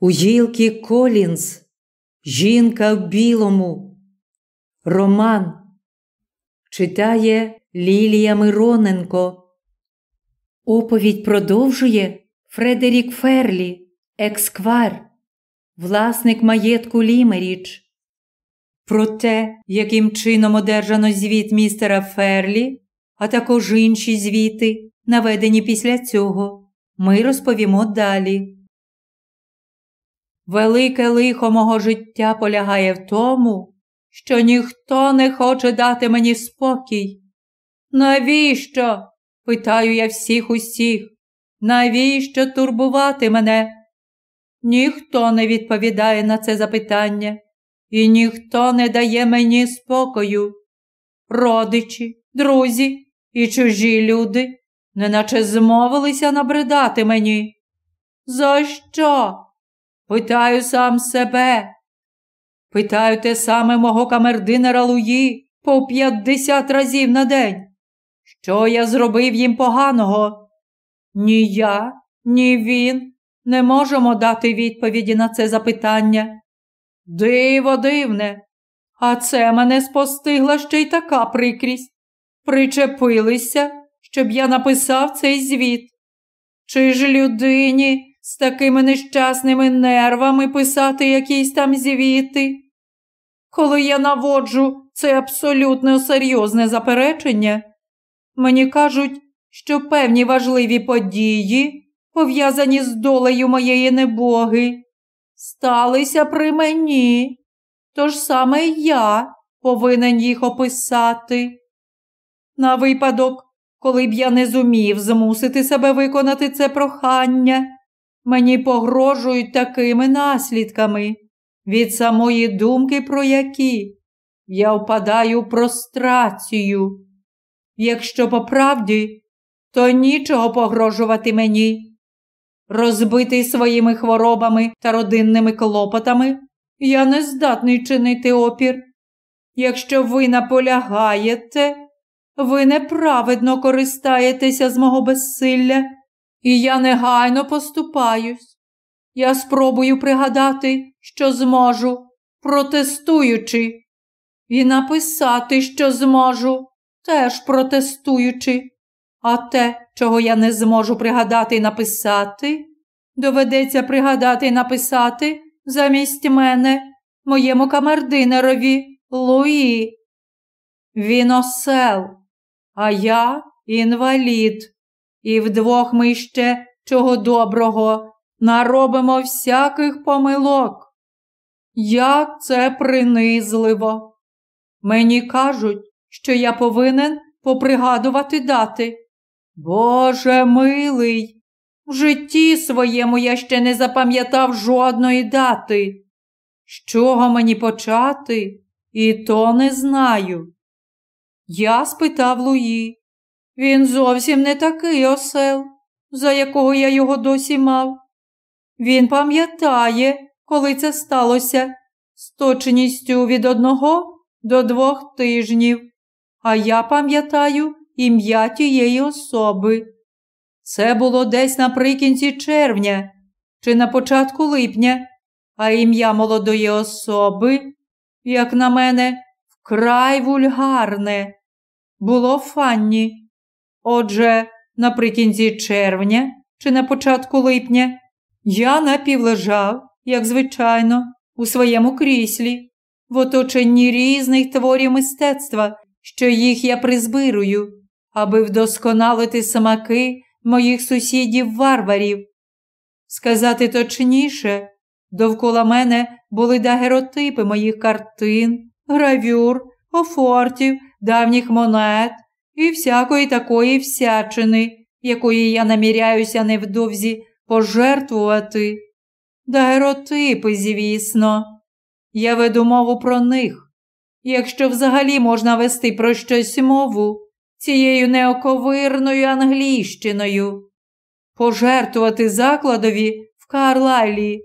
Уїлкі Колінз Жінка в білому. Роман читає Лілія Мироненко. Оповідь продовжує Фредерік Ферлі, есквайр, власник маєтку Ліммеридж. Про те, яким чином одержано звіт містера Ферлі, а також інші звіти, наведені після цього, ми розповімо далі. Велике лихо мого життя полягає в тому, що ніхто не хоче дати мені спокій. Навіщо? питаю я всіх усіх. Навіщо турбувати мене? Ніхто не відповідає на це запитання, і ніхто не дає мені спокою. Родичі, друзі і чужі люди, неначе змовилися набридати мені. За що? Питаю сам себе. Питаю те саме мого камердинера Луї по п'ятдесят разів на день. Що я зробив їм поганого? Ні я, ні він не можемо дати відповіді на це запитання. Диво дивне, а це мене спостигла ще й така прикрість. Причепилися, щоб я написав цей звіт. Чи ж людині з такими нещасними нервами писати якісь там звіти? Коли я наводжу це абсолютно серйозне заперечення, мені кажуть, що певні важливі події, пов'язані з долею моєї небоги, сталися при мені, тож саме я повинен їх описати. На випадок, коли б я не зумів змусити себе виконати це прохання, мені погрожують такими наслідками, від самої думки, про які я впадаю в прострацію. Якщо по правді, то нічого погрожувати мені. Розбитий своїми хворобами та родинними клопотами, я не здатний чинити опір. Якщо ви наполягаєте, ви неправедно користаєтеся з мого безсилля, і я негайно поступаюсь. Я спробую пригадати, що зможу, протестуючи, і написати, що зможу, теж протестуючи. А те, чого я не зможу пригадати і написати, доведеться пригадати і написати замість мене, моєму камердинерові Луї. Він осел, а я інвалід. І вдвох ми ще чого доброго наробимо всяких помилок. Як це принизливо. Мені кажуть, що я повинен попригадувати дати. Боже милий, в житті своєму я ще не запам'ятав жодної дати. З чого мені почати, і то не знаю. Я спитав Луї. Він зовсім не такий осел, за якого я його досі мав. Він пам'ятає, коли це сталося, з точністю від одного до двох тижнів, а я пам'ятаю ім'я тієї особи. Це було десь наприкінці червня чи на початку липня, а ім'я молодої особи, як на мене, вкрай вульгарне, було Фанні. Отже, наприкінці червня чи на початку липня я напівлежав, як звичайно, у своєму кріслі, в оточенні різних творів мистецтва, що їх я призбирую, аби вдосконалити смаки моїх сусідів-варварів. Сказати точніше, довкола мене були дагеротипи моїх картин, гравюр, офортів, давніх монет і всякої такої всячини, якої я наміряюся невдовзі пожертвувати. Дагеротипи, звісно. Я веду мову про них. Якщо взагалі можна вести про щось мову цією неоковирною англійщиною, пожертвувати закладові в Карлайлі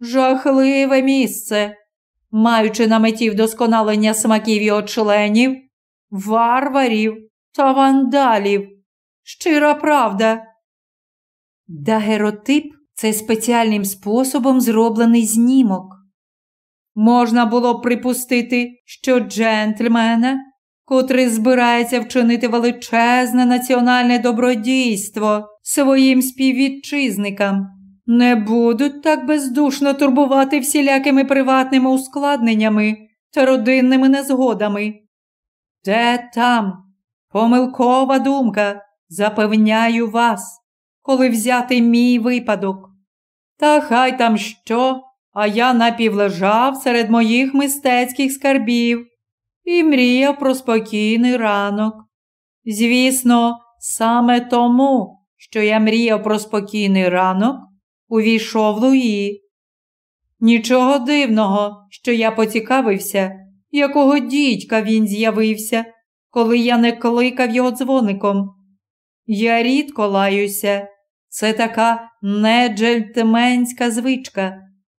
жахливе місце, маючи на меті вдосконалення смаків його членів, варварів та вандалів. Щира правда. Дагеротип Це спеціальним способом зроблений знімок. Можна було б припустити, що джентльмена, котрий збирається вчинити величезне національне добродійство своїм співвітчизникам, не будуть так бездушно турбувати всілякими приватними ускладненнями та родинними незгодами. Де там помилкова думка, запевняю вас, коли взяти мій випадок. Та хай там що, а я напівлежав серед моїх мистецьких скарбів і мріяв про спокійний ранок. Звісно, саме тому, що я мріяв про спокійний ранок, увійшов Луї. Нічого дивного, що я поцікавився, якого дідька він з'явився, коли я не кликав його дзвоником. Я рідко лаюся, це така неджельтменська звичка.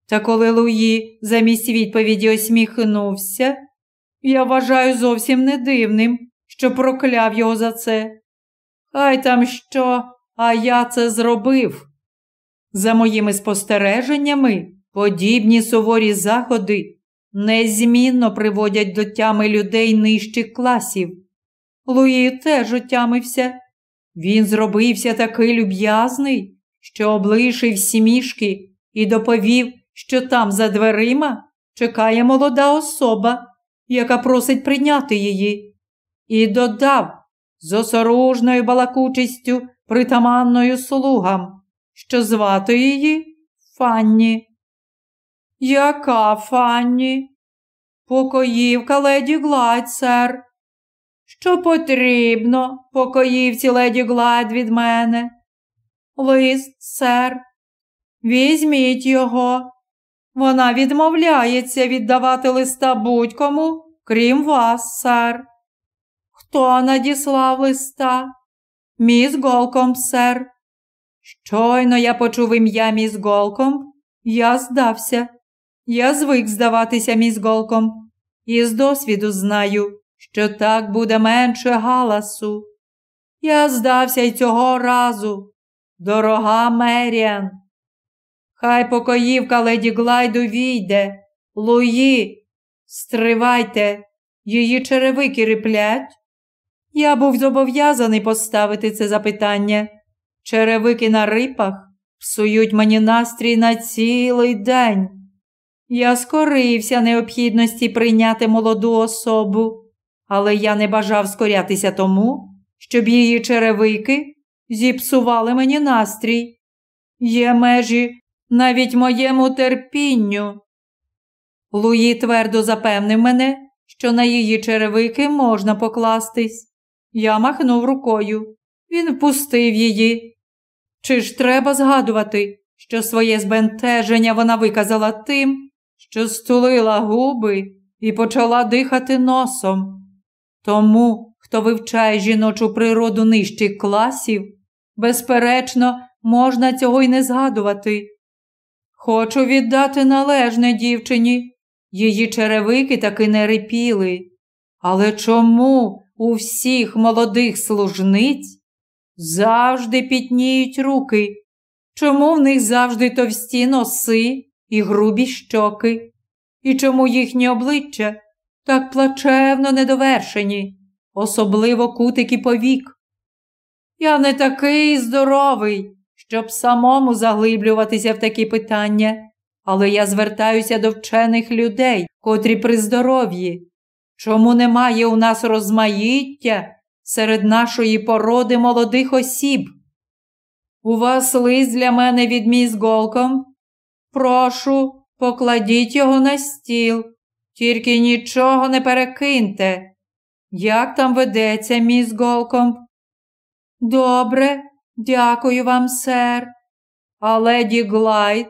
Та коли Луї замість відповіді осміхнувся, я вважаю зовсім не дивним, що прокляв його за це. Хай там що, а я це зробив. За моїми спостереженнями, подібні суворі заходи незмінно приводять до тями людей нижчих класів. Луї теж отямився. Він зробився такий люб'язний, що облишив смішки і доповів, що там за дверима чекає молода особа, яка просить прийняти її, і додав з осоружною балакучістю, притаманною слугам, що звати її Фанні. Яка Фанні? Покоївка леді сер. Що потрібно, покоївці леді Гладь від мене? Лист, сер. Візьміть його. Вона відмовляється віддавати листа будь-кому, крім вас, сер. Хто надіслав листа? Міс Голкомб, сер. Щойно я почув ім'я міс Голкомб, я здався. Я звик здаватися міс Голкомб, і з досвіду знаю, що так буде менше галасу. Я здався й цього разу, дорога Меріан. Хай покоївка леді Глайд війде, Луї, стривайте, її черевики риплять. Я був зобов'язаний поставити це запитання. Черевики на рипах псують мені настрій на цілий день. Я скорився необхідності прийняти молоду особу, але я не бажав скорятися тому, щоб її черевики зіпсували мені настрій. Є межі навіть моєму терпінню. Луї твердо запевнив мене, що на її черевики можна покластись. Я махнув рукою. Він впустив її. Чи ж треба згадувати, що своє збентеження вона виказала тим, що стулила губи і почала дихати носом. Тому, хто вивчає жіночу природу нижчих класів, безперечно, можна цього й не згадувати. Хочу віддати належне дівчині. Її черевики таки не рипіли. Але чому у всіх молодих служниць завжди пітніють руки? Чому в них завжди товсті носи і грубі щоки? І чому їхні обличчя так плачевно недовершені, особливо кутики повік? Я не такий здоровий, щоб самому заглиблюватися в такі питання, але я звертаюся до вчених людей, котрі при здоров'ї. Чому немає у нас розмаїття серед нашої породи молодих осіб? У вас лист для мене від міс Голком? Прошу, покладіть його на стіл, тільки нічого не перекиньте. Як там ведеться, міс Голком? Добре, Дякую вам, сер. А леді Глайд?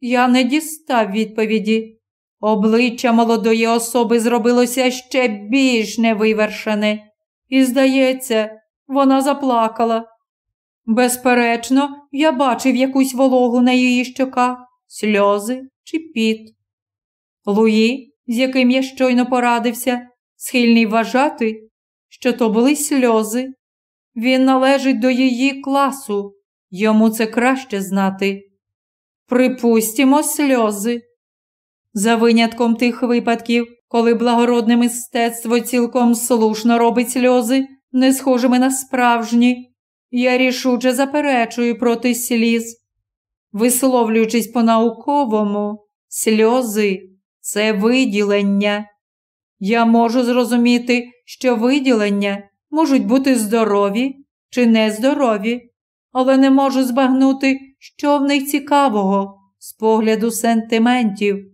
Я не дістав відповіді. Обличчя молодої особи зробилося ще більш невивершене, і, здається, вона заплакала. Безперечно, я бачив якусь вологу на її щоках, сльози чи піт. Луї, з яким я щойно порадився, схильний вважати, що то були сльози. Він належить до її класу, йому це краще знати. Припустімо сльози. За винятком тих випадків, коли благородне мистецтво цілком слушно робить сльози, не схожими на справжні, я рішуче заперечую проти сліз. Висловлюючись по-науковому, сльози це виділення. Я можу зрозуміти, що виділення можуть бути здорові чи нездорові, але не можу збагнути, що в них цікавого з погляду сентиментів.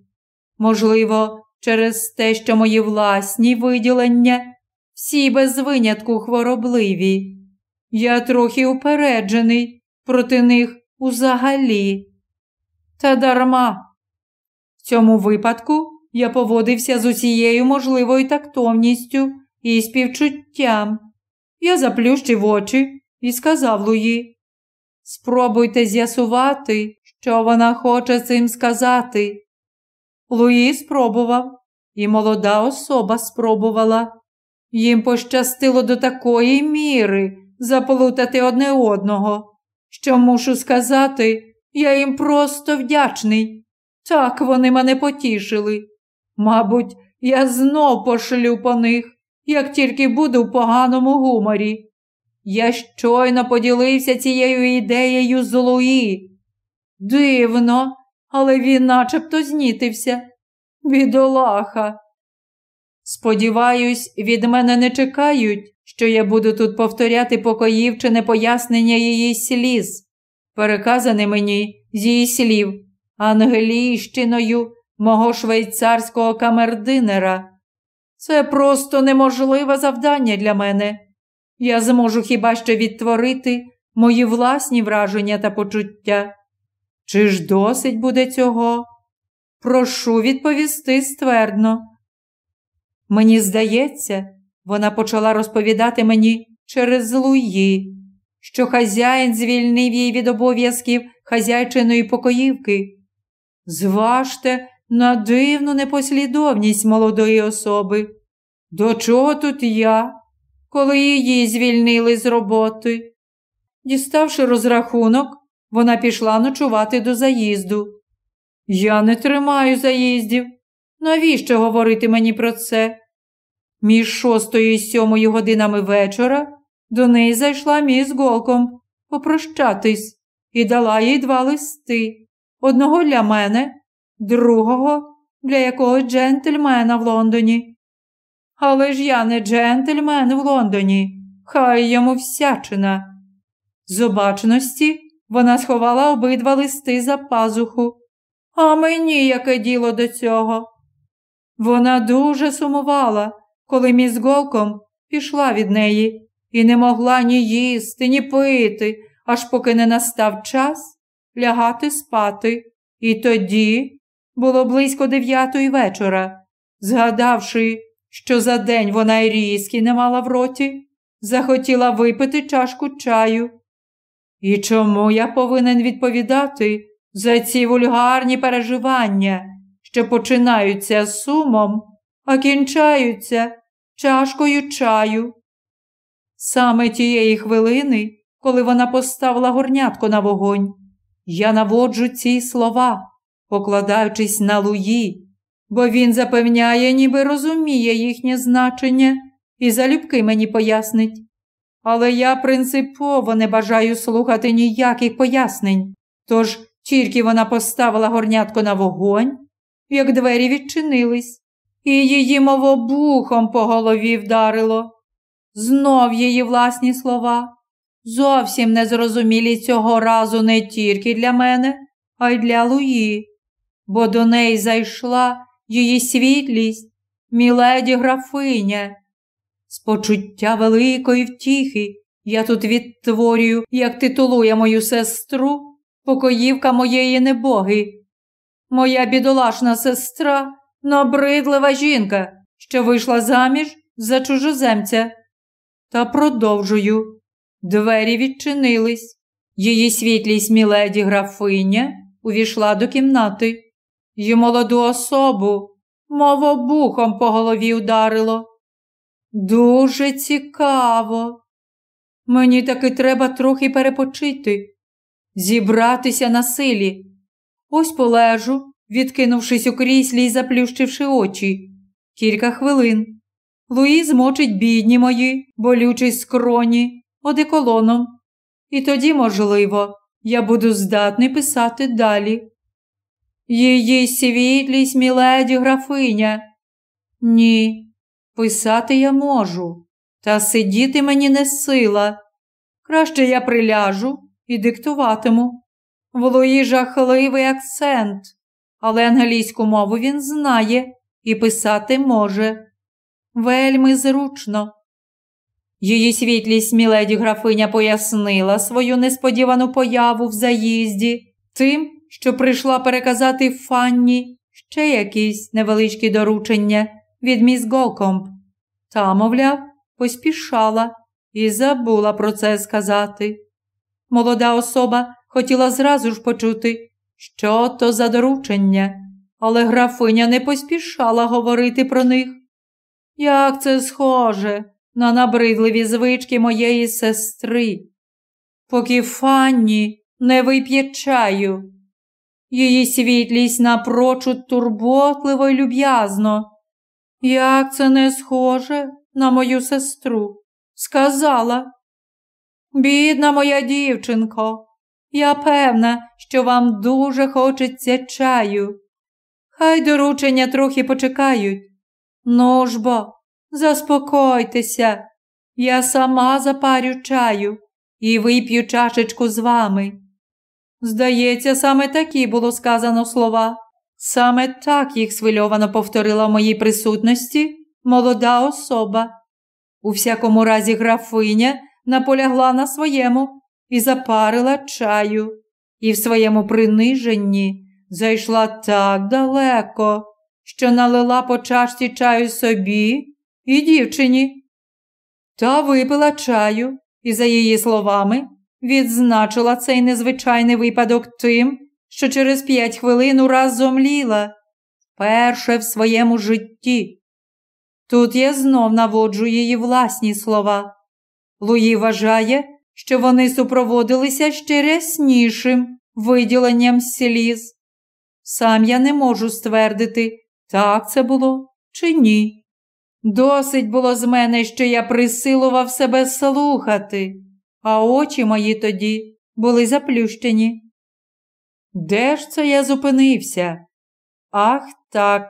Можливо, через те, що мої власні виділення всі без винятку хворобливі. Я трохи упереджений проти них узагалі. Та дарма. Цьому випадку я поводився з усією можливою тактовністю і співчуттям. Я заплющив очі і сказав Луї: Спробуйте з'ясувати, що вона хоче цим сказати. Луї спробував, і молода особа спробувала. Їм пощастило до такої міри заплутати одне одного, що мушу сказати, я їм просто вдячний. Так вони мене потішили. Мабуть, я знов пошлю по них, як тільки буду в поганому гуморі. Я щойно поділився цією ідеєю з Луї. Дивно, але він начебто знітився. Бідолаха. Сподіваюсь, від мене не чекають, що я буду тут повторяти покоївчине пояснення її сліз, переказане мені з її слів, ангелійщиною мого швейцарського камердинера. Це просто неможливе завдання для мене. Я зможу хіба що відтворити мої власні враження та почуття. Чи ж досить буде цього? Прошу відповісти ствердно. Мені здається, вона почала розповідати мені через Луї, що хазяїн звільнив її від обов'язків хазяйчиної покоївки. Зважте на дивну непослідовність молодої особи. До чого тут я, коли її звільнили з роботи? Діставши розрахунок, вона пішла ночувати до заїзду. Я не тримаю заїздів. Навіщо говорити мені про це? Між шостою і сьомою годинами вечора до неї зайшла міс Голком попрощатись і дала їй два листи одного для мене, другого для якогось джентльмена в Лондоні. Але ж я не джентльмен в Лондоні, хай йому всячина. З обачності вона сховала обидва листи за пазуху. А мені яке діло до цього? Вона дуже сумувала, коли міс Голком пішла від неї і не могла ні їсти, ні пити, аж поки не настав час лягати спати. І тоді було близько дев'ятої вечора, згадавши, що за день вона й різки не мала в роті, захотіла випити чашку чаю. І чому я повинен відповідати за ці вульгарні переживання, що починаються сумом, а кінчаються чашкою чаю? Саме тієї хвилини, коли вона поставила горнятко на вогонь, я наводжу ці слова, покладаючись на Луї, бо він запевняє, ніби розуміє їхнє значення і залюбки мені пояснить. Але я принципово не бажаю слухати ніяких пояснень. Тож тільки вона поставила горнятко на вогонь, як двері відчинились, і її мовобухом по голові вдарило. Знов її власні слова, зовсім незрозумілі цього разу не тільки для мене, а й для Луї, бо до неї зайшла її світлість, міледі графиня. З почуття великої втіхи я тут відтворюю, як титулує мою сестру, покоївка моєї небоги. Моя бідолашна сестра набридлива жінка, що вийшла заміж за чужоземця. Та продовжую. Двері відчинились. Її світлість міледі графиня увійшла до кімнати. Й молоду особу, мов обухом по голові ударило. Дуже цікаво. Мені таки треба трохи перепочити, зібратися на силі. ось полежу, відкинувшись у кріслі і заплющивши очі. Кілька хвилин. Луї змочить бідні мої, болючі скроні, одеколоном. І тоді, можливо, я буду здатний писати далі. Її світлість, міледі графиня. Ні, писати я можу, та сидіти мені не сила. Краще я приляжу і диктуватиму. В Луї жахливий акцент, але англійську мову він знає і писати може. Вельми зручно. Її світлість міледі графиня пояснила свою несподівану появу в заїзді тим, що прийшла переказати Фанні ще якісь невеличкі доручення від міс Голкомб. Та, мовляв, поспішала і забула про це сказати. Молода особа хотіла зразу ж почути, що то за доручення, але графиня не поспішала говорити про них. Як це схоже на набридливі звички моєї сестри, поки Фанні не вип'є чаю. Її світлість напрочуд турботливо й люб'язно. Як це не схоже на мою сестру? Сказала. Бідна моя дівчинко, я певна, що вам дуже хочеться чаю. Хай доручення трохи почекають. Ну ж бо, заспокойтеся, я сама запарю чаю і вип'ю чашечку з вами. Здається, саме такі було сказано слова. Саме так їх свильовано повторила в моїй присутності молода особа. У всякому разі, графиня наполягла на своєму і запарила чаю, і в своєму приниженні зайшла так далеко, що налила по чашці чаю собі і дівчині. Та випила чаю і, за її словами, відзначила цей незвичайний випадок тим, що через п'ять хвилин ураз зомліла перше в своєму житті. Тут я знов наводжу її власні слова. Луї вважає, що вони супроводилися ще ряснішим виділенням сліз. Сам я не можу ствердити, так це було чи ні. Досить було з мене, що я присилував себе слухати, а очі мої тоді були заплющені. Де ж це я зупинився? Ах, так,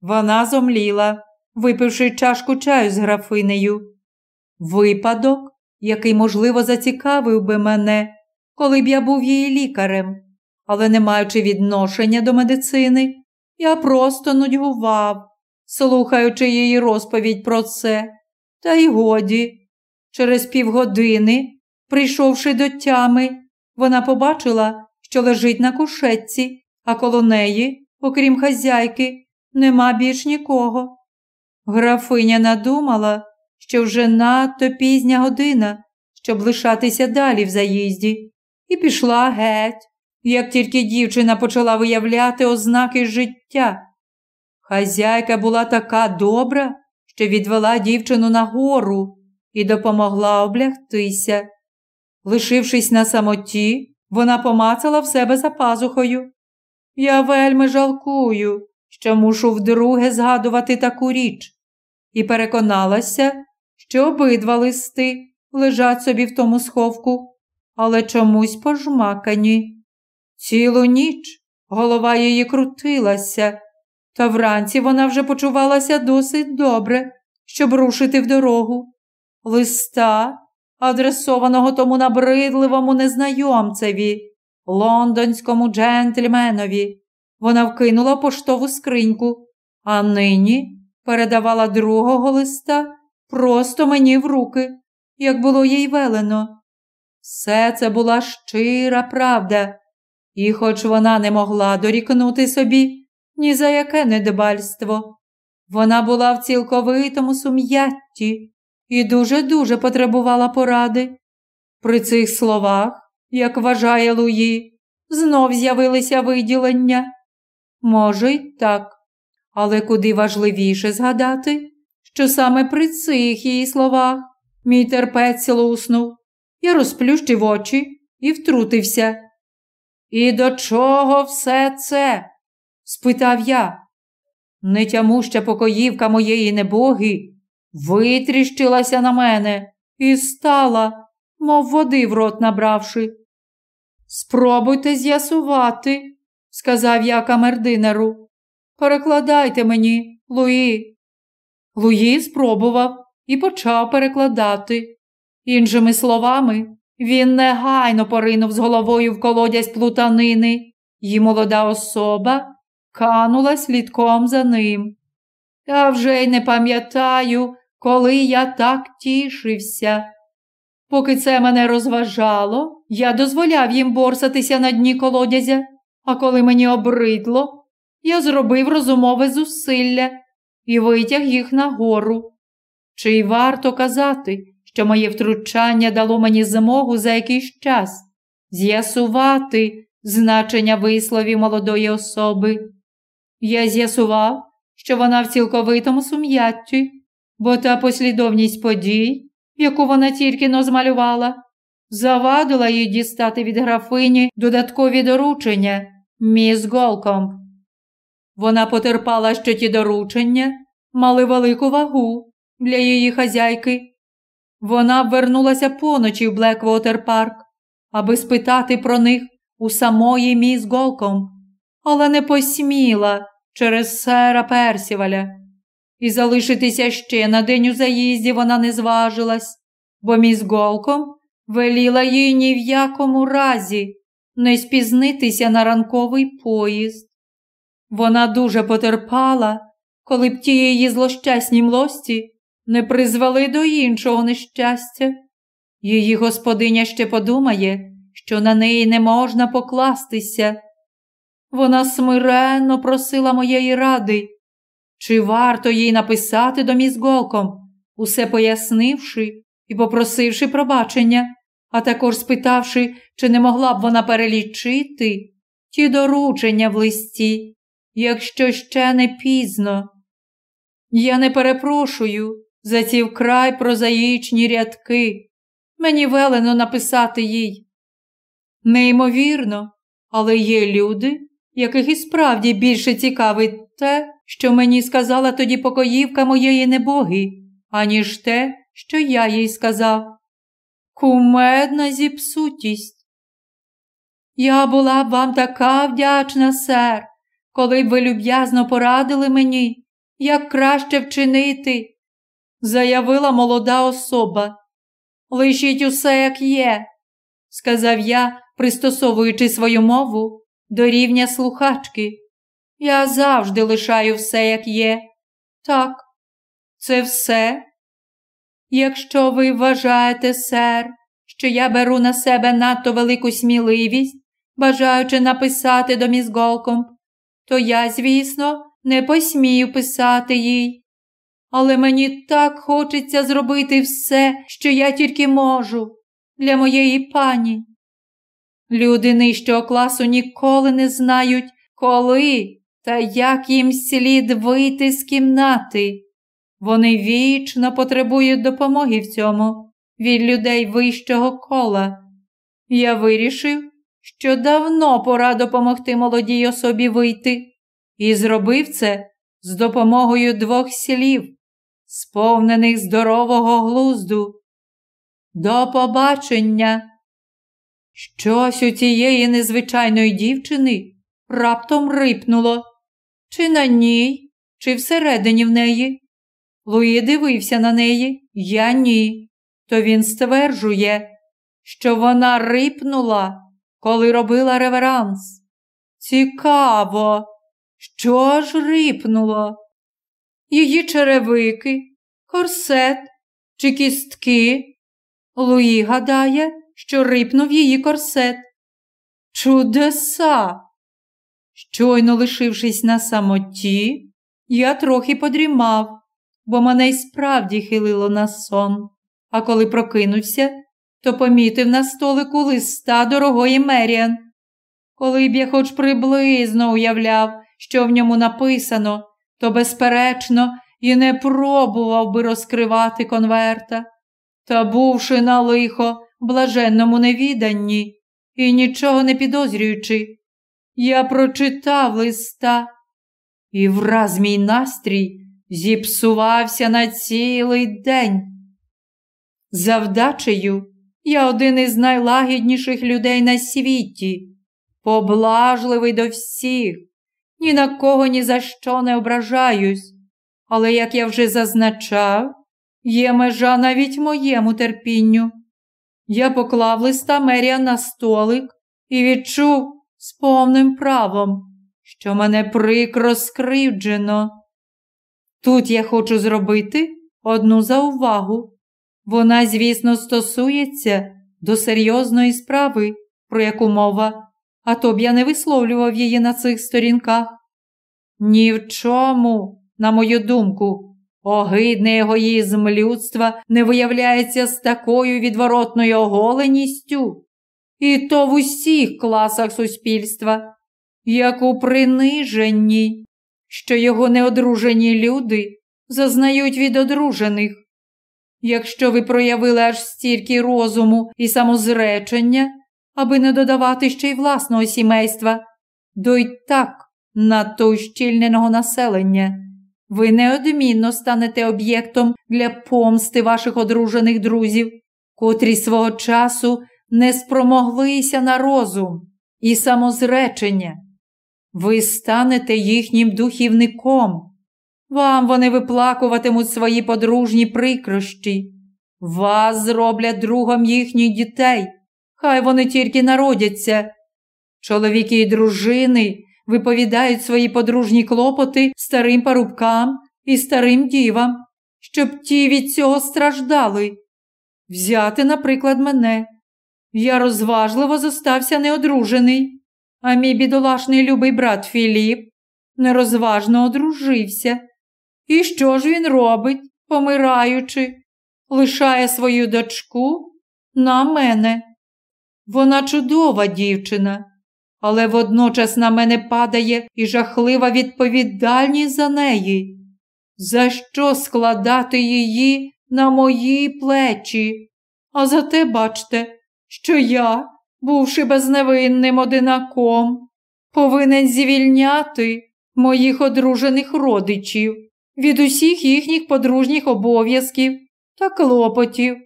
вона зомліла, випивши чашку чаю з графинею. Випадок, який, можливо, зацікавив би мене, коли б я був її лікарем, але не маючи відношення до медицини, я просто нудьгував, слухаючи її розповідь про це. Та й годі. Через півгодини, прийшовши до тями, вона побачила, що лежить на кушетці, а коло неї, окрім хазяйки, нема більш нікого. Графиня надумала, що вже надто пізня година, щоб лишатися далі в заїзді, і пішла геть, як тільки дівчина почала виявляти ознаки життя. Хазяйка була така добра, що відвела дівчину нагору і допомогла облягтися. Лишившись на самоті, вона помацала в себе за пазухою. Я вельми жалкую, що мушу вдруге згадувати таку річ, і переконалася, що обидва листи лежать собі в тому сховку, але чомусь пожмакані. Цілу ніч голова її крутилася, та вранці вона вже почувалася досить добре, щоб рушити в дорогу. Листа, адресованого тому набридливому незнайомцеві, лондонському джентльменові, вона вкинула поштову скриньку, а нині передавала другого листа просто мені в руки, як було їй велено. Все це була щира правда, і, хоч вона не могла дорікнути собі ні за яке недбальство, вона була в цілковитому сум'ятті і дуже-дуже потребувала поради. При цих словах, як вважає Луї, знов з'явилися виділення. Може, й так, але куди важливіше згадати, що саме при цих її словах мій терпець луснув. Я розплющив очі і втрутився. І до чого все це? Спитав я. Нетямуща покоївка моєї небоги витріщилася на мене і стала, мов води в рот набравши. Спробуйте з'ясувати, сказав я камердинеру. Перекладайте мені, Луї. Луї спробував і почав перекладати. Іншими словами, він негайно поринув з головою в колодязь плутанини, і молода особа канула слідком за ним. Та вже й не пам'ятаю, коли я так тішився. Поки це мене розважало, я дозволяв їм борсатися на дні колодязя, а коли мені обридло, я зробив розумове зусилля і витяг їх нагору. Чи й варто казати, що моє втручання дало мені змогу за якийсь час з'ясувати значення висловів молодої особи. Я з'ясував, що вона в цілковитому сум'ятті, бо та послідовність подій, яку вона тільки но змалювала, завадила їй дістати від графині додаткові доручення міс Голкомб. Вона потерпала, що ті доручення мали велику вагу для її хазяйки. Вона вернулася поночі в Блеквотер Парк, аби спитати про них у самої міс Голкомб, але не посміла через сера Персіваля. І залишитися ще на день у заїзді вона не зважилась, бо міс Голком веліла їй ні в якому разі не спізнитися на ранковий поїзд. Вона дуже потерпала, коли б ті її злощасні млості не призвели до іншого нещастя. Її господиня ще подумає, що на неї не можна покластися. Вона смиренно просила моєї ради, чи варто їй написати до міс Голком, усе пояснивши і попросивши пробачення, а також спитавши, чи не могла б вона перелічити ті доручення в листі, якщо ще не пізно. Я не перепрошую за ці вкрай прозаїчні рядки. Мені велено написати їй. Неймовірно, але є люди, яких і справді більше цікавить те, що мені сказала тоді покоївка моєї небоги, аніж те, що я їй сказав. Кумедна зіпсутість. Я була б вам така вдячна, сер, коли б ви люб'язно порадили мені, як краще вчинити, заявила молода особа. Лишіть усе, як є, сказав я, пристосовуючи свою мову до рівня слухачки. Я завжди лишаю все, як є. Так, це все. Якщо ви вважаєте, сер, що я беру на себе надто велику сміливість, бажаючи написати до міс Голкомб, то я, звісно, не посмію писати їй. Але мені так хочеться зробити все, що я тільки можу, для моєї пані. Люди нижчого класу ніколи не знають, коли та як їм слід вийти з кімнати. Вони вічно потребують допомоги в цьому від людей вищого кола. Я вирішив, що давно пора допомогти молодій особі вийти, і зробив це з допомогою двох слів, сповнених здорового глузду. До побачення! Щось у цієї незвичайної дівчини раптом рипнуло, чи на ній, чи всередині в неї. Луї дивився на неї, я ні. Той він стверджує, що вона рипнула, коли робила реверанс. Цікаво, що ж рипнуло? Її черевики, корсет чи кістки. Луї гадає, що рипнув її корсет. Чудеса! Щойно лишившись на самоті, я трохи подрімав, бо мене й справді хилило на сон. А коли прокинувся, то помітив на столику листа дорогої Меріан. Коли б я хоч приблизно уявляв, що в ньому написано, то, безперечно, і не пробував би розкривати конверта. Та, бувши на лихо, блаженному невіданні, і нічого не підозрюючи, я прочитав листа, і враз мій настрій зіпсувався на цілий день. Завдачею я один із найлагідніших людей на світі, поблажливий до всіх, ні на кого ні за що не ображаюсь. Але, як я вже зазначав, є межа навіть моєму терпінню. Я поклав листа Мерія на столик і відчув з повним правом, що мене прикро скривджено. Тут я хочу зробити одну заувагу. Вона, звісно, стосується до серйозної справи, про яку мова, а то б я не висловлював її на цих сторінках. Ні в чому, на мою думку, огидний егоїзм людства не виявляється з такою відворотною оголеністю, і то в усіх класах суспільства, як у приниженні, що його неодружені люди зазнають від одружених. Якщо ви проявили аж стільки розуму і самозречення, аби не додавати ще й власного сімейства, до й так надто ущільненого населення, ви неодмінно станете об'єктом для помсти ваших одружених друзів, котрі свого часу не спромоглися на розум і самозречення. Ви станете їхнім духівником. Вам вони виплакуватимуть свої подружні прикрощі. Вас зроблять другом їхніх дітей. Хай вони тільки народяться. Чоловіки і дружини виповідають свої подружні клопоти старим парубкам і старим дівам, щоб ті від цього страждали. Взяти, наприклад, мене. Я розважливо зостався неодружений, а мій бідолашний любий брат Філіп нерозважно одружився. І що ж він робить, помираючи, лишає свою дочку на мене. Вона чудова дівчина, але водночас на мене падає і жахлива відповідальність за неї. За що складати її на мої плечі? А зате бачте, що я, бувши безневинним одинаком, повинен звільняти моїх одружених родичів від усіх їхніх подружніх обов'язків та клопотів.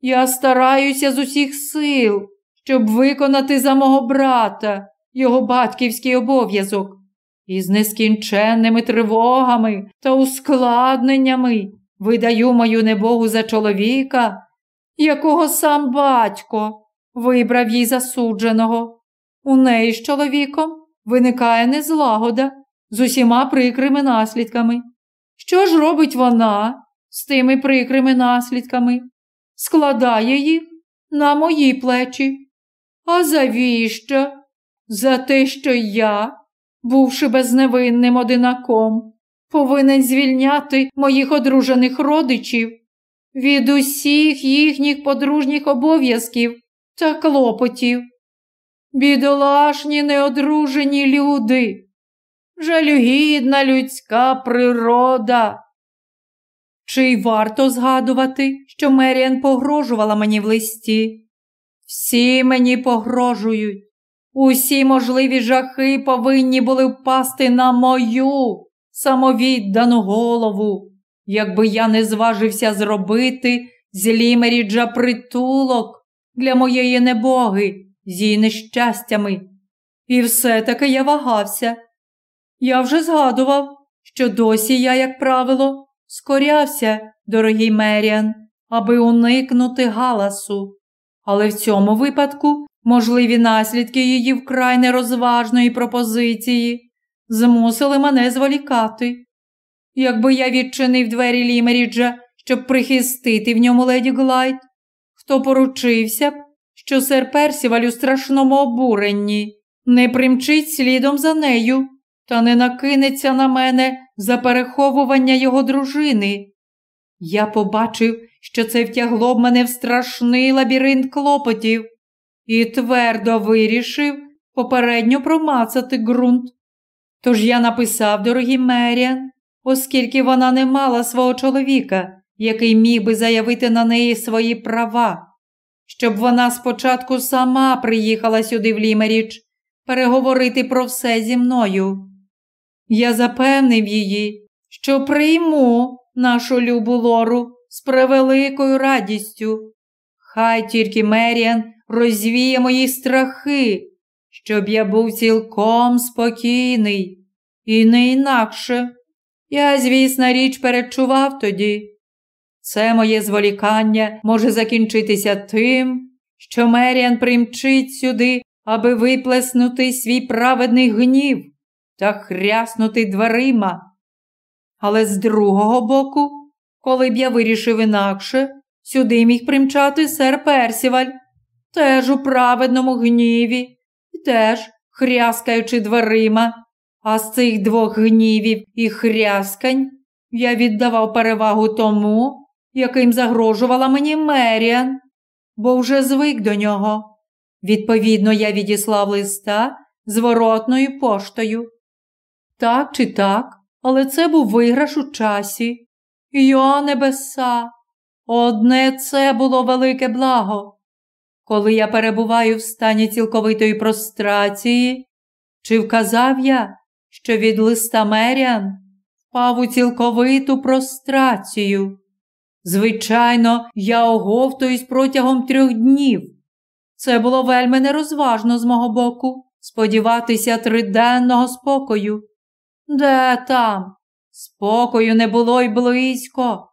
Я стараюся з усіх сил, щоб виконати за мого брата його батьківський обов'язок, і з нескінченними тривогами та ускладненнями видаю мою небогу за чоловіка, якого сам батько вибрав їй засудженого. У неї з чоловіком виникає незлагода з усіма прикрими наслідками. Що ж робить вона з тими прикрими наслідками? Складає їх на мої плечі. А завіщо? За те, що я, бувши безневинним одинаком, повинен звільняти моїх одружених родичів від усіх їхніх подружніх обов'язків та клопотів. Бідолашні неодружені люди жалюгідна людська природа. Чи й варто згадувати, що Меріан погрожувала мені в листі? Всі мені погрожують. Усі можливі жахи повинні були впасти на мою самовіддану голову, якби я не зважився зробити з Лімеріджа притулок для моєї небоги з її нещастями. І все таки я вагався. Я вже згадував, що досі я, як правило, скорявся, дорогий Меріан, аби уникнути галасу. Але в цьому випадку можливі наслідки її вкрай нерозважної пропозиції змусили мене зволікати. Якби я відчинив двері Лімеріджа, щоб прихистити в ньому леді Глайд, хто поручився б, що сер Персіваль у страшному обуренні не примчить слідом за нею та не накинеться на мене за переховування його дружини. Я побачив, що це втягло б мене в страшний лабіринт клопотів, і твердо вирішив попередньо промацати ґрунт. Тож я написав дорогі Меріан, оскільки вона не мала свого чоловіка, який міг би заявити на неї свої права. щоб вона спочатку сама приїхала сюди в Лімеріч переговорити про все зі мною. Я запевнив її, що прийму нашу любу лору з превеликою радістю. Хай тільки Меріан розвіє мої страхи, щоб я був цілком спокійний і не інакше. Я, звісна річ, перечував тоді. Це моє зволікання може закінчитися тим, що Меріан примчить сюди, аби виплеснути свій праведний гнів та хряснути дверима. Але з другого боку, коли б я вирішив інакше, сюди міг примчати сер Персіваль, теж у праведному гніві, і теж хряскаючи дверима. А з цих двох гнівів і хряскань я віддавав перевагу тому, яким загрожувала мені Меріан, бо вже звик до нього. Відповідно, я відіслав листа зворотною поштою. Так чи так, але це був виграш у часі. Йо небеса! Одне це було велике благо. Коли я перебуваю в стані цілковитої прострації, чи вказав я, що від листа Меріан впав у цілковиту прострацію? Звичайно, я оговтуюсь протягом трьох днів. Це було вельми нерозважно з мого боку сподіватися триденного спокою. Де там? Спокою не було й близько.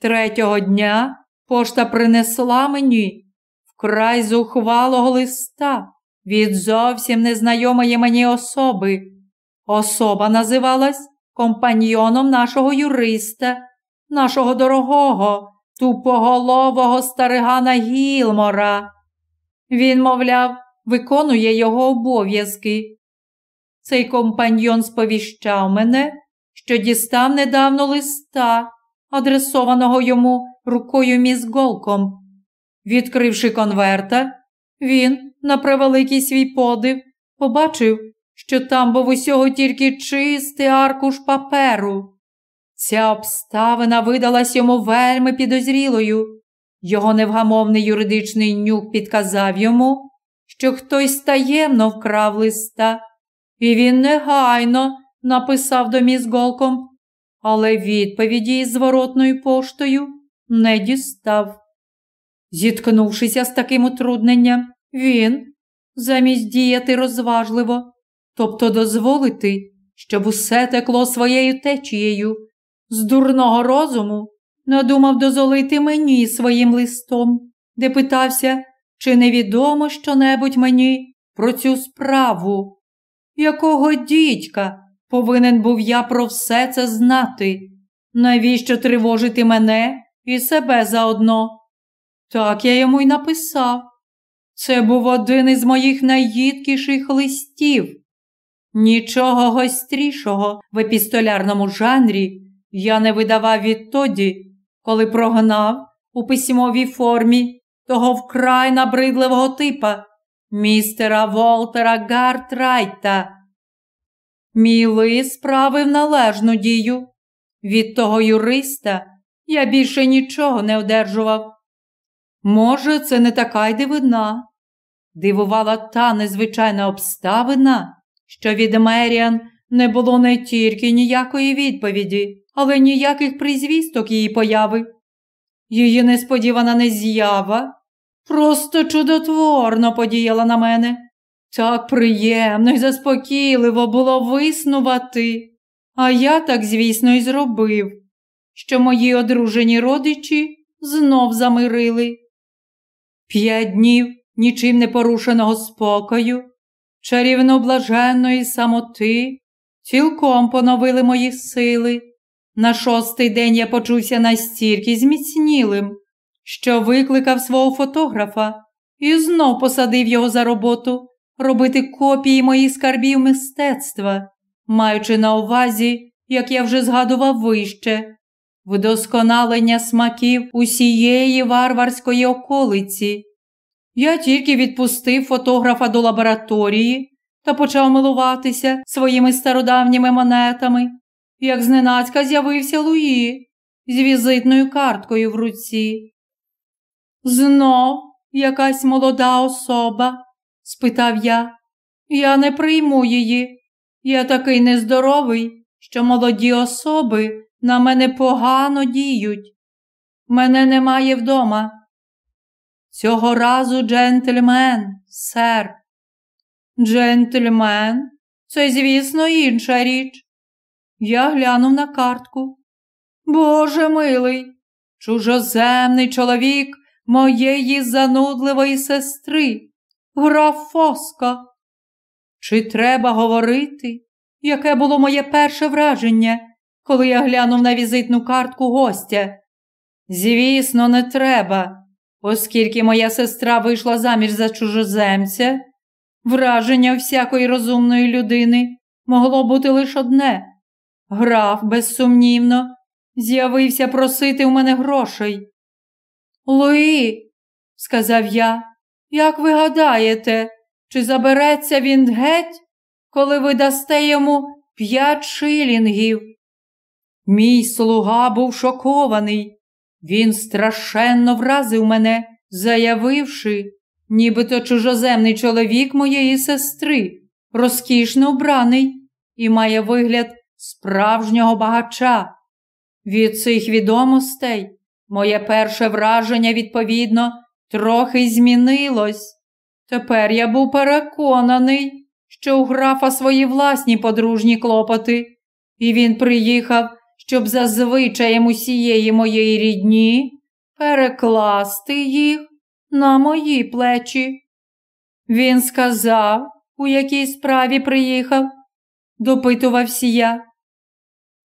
Третього дня пошта принесла мені вкрай зухвалого листа від зовсім незнайомої мені особи. Особа називалась компаньйоном нашого юриста, нашого дорогого, тупоголового старигана Гілмора. Він, мовляв, виконує його обов'язки. Цей компаньйон сповіщав мене, що дістав недавно листа, адресованого йому рукою міс Голком. Відкривши конверта, він, на превеликий свій подив, побачив, що там був усього тільки чистий аркуш паперу. Ця обставина видалась йому вельми підозрілою. Його невгамовний юридичний нюх підказав йому, що хтось таємно вкрав листа, і він негайно написав до міс Голком, але відповіді із зворотною поштою не дістав. Зіткнувшися з таким утрудненням, він, замість діяти розважливо, тобто дозволити, щоб усе текло своєю течією, з дурного розуму надумав дозволити мені своїм листом, де питався, чи невідомо що-небудь мені про цю справу. Якого дідька повинен був я про все це знати? Навіщо тривожити мене і себе заодно? Так я йому й написав. Це був один із моїх найїдкіших листів. Нічого гострішого в епістолярному жанрі я не видавав відтоді, коли прогнав у письмовій формі того вкрай набридливого типа містера Волтера Гартрайта. Мій лист справив належну дію. Від того юриста я більше нічого не одержував. Може, це не така й дивина. Дивувала та незвичайна обставина, що від Меріан не було не тільки ніякої відповіді, але ніяких призвісток її появи. Її несподівана нез'ява просто чудотворно подіяла на мене. Так приємно і заспокійливо було виснувати, а я так, звісно, і зробив, що мої одружені родичі знов замирили. П'ять днів нічим не порушеного спокою, чарівно блаженної самоти, цілком поновили мої сили. На шостий день я почувся настільки зміцнілим, що викликав свого фотографа і знов посадив його за роботу робити копії моїх скарбів мистецтва, маючи на увазі, як я вже згадував вище, вдосконалення смаків усієї варварської околиці. Я тільки відпустив фотографа до лабораторії та почав милуватися своїми стародавніми монетами як зненацька з'явився Луї з візитною карткою в руці. Знов якась молода особа? Спитав я. Я не прийму її. Я такий нездоровий, що молоді особи на мене погано діють. Мене немає вдома. Цього разу джентльмен, сер. Джентльмен, це, звісно, інша річ. Я глянув на картку. Боже милий, чужоземний чоловік моєї занудливої сестри, граф Фоско. Чи треба говорити, яке було моє перше враження, коли я глянув на візитну картку гостя? Звісно, не треба, оскільки моя сестра вийшла заміж за чужоземця. Враження всякої розумної людини могло бути лише одне. Граф, безсумнівно, з'явився просити у мене грошей. Луї, сказав я, як ви гадаєте, чи забереться він геть, коли ви дасте йому п'ять шилінгів? Мій слуга був шокований. Він страшенно вразив мене, заявивши, нібито чужоземний чоловік моєї сестри, розкішно вбраний і має вигляд справжнього багача. Від цих відомостей моє перше враження, відповідно, трохи змінилось. Тепер я був переконаний, що у графа свої власні подружні клопоти, і він приїхав, щоб за звичаєм усієї моєї рідні перекласти їх на мої плечі. Він сказав, у якій справі приїхав, допитувався я.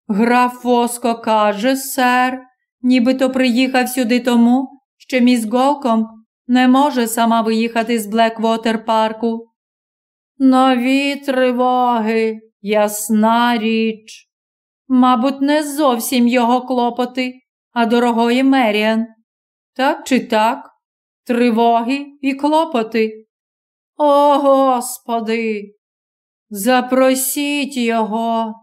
Граф Воско каже, сер, нібито приїхав сюди тому, що міс Голком не може сама виїхати з Блеквотер парку. Нові тривоги, ясна річ. Мабуть, не зовсім його клопоти, а дорогої Меріан. Так чи так? Тривоги і клопоти. О, Господи! Запросіть його,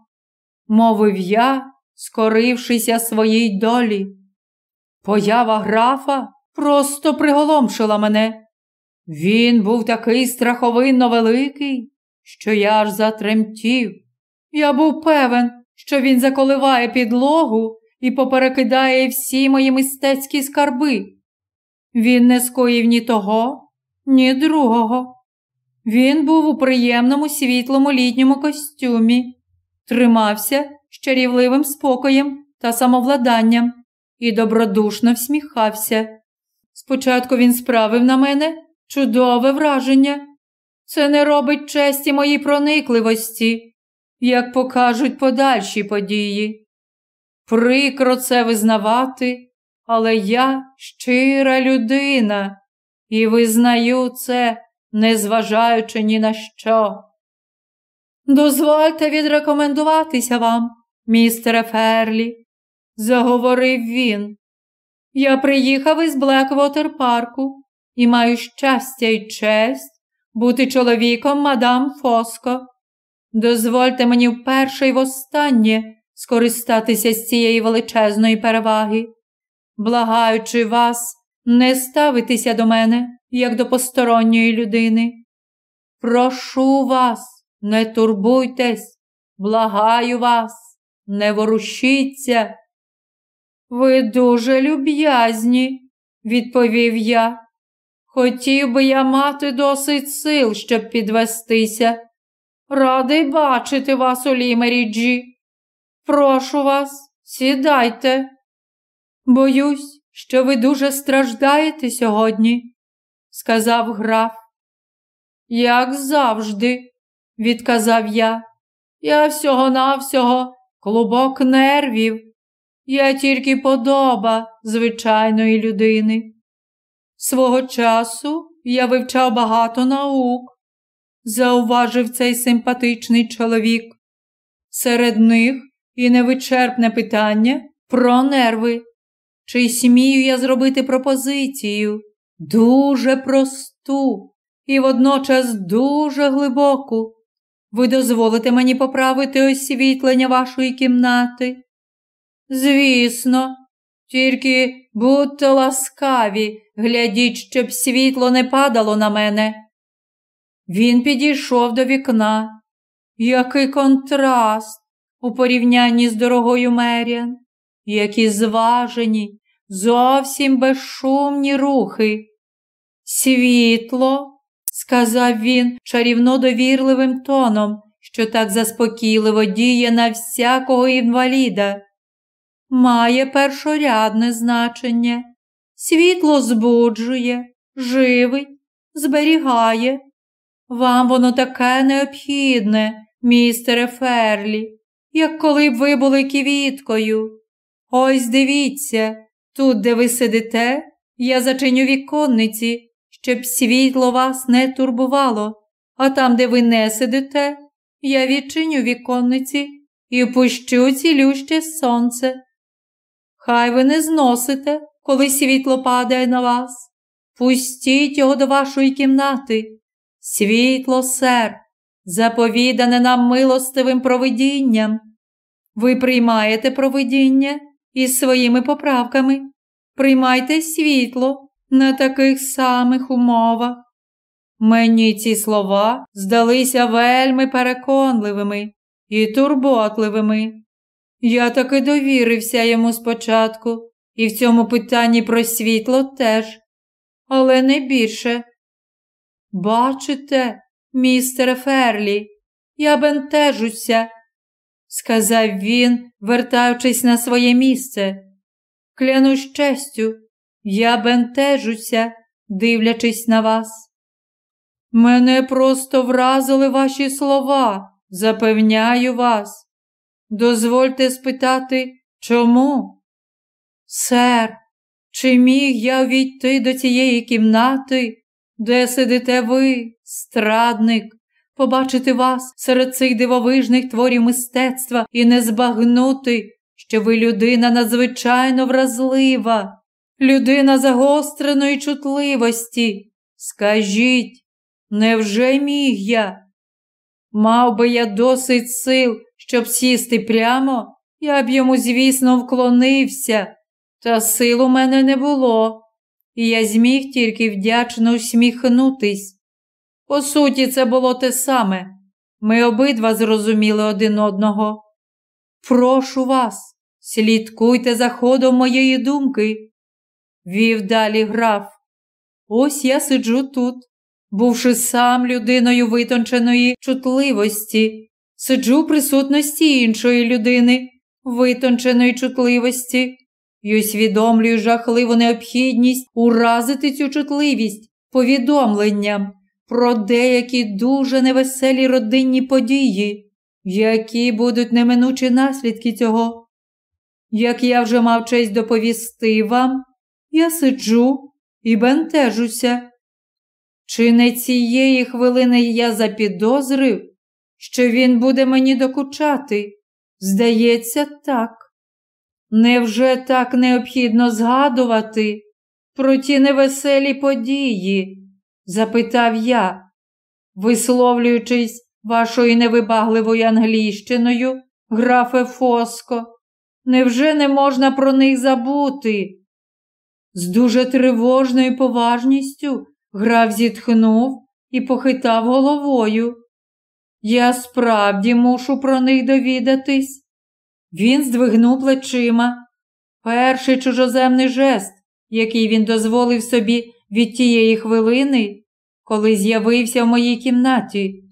мовив я, скорившися своїй долі. Поява графа просто приголомшила мене. Він був такий страховинно великий, що я аж затремтів. Я був певен, що він заколиває підлогу і поперекидає всі мої мистецькі скарби. Він не скоїв ні того, ні другого. Він був у приємному світлому літньому костюмі, тримався з чарівливим спокоєм та самовладанням і добродушно всміхався. Спочатку він справив на мене чудове враження. Це не робить честі моїй проникливості, як покажуть подальші події. Прикро це визнавати, але я щира людина і визнаю це, незважаючи ні на що. Дозвольте відрекомендуватися вам, містере Ферлі, заговорив він. Я приїхав із Блеквотер парку і маю щастя і честь бути чоловіком мадам Фоско. Дозвольте мені вперше й востаннє скористатися з цієї величезної переваги, благаючи вас не ставитися до мене, як до посторонньої людини. Прошу вас, не турбуйтесь, благаю вас, не ворушіться. Ви дуже люб'язні, відповів я. Хотів би я мати досить сил, щоб підвестися. Радий бачити вас у Лімеріджі. Прошу вас, сідайте. Боюсь, що ви дуже страждаєте сьогодні, сказав граф. Як завжди, відказав я. Я всього-навсього клубок нервів. Я тільки подоба звичайної людини. Свого часу я вивчав багато наук, зауважив цей симпатичний чоловік. Серед них і невичерпне питання про нерви. Чи смію я зробити пропозицію дуже просту і водночас дуже глибоку? Ви дозволите мені поправити освітлення вашої кімнати? Звісно, тільки будьте ласкаві глядіть, щоб світло не падало на мене. Він підійшов до вікна. Який контраст у порівнянні з дорогою Меріан, які зважені, зовсім безшумні рухи. Світло, сказав він чарівно довірливим тоном, що так заспокійливо діє на всякого інваліда, має першорядне значення. Світло збуджує, живить, зберігає. Вам воно таке необхідне, містере Ферлі, як коли б ви були квіткою. Ось дивіться, тут, де ви сидите, я зачиню віконниці, щоб світло вас не турбувало, а там, де ви не сидите, я відчиню віконниці і пущу цілюще сонце. Хай ви не зносите, коли світло падає на вас. Пустіть його до вашої кімнати. Світло, сер, заповідане нам милостивим провидінням. Ви приймаєте провидіння із своїми поправками, приймайте світло на таких самих умовах. Мені ці слова здалися вельми переконливими і турботливими. Я таки довірився йому спочатку, і в цьому питанні про світло теж, але не більше. Бачите, містере Ферлі, я бентежуся, сказав він, вертаючись на своє місце. Клянусь честю, я бентежуся, дивлячись на вас. Мене просто вразили ваші слова, запевняю вас. Дозвольте спитати, чому? Сер, чи міг я війти до цієї кімнати, де сидите ви, страдник, побачити вас серед цих дивовижних творів мистецтва і не збагнути, що ви людина надзвичайно вразлива, людина загостреної чутливості? Скажіть, невже міг я? Мав би я досить сил, щоб сісти прямо, я б йому, звісно, вклонився, та сил у мене не було, і я зміг тільки вдячно усміхнутись. По суті, це було те саме. Ми обидва зрозуміли один одного. Прошу вас, слідкуйте за ходом моєї думки, вів далі граф. Ось я сиджу тут, бувши сам людиною витонченої чутливості, сиджу в присутності іншої людини, витонченої чутливості, і усвідомлюю жахливу необхідність уразити цю чутливість повідомленням про деякі дуже невеселі родинні події, які будуть неминучі наслідки цього. Як я вже мав честь доповісти вам, я сиджу і бентежуся. Чи не цієї хвилини я запідозрив, що він буде мені докучати? Здається, так. Невже так необхідно згадувати про ті невеселі події? запитав я, висловлюючись вашою невибагливою англійщиною, графе Фоско, невже не можна про них забути? З дуже тривожною поважністю граф зітхнув і похитав головою. Я справді мушу про них довідатись. Він здвигнув плечима. Перший чужоземний жест, який він дозволив собі від тієї хвилини, коли з'явився в моїй кімнаті,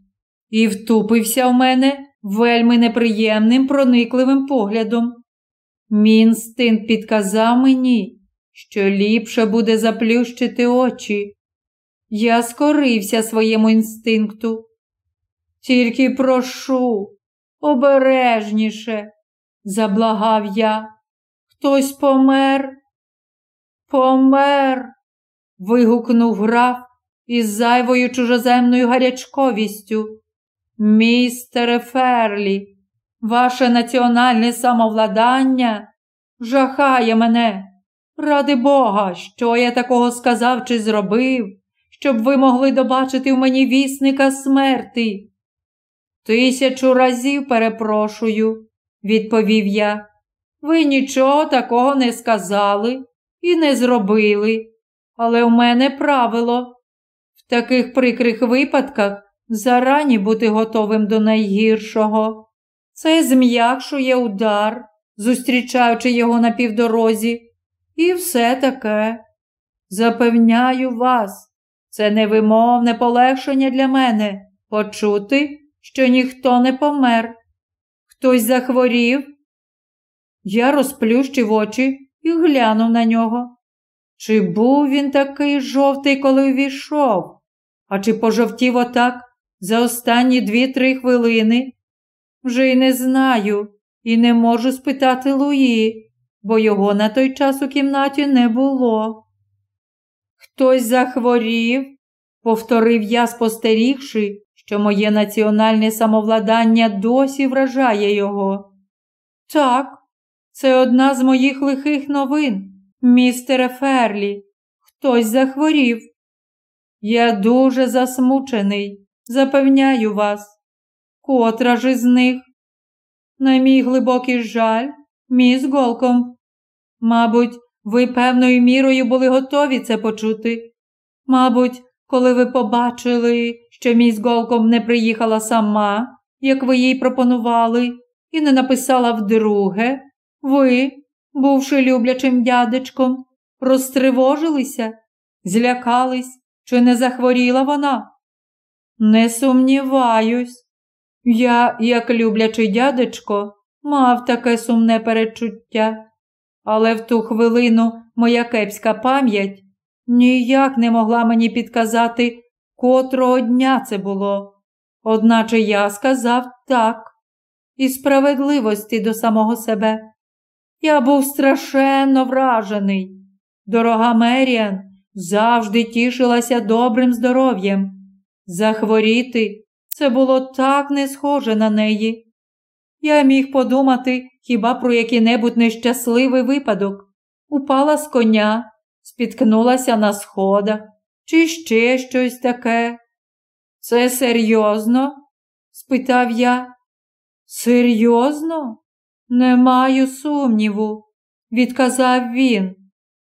і втупився в мене вельми неприємним, проникливим поглядом. Мій інстинкт підказав мені, що ліпше буде заплющити очі. Я скорився своєму інстинкту. Тільки прошу, обережніше, заблагав я. Хтось помер. Помер. вигукнув граф із зайвою чужоземною гарячковістю. Містере Ферлі, ваше національне самовладання жахає мене. Ради Бога, що я такого сказав чи зробив, щоб ви могли добачити в мені вісника смерти. Тисячу разів перепрошую, відповів я. Ви нічого такого не сказали і не зробили. Але у мене правило в таких прикрих випадках зарані бути готовим до найгіршого. Це зм'якшує удар, зустрічаючи його на півдорозі, і все таке. Запевняю вас, це невимовне полегшення для мене почути, що ніхто не помер. Хтось захворів. Я розплющив очі і глянув на нього. Чи був він такий жовтий, коли увійшов? А чи пожовтів отак за останні дві-три хвилини? Вже й не знаю і не можу спитати Луї, бо його на той час у кімнаті не було. Хтось захворів, повторив я, спостерігши, що моє національне самовладання досі вражає його. Так, це одна з моїх лихих новин, містере Ферлі. Хтось захворів. Я дуже засмучений, запевняю вас. Котра ж із них? На мій глибокий жаль, міс Голком. Мабуть, ви певною мірою були готові це почути. Мабуть, коли ви побачили, що міс Голком не приїхала сама, як ви їй пропонували, і не написала вдруге, ви, бувши люблячим дядечком, розтривожилися, злякались, чи не захворіла вона? Не сумніваюсь. Я, як люблячий дядечко, мав таке сумне перечуття, але в ту хвилину моя кепська пам'ять ніяк не могла мені підказати, котрого дня це було. Одначе я сказав так, і справедливості до самого себе. Я був страшенно вражений. Дорога Меріан завжди тішилася добрим здоров'ям. Захворіти це було так не схоже на неї. Я міг подумати хіба про який-небудь нещасливий випадок. Упала з коня, спіткнулася на сходах, чи ще щось таке. Це серйозно? спитав я. Серйозно? Не маю сумніву, відказав він.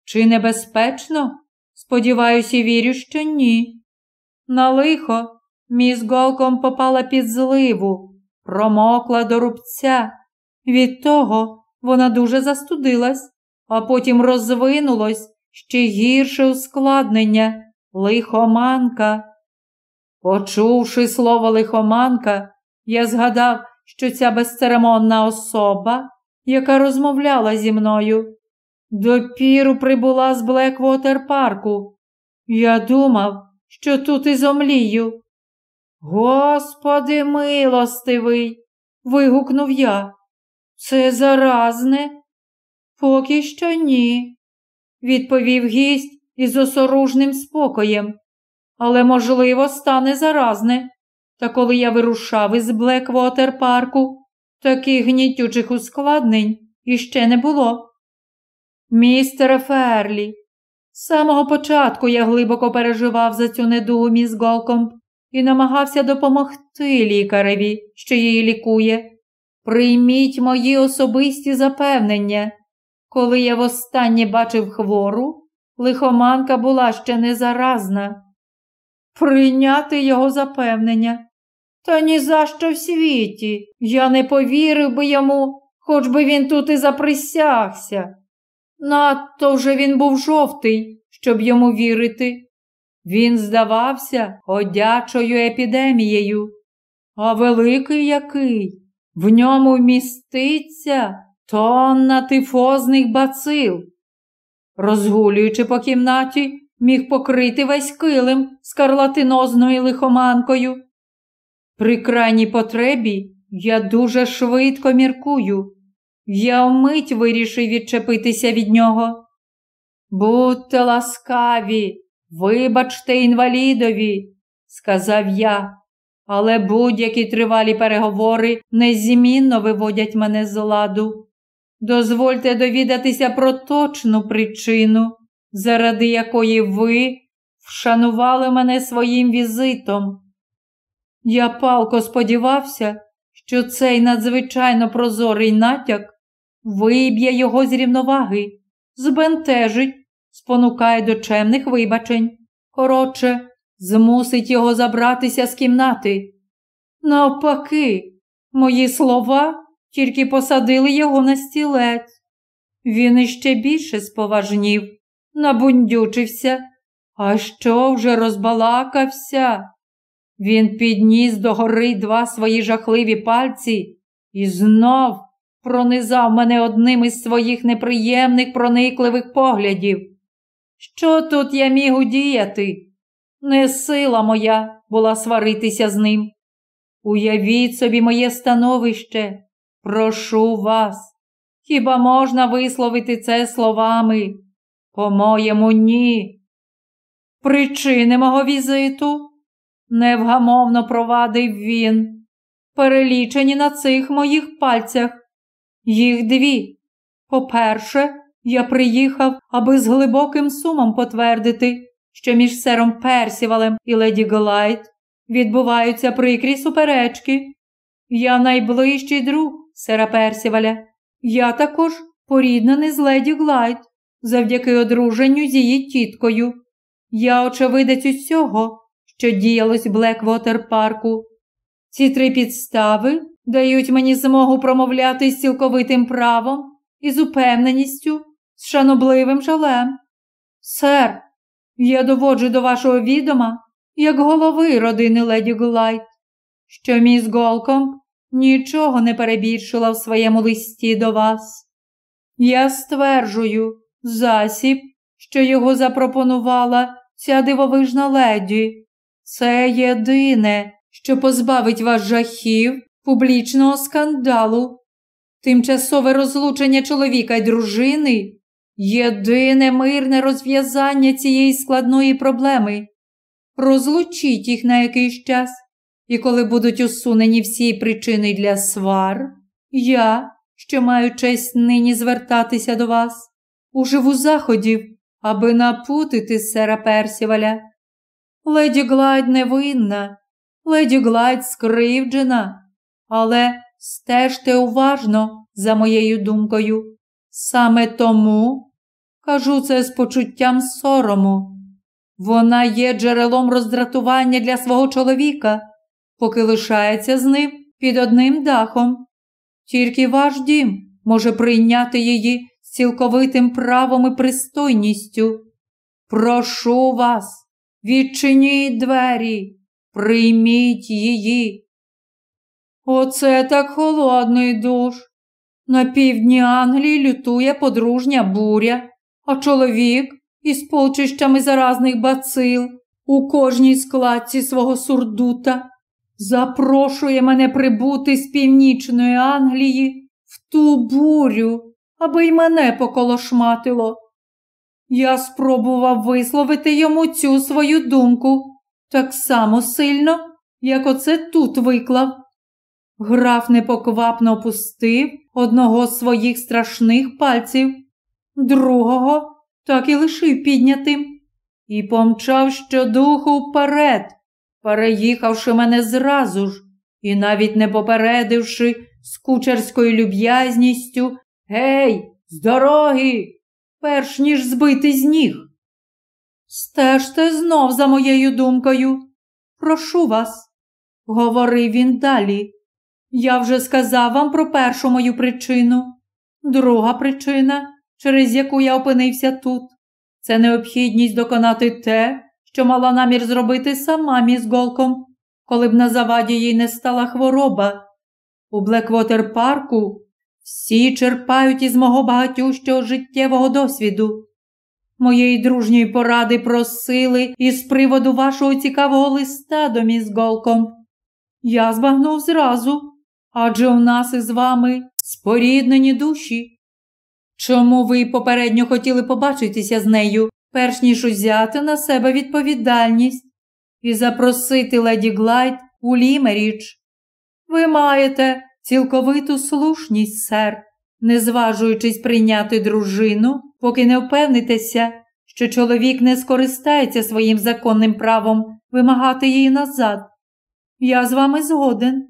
Чи небезпечно? Сподіваюся, вірю, що ні. На лихо міс голком попала під зливу, промокла до рубця. Від того вона дуже застудилась, а потім розвинулось ще гірше ускладнення лихоманка. Почувши слово лихоманка, я згадав, що ця безцеремонна особа, яка розмовляла зі мною, допіру прибула з Блеквотер парку. Я думав, що тут і зомлію. Господи милостивий, вигукнув я. Це заразне? Поки що ні, відповів гість із осоружним спокоєм. Але, можливо, стане заразне. Та коли я вирушав із Блеквотер парку, таких гнітючих ускладнень іще не було. Містере Ферлі, з самого початку я глибоко переживав за цю недугу міс Голкомб і намагався допомогти лікареві, що її лікує. Прийміть мої особисті запевнення. Коли я востаннє бачив хвору, лихоманка була ще не заразна. Прийняти його запевнення. Та ні за що в світі. Я не повірив би йому, хоч би він тут і заприсягся. Надто вже він був жовтий, щоб йому вірити. Він здавався ходячою епідемією, а великий який, в ньому міститься тонна тифозних бацил. Розгулюючи по кімнаті, міг покрити весь килим скарлатинозною лихоманкою. При крайній потребі я дуже швидко міркую. Я вмить вирішив відчепитися від нього. Будьте ласкаві, вибачте інвалідові, сказав я, але будь-які тривалі переговори незмінно виводять мене з ладу. Дозвольте довідатися про точну причину, заради якої ви вшанували мене своїм візитом. Я палко сподівався, що цей надзвичайно прозорий натяк виб'є його з рівноваги, збентежить спонукає до чемних вибачень. Коротше, змусить його забратися з кімнати. Навпаки, мої слова тільки посадили його на стілець. Він іще більше споважнів, набундючився, а що вже розбалакався. Він підніс до гори два свої жахливі пальці і знов пронизав мене одним із своїх неприємних проникливих поглядів. Що тут я міг удіяти? Не сила моя була сваритися з ним. Уявіть собі моє становище, прошу вас. Хіба можна висловити це словами? По-моєму, ні. Причини мого візиту невгамовно провадив він, перелічені на цих моїх пальцях. Їх дві. По-перше, я приїхав, аби з глибоким сумом потвердити, що між сером Персівалем і леді Глайд відбуваються прикрі суперечки. Я найближчий друг сера Персіваля. Я також поріднений з леді Глайд завдяки одруженню з її тіткою. Я очевидець усього, що діялось Блеквотер парку. Ці три підстави дають мені змогу промовляти з цілковитим правом і з упевненістю, з шанобливим жалем. Сер, я доводжу до вашого відома, як голови родини леді Глайд, що міс Голкомб нічого не перебільшила в своєму листі до вас. Я стверджую засіб, що його запропонувала ця дивовижна леді. Це єдине, що позбавить вас жахів, публічного скандалу, тимчасове розлучення чоловіка й дружини єдине мирне розв'язання цієї складної проблеми. Розлучіть їх на якийсь час, і коли будуть усунені всі причини для свар, я, що маю честь нині звертатися до вас, уживу заходів, аби напутити сера Персіваля. Леді Глайд невинна, леді Глайд скривджена, але стежте уважно за моєю думкою. Саме тому кажу це з почуттям сорому. Вона є джерелом роздратування для свого чоловіка, поки лишається з ним під одним дахом. Тільки ваш дім може прийняти її з цілковитим правом і пристойністю. Прошу вас, відчиніть двері, прийміть її. Оце так холодний душ. На півдні Англії лютує подружня буря, а чоловік із полчищами заразних бацил у кожній складці свого сурдута запрошує мене прибути з північної Англії в ту бурю, аби й мене поколошматило. Я спробував висловити йому цю свою думку так само сильно, як оце тут виклав. Граф непоквапно опустив одного з своїх страшних пальців, другого так і лишив піднятим, і помчав щодуху вперед, переїхавши мене зразу ж і навіть не попередивши з кучерською люб'язністю Гей, з дороги, перш ніж збити з ніг. Стежте знов за моєю думкою. Прошу вас, говорив він далі. Я вже сказав вам про першу мою причину. Друга причина, через яку я опинився тут, це необхідність доконати те, що мала намір зробити сама міс Голком, коли б на заваді їй не стала хвороба. У Блеквотер парку всі черпають із мого багатющого життєвого досвіду. Моєї дружньої поради просили із приводу вашого цікавого листа до міс Голком. Я збагнув зразу, адже у нас із вами споріднені душі. Чому ви попередньо хотіли побачитися з нею, перш ніж узяти на себе відповідальність і запросити леді Глайд у Лімеріч? Ви маєте цілковиту слушність, сер, не зважуючись прийняти дружину, поки не впевнитеся, що чоловік не скористається своїм законним правом вимагати її назад. Я з вами згоден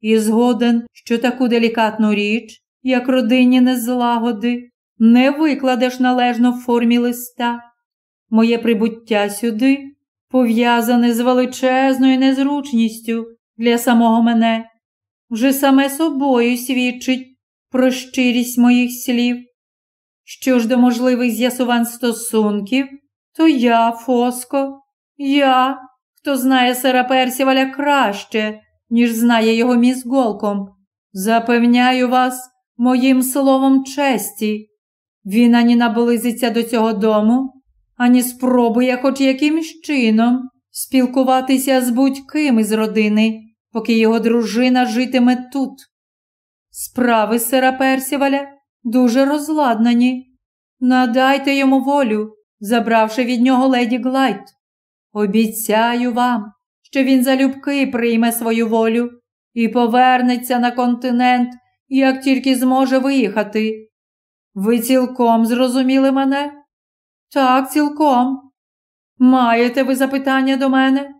і згоден, що таку делікатну річ, як родинні незлагоди, не викладеш належно в формі листа. Моє прибуття сюди пов'язане з величезною незручністю для самого мене, вже саме собою свідчить про щирість моїх слів. Що ж до можливих з'ясувань стосунків, то я, Фоско, я, хто знає сера Персіваля краще, ніж знає його міс Голком, запевняю вас моїм словом честі. Він ані наблизиться до цього дому, ані спробує хоч якимсь чином спілкуватися з будь-ким із родини, поки його дружина житиме тут. Справи сера Персіваля дуже розладнані. Надайте йому волю, забравши від нього леді Глайд. Обіцяю вам, що він залюбки прийме свою волю і повернеться на континент, як тільки зможе виїхати. Ви цілком зрозуміли мене? Так, цілком. Маєте ви запитання до мене?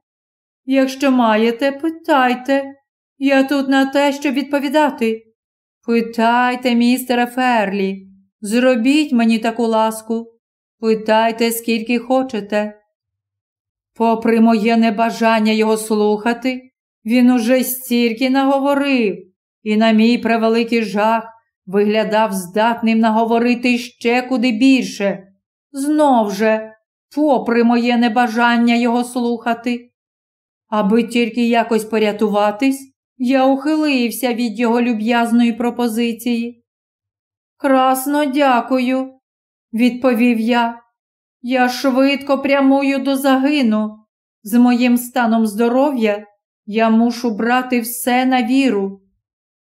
Якщо маєте, питайте. Я тут на те, щоб відповідати. Питайте, містере Ферлі, зробіть мені таку ласку. Питайте, скільки хочете. Попри моє небажання його слухати, він уже стільки наговорив, і, на мій превеликий жах, виглядав здатним наговорити ще куди більше. Знов же, попри моє небажання його слухати. Аби тільки якось порятуватись, я ухилився від його люб'язної пропозиції. Красно дякую, відповів я. Я швидко прямую до загину. З моїм станом здоров'я я мушу брати все на віру.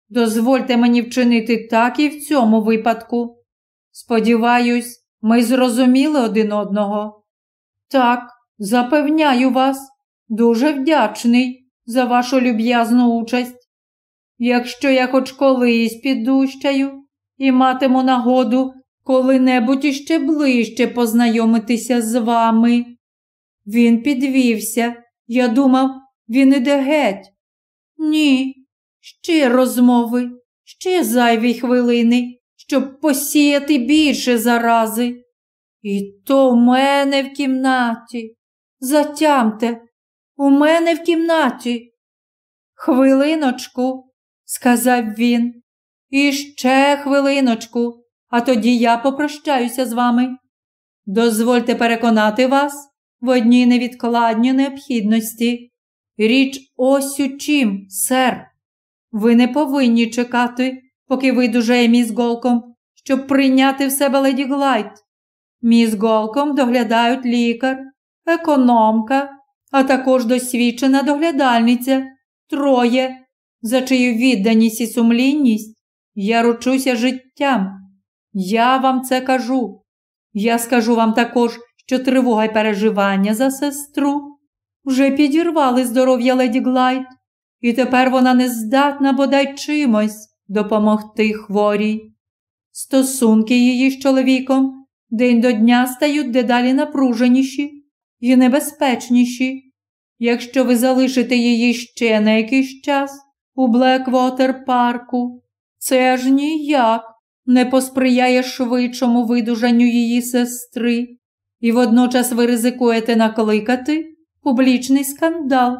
Дозвольте мені вчинити так і в цьому випадку. Сподіваюсь, ми зрозуміли один одного. Так, запевняю вас, дуже вдячний за вашу люб'язну участь. Якщо я хоч колись підущаю і матиму нагоду коли-небудь іще ближче познайомитися з вами. Він підвівся. Я думав, він іде геть. Ні, ще розмови, ще зайві хвилини, щоб посіяти більше зарази. І то в мене в кімнаті. Затямте, у мене в кімнаті. Хвилиночку, сказав він, і ще хвилиночку, а тоді я попрощаюся з вами. Дозвольте переконати вас в одній невідкладній необхідності. Річ ось у чим, сер. Ви не повинні чекати, поки видужає міс Голкомб, щоб прийняти в себе леді Глайд. Міс Голкомб доглядають лікар, економка, а також досвідчена доглядальниця, троє, за чию відданість і сумлінність я ручуся життям. Я вам це кажу. Я скажу вам також, що тривога й переживання за сестру вже підірвали здоров'я леді Глайд, і тепер вона не здатна бодай чимось допомогти хворій. Стосунки її з чоловіком день до дня стають дедалі напруженіші і небезпечніші. Якщо ви залишите її ще на якийсь час у Блеквотер парку, це ж ніяк не посприяє швидшому видужанню її сестри, і водночас ви ризикуєте накликати публічний скандал.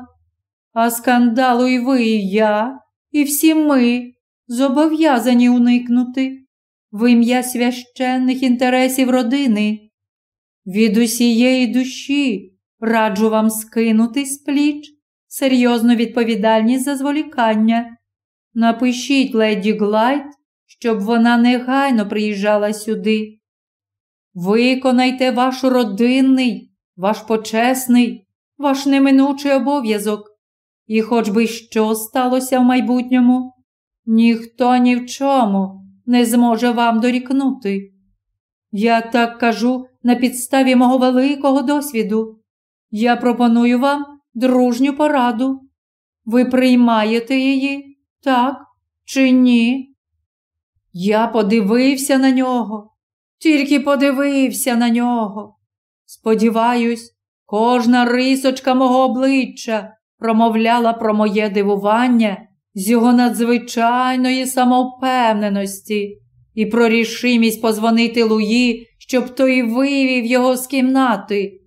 А скандалу і ви, і я, і всі ми зобов'язані уникнути в ім'я священних інтересів родини. Від усієї душі раджу вам скинути з пліч серйозну відповідальність за зволікання. Напишіть леді Глайд щоб вона негайно приїжджала сюди. Виконайте ваш родинний, ваш почесний, ваш неминучий обов'язок, і хоч би що сталося в майбутньому, ніхто ні в чому не зможе вам дорікнути. Я так кажу на підставі мого великого досвіду. Я пропоную вам дружню пораду. Ви приймаєте її, так чи ні? Я подивився на нього, тільки подивився на нього. Сподіваюсь, кожна рисочка мого обличчя промовляла про моє дивування з його надзвичайної самовпевненості. і про рішимість позвонити Луї, щоб той вивів його з кімнати.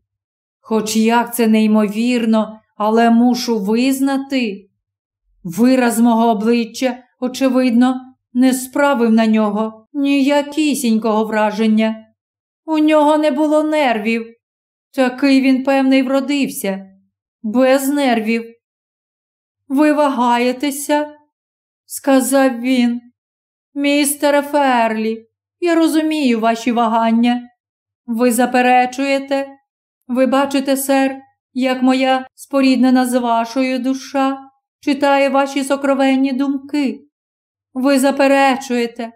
Хоч як це неймовірно, але мушу визнати. Вираз мого обличчя, очевидно, не справив на нього ніякісінького враження. У нього не було нервів. Такий він, певний, вродився, без нервів. Ви вагаєтеся, сказав він. Містере Ферлі, я розумію ваші вагання. Ви заперечуєте? Ви бачите, сер, як моя споріднена з вашою душа читає ваші сокровенні думки. Ви заперечуєте,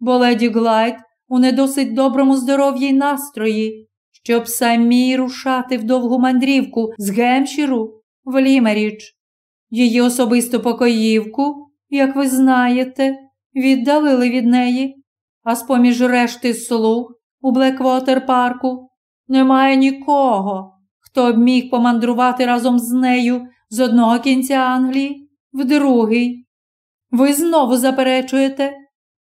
бо леді Глайд у недосить доброму здоров'ї й настрої, щоб самі рушати в довгу мандрівку з Гемшіру в Лімеріч. Її особисту покоївку, як ви знаєте, віддалили від неї, а з поміж решти слуг у Блеквотер парку немає нікого, хто б міг помандрувати разом з нею з одного кінця Англії в другий. Ви знову заперечуєте,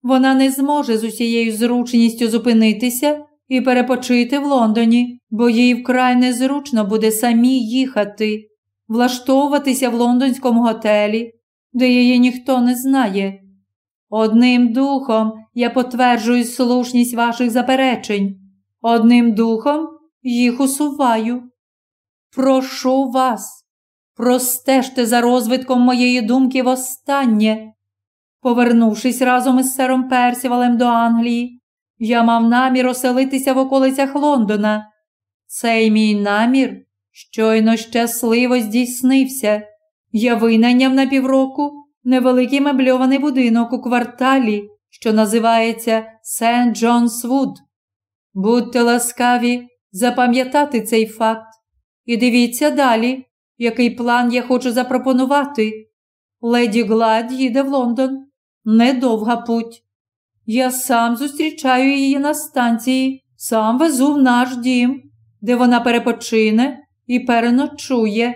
вона не зможе з усією зручністю зупинитися і перепочити в Лондоні, бо їй вкрай незручно буде самі їхати, влаштовуватися в лондонському готелі, де її ніхто не знає. Одним духом я потверджую слушність ваших заперечень, одним духом їх усуваю. Прошу вас, простежте за розвитком моєї думки востаннє. Повернувшись разом із сером Персівалем до Англії, я мав намір оселитися в околицях Лондона. Цей мій намір щойно щасливо здійснився. Я винайняв на півроку невеликий мебльований будинок у кварталі, що називається Сент Джонс Вуд. Будьте ласкаві запам'ятати цей факт і дивіться далі, який план я хочу запропонувати. Леді Глайд їде в Лондон. Недовга путь. Я сам зустрічаю її на станції, сам везу в наш дім, де вона перепочине і переночує.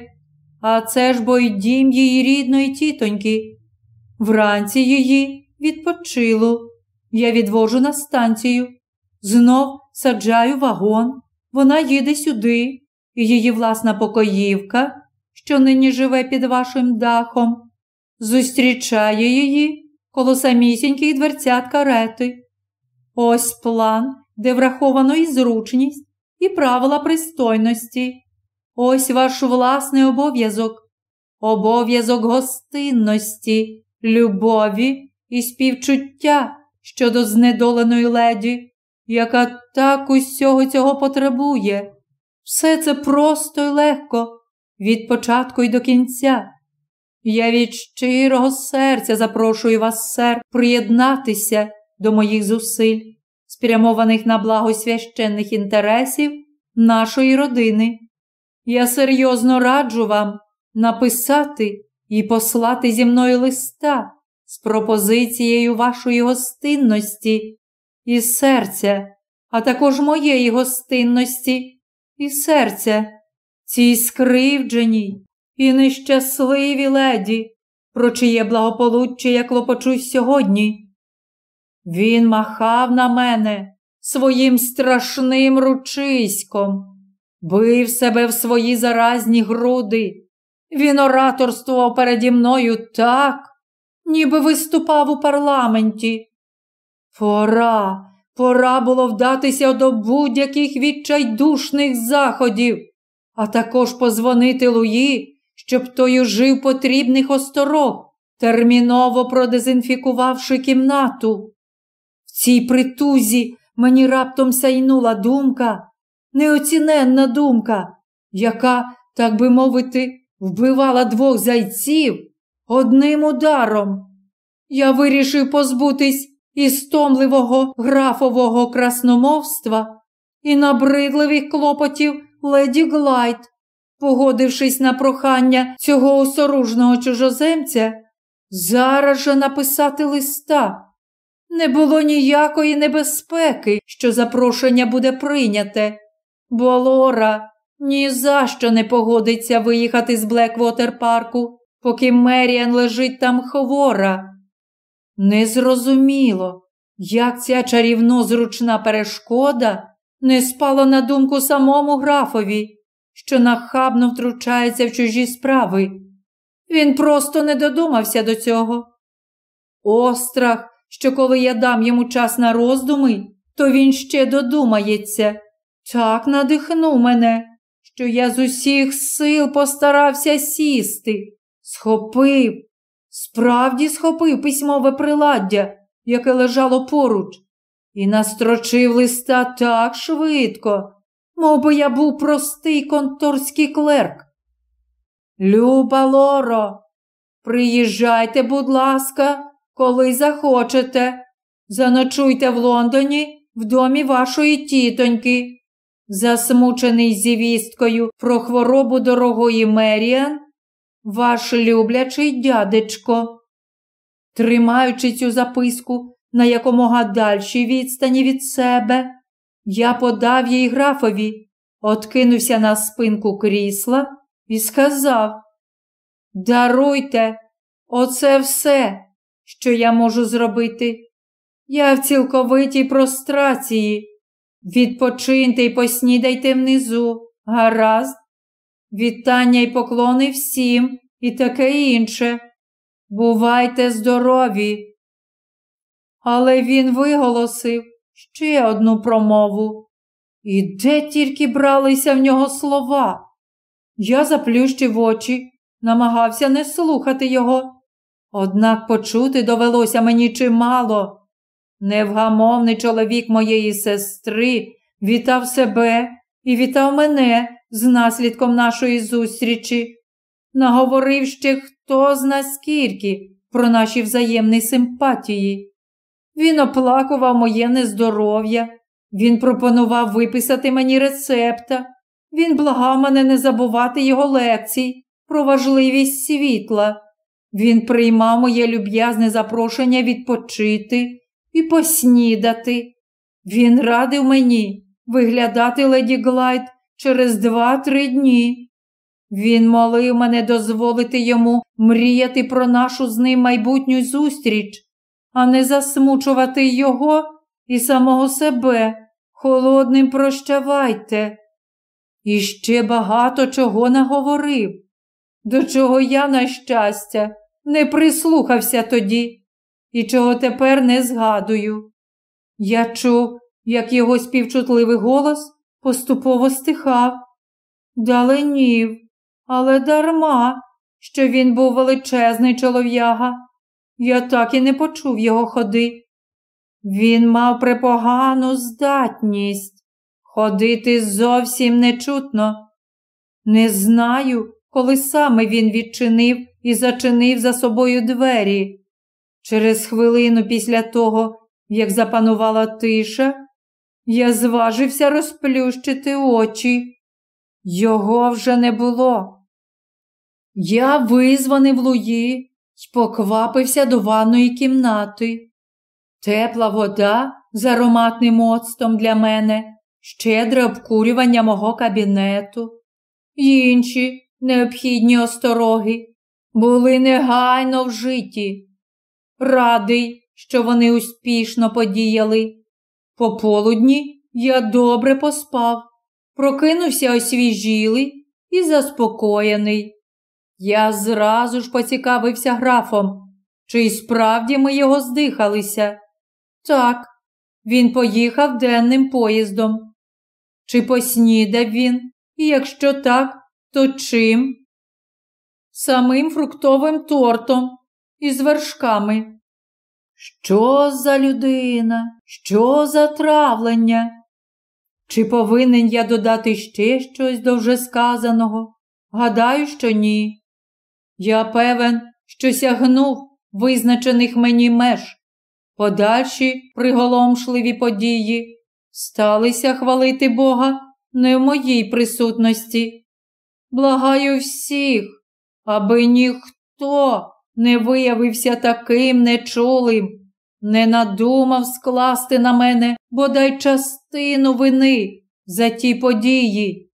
А це ж бо й дім її рідної тітоньки. Вранці її відпочилу. Я відвожу на станцію, знов саджаю вагон, вона їде сюди, і її власна покоївка, що нині живе під вашим дахом, зустрічає її коло самісіньких дверцят карети. Ось план, де враховано і зручність, і правила пристойності. Ось ваш власний обов'язок, обов'язок гостинності, любові і співчуття щодо знедоленої леді, яка так усього цього потребує. Все це просто й легко, від початку й до кінця. Я від щирого серця запрошую вас, сер, приєднатися до моїх зусиль, спрямованих на благо священних інтересів нашої родини. Я серйозно раджу вам написати і послати зі мною листа з пропозицією вашої гостинності і серця, а також моєї гостинності і серця, цій скривдженій і нещасливі леді, про чиє благополуччя я клопочусь сьогодні. Він махав на мене своїм страшним ручиськом, бив себе в свої заразні груди. Він ораторствував переді мною так, ніби виступав у парламенті. Пора, пора було вдатися до будь-яких відчайдушних заходів, а також позвонити Луї щоб той ужив потрібних осторог, терміново продезінфікувавши кімнату. В цій притузі мені раптом сяйнула думка, неоціненна думка, яка, так би мовити, вбивала двох зайців одним ударом. Я вирішив позбутись істомливого графового красномовства і набридливих клопотів леді Глайд погодившись на прохання цього осоружного чужоземця, зараз же написати листа. Не було ніякої небезпеки, що запрошення буде прийняте, бо Лора ні за що не погодиться виїхати з Блеквотер парку, поки Меріан лежить там хвора. Незрозуміло, як ця чарівно зручна перешкода не спала на думку самому графові, що нахабно втручається в чужі справи. Він просто не додумався до цього. Острах, що коли я дам йому час на роздуми, то він ще додумається. Так надихнув мене, що я з усіх сил постарався сісти, схопив, справді схопив письмове приладдя, яке лежало поруч, і настрочив листа так швидко, мов би я був простий конторський клерк. Люба Лоро, приїжджайте, будь ласка, коли захочете. Заночуйте в Лондоні в домі вашої тітоньки. Засмучений зівісткою про хворобу дорогої Меріан, ваш люблячий дядечко. Тримаючи цю записку на якомога дальшій відстані від себе, я подав їй графові, откинувся на спинку крісла і сказав: Даруйте, оце все, що я можу зробити. Я в цілковитій прострації. Відпочиньте й поснідайте внизу, гаразд, вітання й поклони всім і таке інше. Бувайте здорові. Але він виголосив ще одну промову. І де тільки бралися в нього слова. Я заплющив очі, намагався не слухати його. Однак почути довелося мені чимало. Невгамовний чоловік моєї сестри вітав себе і вітав мене з наслідком нашої зустрічі. Наговорив ще хто зна скільки про наші взаємні симпатії. Він оплакував моє нездоров'я, він пропонував виписати мені рецепта, він благав мене не забувати його лекцій про важливість світла. Він приймав моє люб'язне запрошення відпочити і поснідати. Він радив мені виглядати леді Глайд через два-три дні. Він молив мене дозволити йому мріяти про нашу з ним майбутню зустріч, а не засмучувати його і самого себе. Холодним прощавайте. І ще багато чого наговорив, до чого я, на щастя, не прислухався тоді і чого тепер не згадую. Я чув, як його співчутливий голос поступово стихав, даленів, але дарма, що він був величезний чолов'яга. Я так і не почув його ходи. Він мав препогану здатність ходити зовсім нечутно. Не знаю, коли саме він відчинив і зачинив за собою двері. Через хвилину після того, як запанувала тиша, я зважився розплющити очі. Його вже не було. Я визвонив Луї й поквапився до ванної кімнати. Тепла вода з ароматним оцтом для мене, щедре обкурювання мого кабінету, інші необхідні остороги були негайно вжиті. Радий, що вони успішно подіяли. Пополудні я добре поспав, прокинувся освіжілий і заспокоєний. Я зразу ж поцікавився графом, чи й справді ми його здихалися. Так, він поїхав денним поїздом. Чи поснідав він, і якщо так, то чим? Самим фруктовим тортом із вершками. Що за людина? Що за травлення? Чи повинен я додати ще щось до вже сказаного? Гадаю, що ні. Я певен, що сягнув визначених мені меж. Подальші приголомшливі події сталися хвалити Бога не в моїй присутності. Благаю всіх, аби ніхто не виявився таким нечулим, не надумав скласти на мене бодай частину вини за ті події.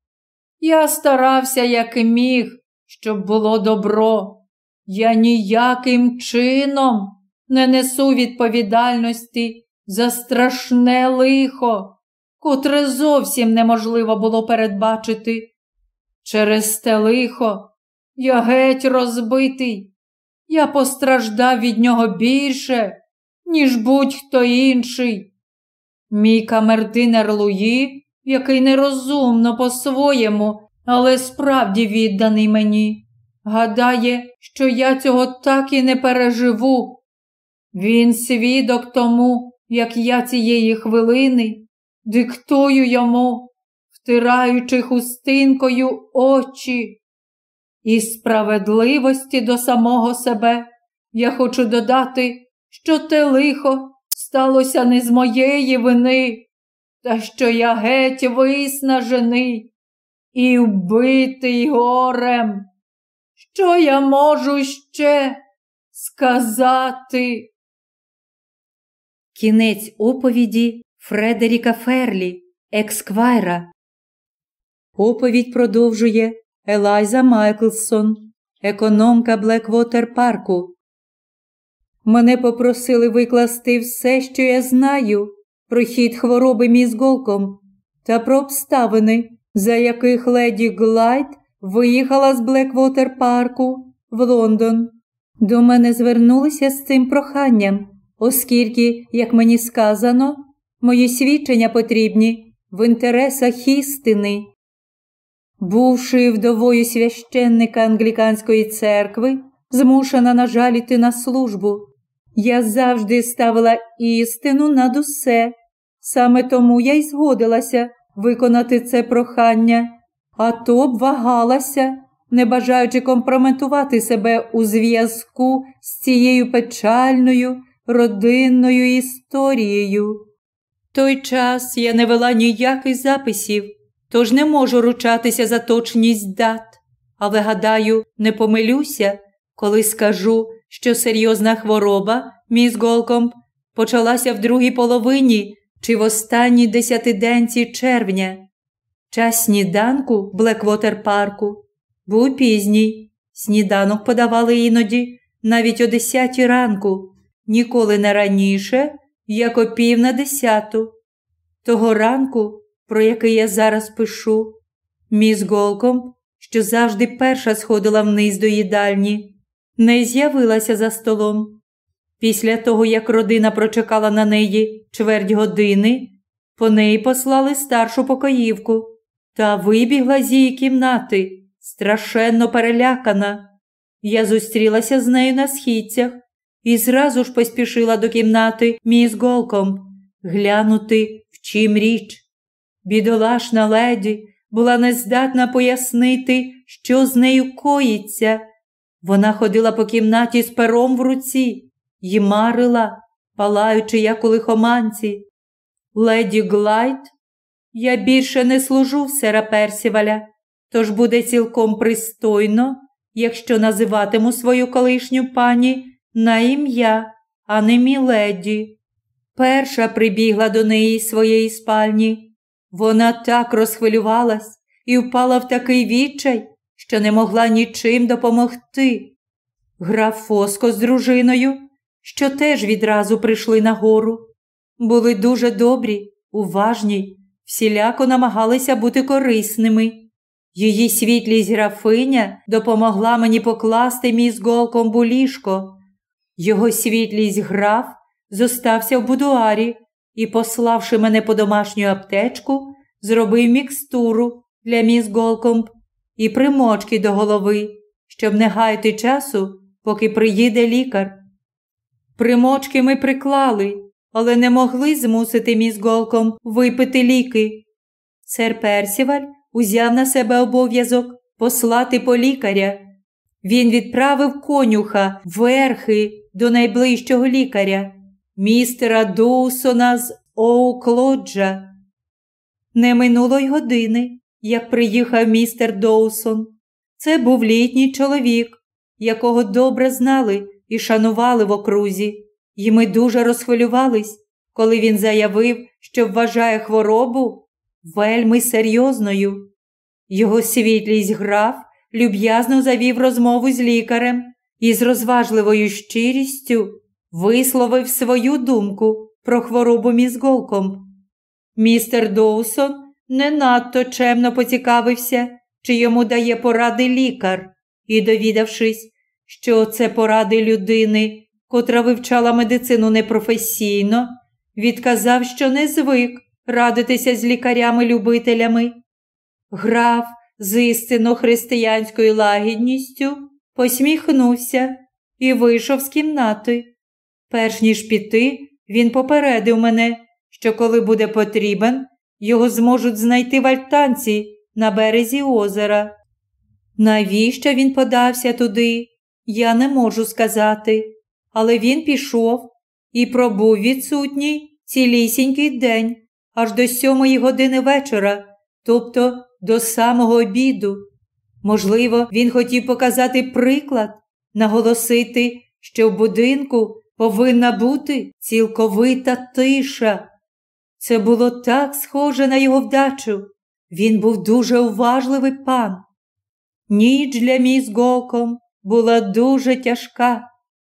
Я старався, як і міг, щоб було добро. Я ніяким чином не несу відповідальності за страшне лихо, котре зовсім неможливо було передбачити. Через те лихо я геть розбитий. Я постраждав від нього більше, ніж будь-хто інший. Мій камердинер Луї, який нерозумно по-своєму, але справді відданий мені, гадає, що я цього так і не переживу. Він свідок тому, як я цієї хвилини диктую йому, втираючи хустинкою очі. І справедливості до самого себе я хочу додати, що те лихо сталося не з моєї вини, та що я геть виснажений і вбитий горем. Що я можу ще сказати? Кінець оповіді Фредеріка Ферлі, ексквайра. Оповідь продовжує Елайза Майклсон, економка Блеквотер парку. Мене попросили викласти все, що я знаю, про хід хвороби мізголком та про обставини, за яких леді Глайд виїхала з Блеквотер парку в Лондон. До мене звернулися з цим проханням, оскільки, як мені сказано, мої свідчення потрібні в інтересах істини. Бувши вдовою священника англіканської церкви, змушена нажаліти на службу, я завжди ставила істину над усе. Саме тому я й згодилася виконати це прохання, а то б вагалася, не бажаючи компрометувати себе у зв'язку з цією печальною родинною історією. Той час я не вела ніяких записів, тож не можу ручатися за точність дат, але, гадаю, не помилюся, коли скажу, що серйозна хвороба, міс Голкомб, почалася в другій половині чи в останній десятиденці червня. Час сніданку Блеквотер парку був пізній. Сніданок подавали іноді навіть о десятій ранку, ніколи не раніше, як о пів на десяту. Того ранку, про який я зараз пишу, міс Голкомб, що завжди перша сходила вниз до їдальні, не з'явилася за столом. Після того, як родина прочекала на неї чверть години, по неї послали старшу покоївку та вибігла з її кімнати, страшенно перелякана. Я зустрілася з нею на східцях і зразу ж поспішила до кімнати міс Голком глянути, в чим річ. Бідолашна леді була нездатна пояснити, що з нею коїться. Вона ходила по кімнаті з пером в руці й марила, палаючи, як у лихоманці. Леді Глайд, я більше не служу в сера Персіваля, тож буде цілком пристойно, якщо називатиму свою колишню пані на ім'я, а не міледі. Перша прибігла до неї своєї спальні. Вона так розхвилювалась і впала в такий відчай, що не могла нічим допомогти. Граф Фоско з дружиною, що теж відразу прийшли на гору, були дуже добрі, уважні, всіляко намагалися бути корисними. Її світлість графиня допомогла мені покласти мій з голком. Його світлість граф зостався в будуарі і, пославши мене по домашню аптечку, зробив мікстуру для міс Голкомб і примочки до голови, щоб не гаяти часу, поки приїде лікар. Примочки ми приклали, але не могли змусити міс Голкомб випити ліки. Сер Персіваль узяв на себе обов'язок послати по лікаря. Він відправив конюха верхи до найближчого лікаря, містера Доусона з Оуклоджа. Не минуло й години, як приїхав містер Доусон. Це був літній чоловік, якого добре знали і шанували в окрузі, і ми дуже розхвилювались, коли він заявив, що вважає хворобу вельми серйозною. Його світлість граф люб'язно завів розмову з лікарем і з розважливою щирістю висловив свою думку про хворобу мізголком. Містер Доусон не надто чемно поцікавився, чи йому дає поради лікар, і, довідавшись, що це поради людини, котра вивчала медицину непрофесійно, відказав, що не звик радитися з лікарями-любителями. Граф з істинно християнською лагідністю посміхнувся і вийшов з кімнати. Перш ніж піти, він попередив мене, що коли буде потрібен, його зможуть знайти в альтанці на березі озера. Навіщо він подався туди, я не можу сказати, але він пішов і пробув відсутній цілісінький день, аж до сьомої години вечора, тобто до самого обіду. Можливо, він хотів показати приклад, наголосити, що в будинку повинна бути цілковита тиша. Це було так схоже на його вдачу. Він був дуже уважливий пан. Ніч для міс Голком була дуже тяжка.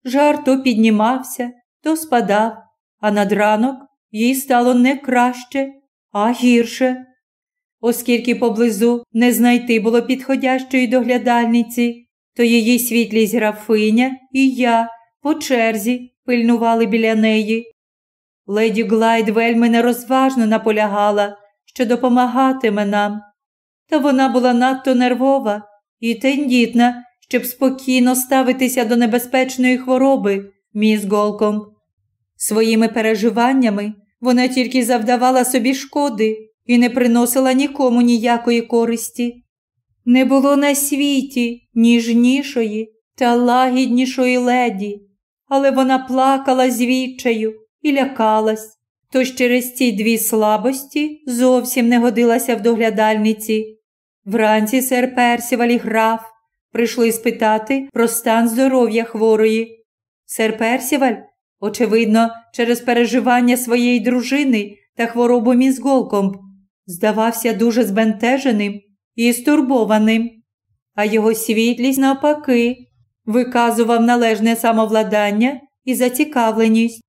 Жар то піднімався, то спадав, а над ранок їй стало не краще, а гірше. Оскільки поблизу не знайти було підходящої доглядальниці, то її світлість графиня і я по черзі пильнували біля неї. Леді Глайд вельми нерозважно наполягала, що допомагатиме нам. Та вона була надто нервова і тендітна, щоб спокійно ставитися до небезпечної хвороби, міс Голком. Своїми переживаннями вона тільки завдавала собі шкоди і не приносила нікому ніякої користі. Не було на світі ніжнішої та лагіднішої леді, але вона плакала з відчаю і лякалась, тож через ці дві слабості зовсім не годилася в доглядальниці. Вранці сер Персіваль і граф прийшли спитати про стан здоров'я хворої. Сер Персіваль, очевидно, через переживання своєї дружини та хворобу мізголком, здавався дуже збентеженим і стурбованим, а його світлість, навпаки, виказував належне самовладання і зацікавленість.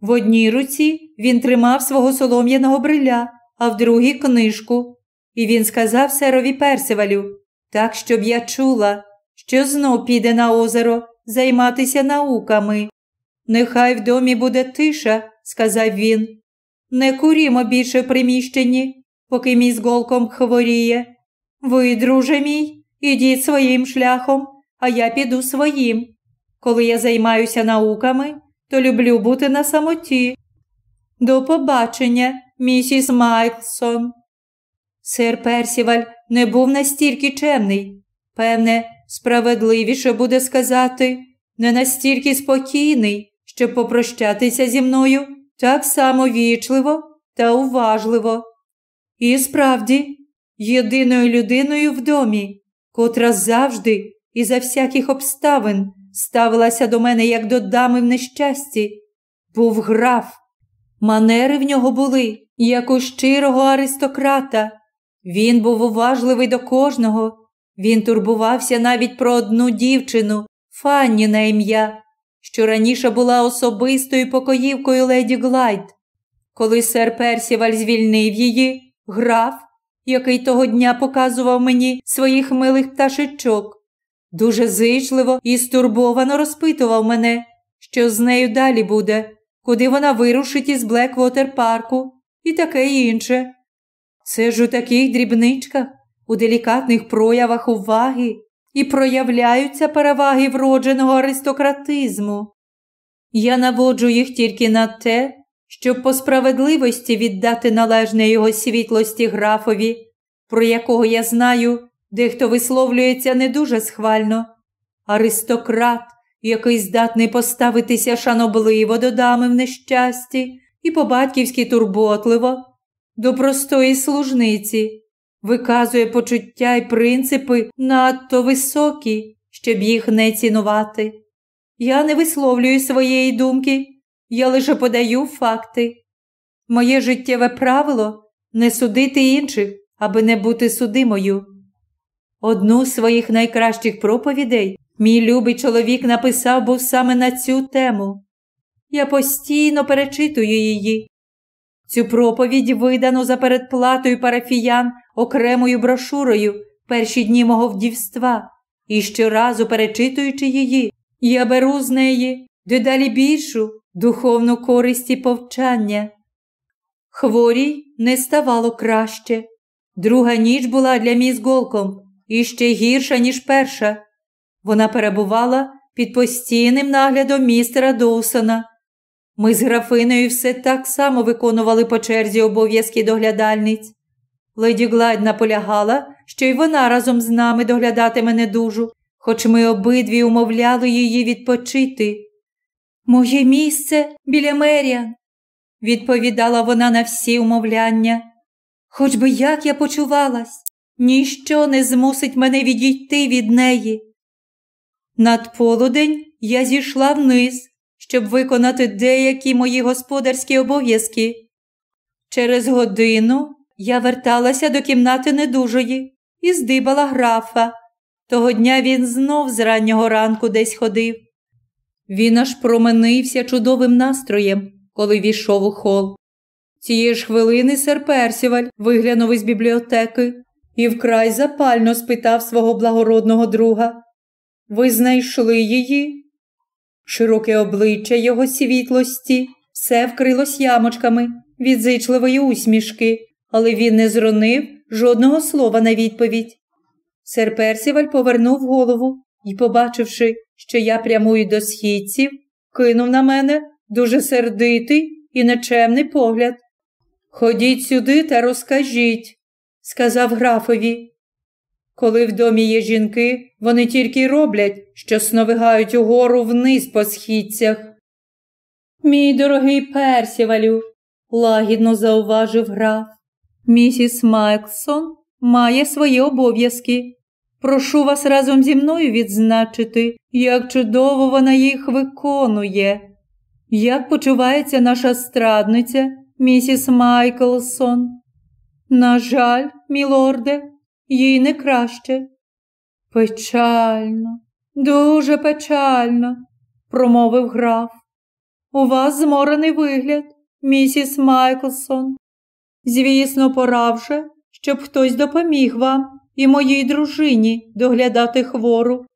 В одній руці він тримав свого солом'яного бриля, а в другій книжку. І він сказав серові Персивалю, так, щоб я чула, що знов піде на озеро займатися науками. Нехай в домі буде тиша, сказав він. Не курімо більше в приміщенні, поки мій з голком хворіє. Ви, друже мій, ідіть своїм шляхом, а я піду своїм. Коли я займаюся науками, то люблю бути на самоті. До побачення, місіс Майклсон. Сер Персіваль не був настільки чемний. Певне, справедливіше буде сказати, не настільки спокійний, щоб попрощатися зі мною так само вічливо та уважливо. І справді, єдиною людиною в домі, котра завжди і за всяких обставин ставилася до мене як до дами в нещасті, був граф. Манери в нього були, як у щирого аристократа. Він був уважливий до кожного. Він турбувався навіть про одну дівчину, Фанні на ім'я, що раніше була особистою покоївкою леді Глайд. Коли сер Персіваль звільнив її, граф, який того дня показував мені своїх милих пташечок, дуже зичливо і стурбовано розпитував мене, що з нею далі буде, куди вона вирушить із Блеквотер парку і таке інше. Це ж у таких дрібничках, у делікатних проявах уваги і проявляються переваги вродженого аристократизму. Я наводжу їх тільки на те, щоб по справедливості віддати належне його світлості графові, про якого я знаю, дехто висловлюється не дуже схвально. Аристократ, який здатний поставитися шанобливо до дами в нещасті і по батьківськи турботливо, до простої служниці, виказує почуття й принципи надто високі, щоб їх не цінувати. Я не висловлюю своєї думки, я лише подаю факти. Моє життєве правило не судити інших, аби не бути судимою. Одну з своїх найкращих проповідей мій любий чоловік написав був саме на цю тему. Я постійно перечитую її. Цю проповідь видано за передплатою парафіян окремою брошурою перші дні мого вдівства, і щоразу перечитуючи її, я беру з неї дедалі більшу духовну користь і повчання. Хворій не ставало краще. Друга ніч була для міс Голком іще гірша, ніж перша. Вона перебувала під постійним наглядом містера Доусона. Ми з графиною все так само виконували по черзі обов'язки доглядальниць. Леді Глайд наполягала, що й вона разом з нами доглядатиме недужу, хоч ми обидві умовляли її відпочити. Моє місце біля Меріан, відповідала вона на всі умовляння. Хоч би як я почувалась, ніщо не змусить мене відійти від неї. Над полудень я зійшла вниз, щоб виконати деякі мої господарські обов'язки. Через годину я верталася до кімнати недужої і здибала графа. Того дня він знов з раннього ранку десь ходив. Він аж променився чудовим настроєм, коли війшов у хол. Цієї ж хвилини сер Персіваль виглянув із бібліотеки і вкрай запально спитав свого благородного друга. Ви знайшли її? Широке обличчя його світлості все вкрилось ямочками від зичливої усмішки, але він не зронив жодного слова на відповідь. Сер Персіваль повернув голову і, побачивши, що я прямую до східців, кинув на мене дуже сердитий і нечемний погляд. Ходіть сюди та розкажіть, сказав графові. Коли в домі є жінки, вони тільки й роблять, що сновигають угору вниз по східцях. Мій дорогий Персівалю, лагідно зауважив граф. Місіс Майклсон має свої обов'язки. Прошу вас разом зі мною відзначити, як чудово вона їх виконує. Як почувається наша страдниця, місіс Майклсон? На жаль, мілорде, їй не краще. Печально, дуже печально, промовив граф. У вас зморений вигляд, місіс Майклсон. Звісно, пора вже, щоб хтось допоміг вам і моїй дружині доглядати хвору.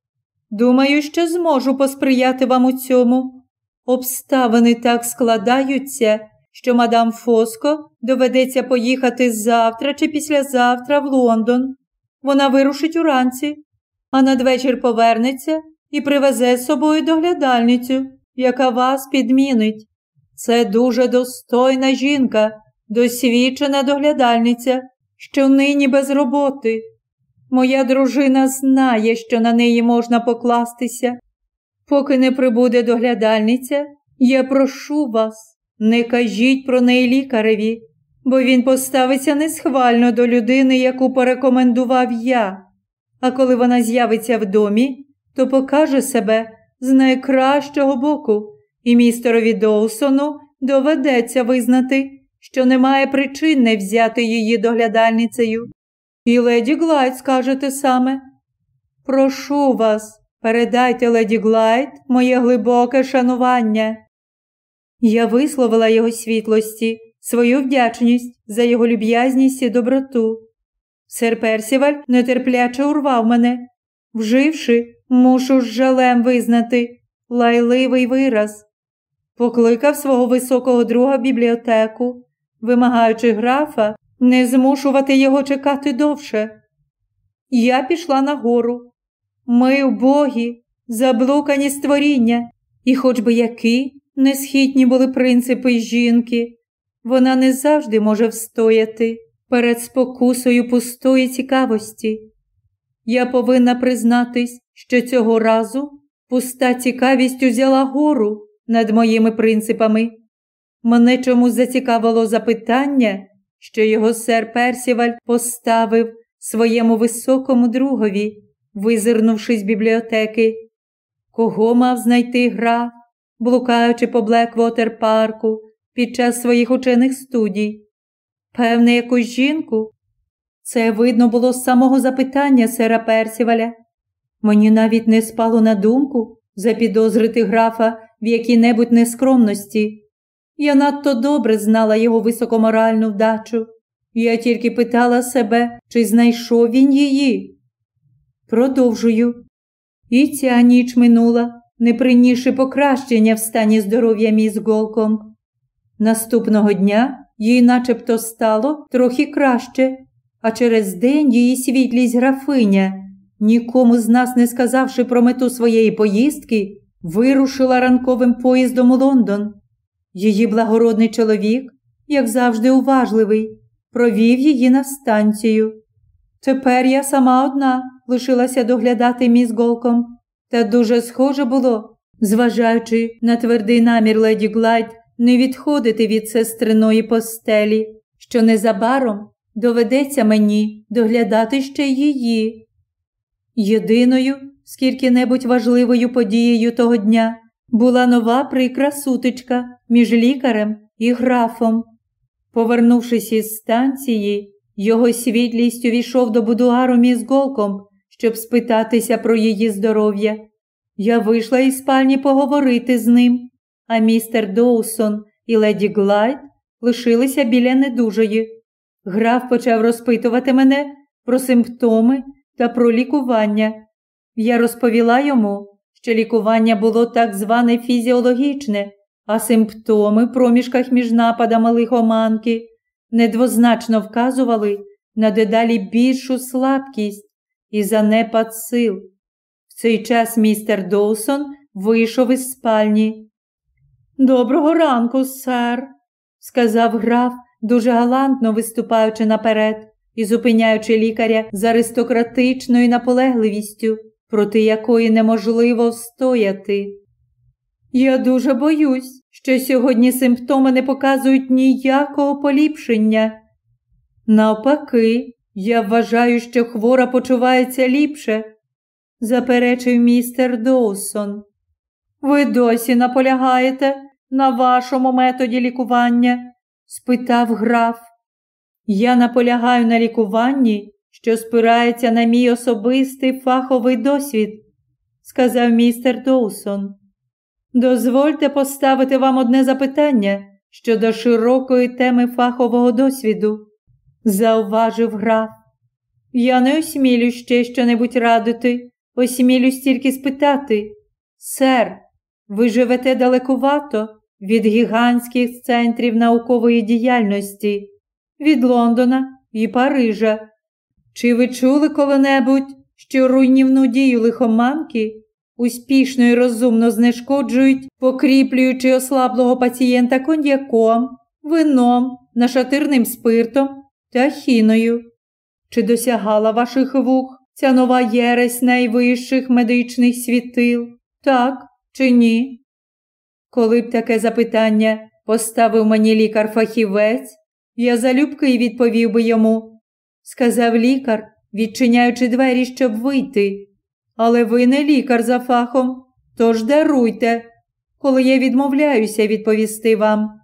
Думаю, що зможу посприяти вам у цьому. Обставини так складаються, що мадам Фоско доведеться поїхати завтра чи післязавтра в Лондон. Вона вирушить уранці, а надвечір повернеться і привезе з собою доглядальницю, яка вас підмінить. Це дуже достойна жінка, досвідчена доглядальниця, що нині без роботи. Моя дружина знає, що на неї можна покластися. Поки не прибуде доглядальниця, я прошу вас, не кажіть про неї лікареві, бо він поставиться несхвально до людини, яку порекомендував я. А коли вона з'явиться в домі, то покаже себе з найкращого боку, і містерові Доусону доведеться визнати, що немає причин не взяти її доглядальницею. І леді Глайд скаже те саме. Прошу вас, передайте леді Глайд моє глибоке шанування. Я висловила його світлості, свою вдячність за його люб'язність і доброту. Сер Персіваль нетерпляче урвав мене, вживши, мушу з жалем визнати, лайливий вираз. Покликав свого високого друга бібліотеку, вимагаючи графа не змушувати його чекати довше. Я пішла нагору. Ми убогі, заблукані створіння, і хоч би які несхитні були принципи жінки, вона не завжди може встояти перед спокусою пустої цікавості. Я повинна признатись, що цього разу пуста цікавість узяла гору над моїми принципами. Мене чомусь зацікавило запитання, що його сер Персіваль поставив своєму високому другові, визирнувши з бібліотеки, кого мав знайти граф, блукаючи по Блеквотер парку під час своїх учених студій. Певне, якусь жінку. Це видно було з самого запитання сера Персіваля. Мені навіть не спало на думку, запідозрити графа в якій-небудь нескромності. Я надто добре знала його високоморальну вдачу. Я тільки питала себе, чи знайшов він її. Продовжую. І ця ніч минула, не принісши покращення в стані здоров'я міс Голком. Наступного дня їй начебто стало трохи краще, а через день її світлість графиня, нікому з нас не сказавши про мету своєї поїздки, вирушила ранковим поїздом у Лондон. Її благородний чоловік, як завжди, уважливий, провів її на станцію. Тепер я сама одна лишилася доглядати міс Голком, та дуже схоже було, зважаючи на твердий намір леді Глайд не відходити від сестриної постелі, що незабаром доведеться мені доглядати ще її. Єдиною, скільки небудь важливою подією того дня, була нова прикра сутичка між лікарем і графом. Повернувшись із станції, його світлість увійшов до будуару міс Голком, щоб спитатися про її здоров'я. Я вийшла із спальні поговорити з ним, а містер Доусон і леді Глайд лишилися біля недужої. Граф почав розпитувати мене про симптоми та про лікування. Я розповіла йому, що лікування було так зване фізіологічне, а симптоми в проміжках між нападами лихоманки недвозначно вказували на дедалі більшу слабкість і занепад сил. В цей час містер Доусон вийшов із спальні. Доброго ранку, сер, сказав граф, дуже галантно виступаючи наперед і зупиняючи лікаря з аристократичною наполегливістю, проти якої неможливо встояти. Я дуже боюсь, що сьогодні симптоми не показують ніякого поліпшення. Навпаки, я вважаю, що хвора почувається ліпше, заперечив містер Доусон. Ви досі наполягаєте на вашому методі лікування? спитав граф. Я наполягаю на лікуванні, що спирається на мій особистий фаховий досвід, сказав містер Доусон. Дозвольте поставити вам одне запитання щодо широкої теми фахового досвіду, зауважив граф. Я не осмілю ще щонебудь радити, осмілюсь тільки спитати. Сер, ви живете далекувато від гігантських центрів наукової діяльності, від Лондона і Парижа. Чи ви чули коли-небудь, що руйнівну дію лихоманки успішно і розумно знешкоджують, покріплюючи ослаблого пацієнта коньяком, вином, нашатирним спиртом та хіною? Чи досягала ваших вух ця нова єресь найвищих медичних світил? Так чи ні? Коли б таке запитання поставив мені лікар-фахівець, я залюбки відповів би йому, сказав лікар, відчиняючи двері, щоб вийти. Але ви не лікар за фахом, тож даруйте, коли я відмовляюся відповісти вам.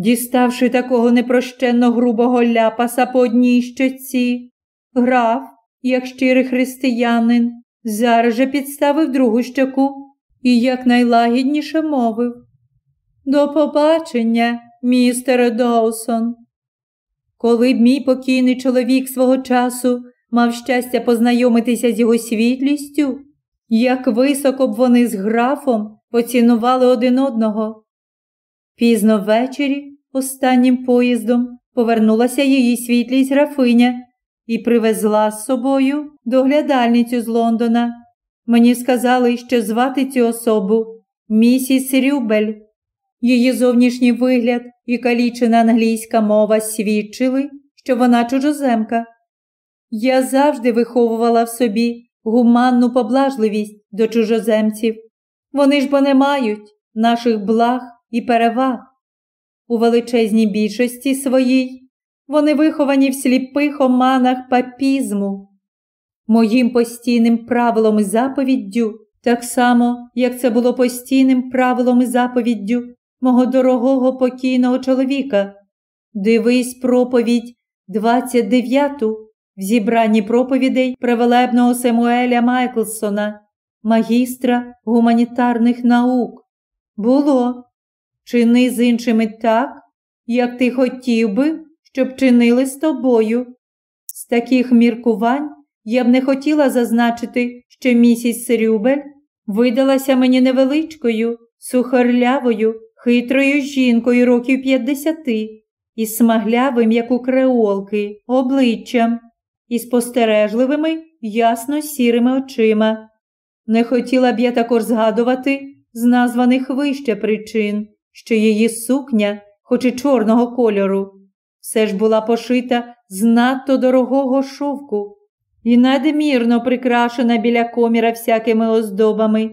Діставши такого непрощенно грубого ляпаса по одній щоці, граф, як щирий християнин, зараз же підставив другу щоку і якнайлагідніше мовив. До побачення, містере Доусон. Коли б мій покійний чоловік свого часу мав щастя познайомитися з його світлістю, як високо б вони з графом поцінували один одного. Пізно ввечері, останнім поїздом, повернулася її світлість графиня і привезла з собою доглядальницю з Лондона. Мені сказали, що звати цю особу місіс Рюбель. Її зовнішній вигляд і калічена англійська мова свідчили, що вона чужоземка. Я завжди виховувала в собі гуманну поблажливість до чужоземців. Вони ж бо не мають наших благ і переваг. У величезній більшості своїй вони виховані в сліпих оманах папізму. Моїм постійним правилом і заповіддю, так само, як це було постійним правилом і заповіддю мого дорогого покійного чоловіка. Дивись проповідь 29 в зібранні проповідей превелебного Семуеля Майклсона, магістра гуманітарних наук. Було. Чини з іншими так, як ти хотів би, щоб чинили з тобою. З таких міркувань я б не хотіла зазначити, що місіс Срюбель видалася мені невеличкою, сухорлявою, хитрою жінкою років п'ятдесяти, із смаглявим, як у креолки, обличчям, і спостережливими, ясно сірими очима. Не хотіла б я також згадувати з названих вище причин, що її сукня, хоч і чорного кольору, все ж була пошита з надто дорогого шовку і надмірно прикрашена біля коміра всякими оздобами,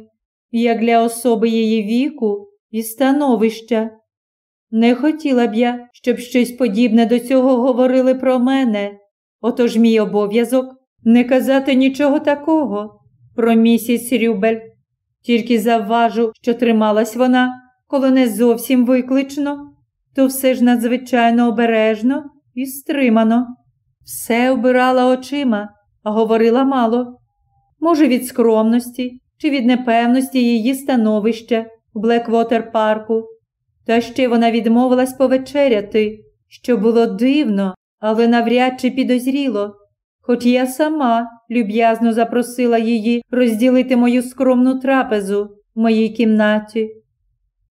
як для особи її віку і становища. Не хотіла б я, щоб щось подібне до цього говорили про мене, отож мій обов'язок не казати нічого такого про місіс Рюбель. Тільки завважу, що трималась вона, коли не зовсім виклично, то все ж надзвичайно обережно і стримано. Все обирала очима, а говорила мало. Може, від скромності чи від непевності її становища в Блеквотер парку. Та ще вона відмовилась повечеряти, що було дивно, але навряд чи підозріло, хоч я сама люб'язно запросила її розділити мою скромну трапезу в моїй кімнаті.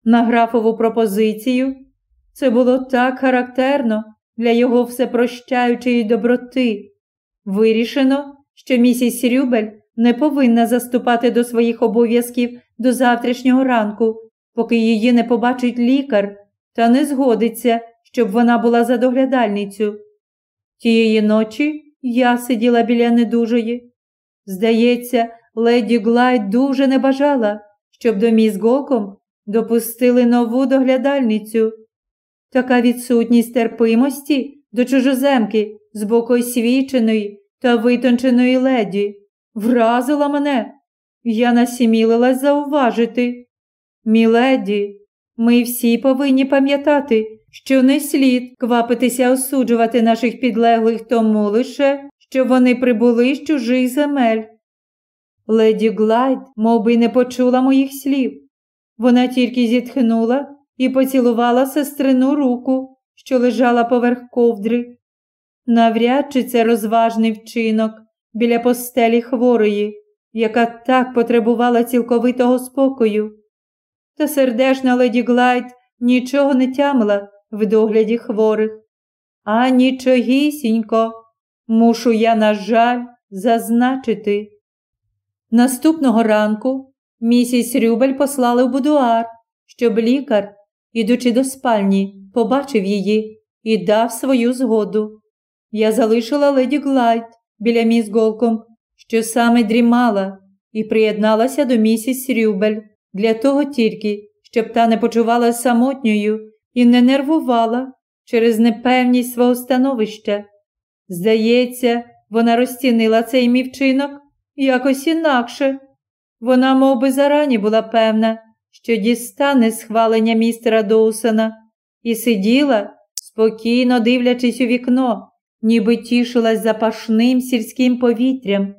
На графову пропозицію це було так характерно для його всепрощаючої доброти. Вирішено, що місіс Рюбель не повинна заступати до своїх обов'язків до завтрашнього ранку, поки її не побачить лікар, та не згодиться, щоб вона була за доглядальницю. Тієї ночі я сиділа біля недужої. Здається, леді Глайд дуже не бажала, щоб до міс Голком допустили нову доглядальницю. Така відсутність терпимості до чужоземки з боку освіченої та витонченої леді вразила мене. Я насімілилась зауважити. Міледі, ми всі повинні пам'ятати, що не слід квапитися осуджувати наших підлеглих тому лише, що вони прибули з чужих земель. Леді Глайд мов би, не почула моїх слів. Вона тільки зітхнула і поцілувала сестрину руку, що лежала поверх ковдри. Навряд чи це розважний вчинок біля постелі хворої, яка так потребувала цілковитого спокою. Та сердешна леді Глайд нічого не тямила в догляді хворих. А нічогісінько, мушу я, на жаль, зазначити. Наступного ранку місіс Рюбель послали в будуар, щоб лікар, ідучи до спальні, побачив її і дав свою згоду. Я залишила леді Глайд біля міс Голком, що саме дрімала, і приєдналася до місіс Рюбель для того тільки, щоб та не почувала самотньою і не нервувала через непевність свого становища. Здається, вона розцінила цей мій вчинок якось інакше. Вона мов би, зарані була певна, що дістане схвалення містера Доусона, і сиділа, спокійно дивлячись у вікно, ніби тішилась запашним сільським повітрям.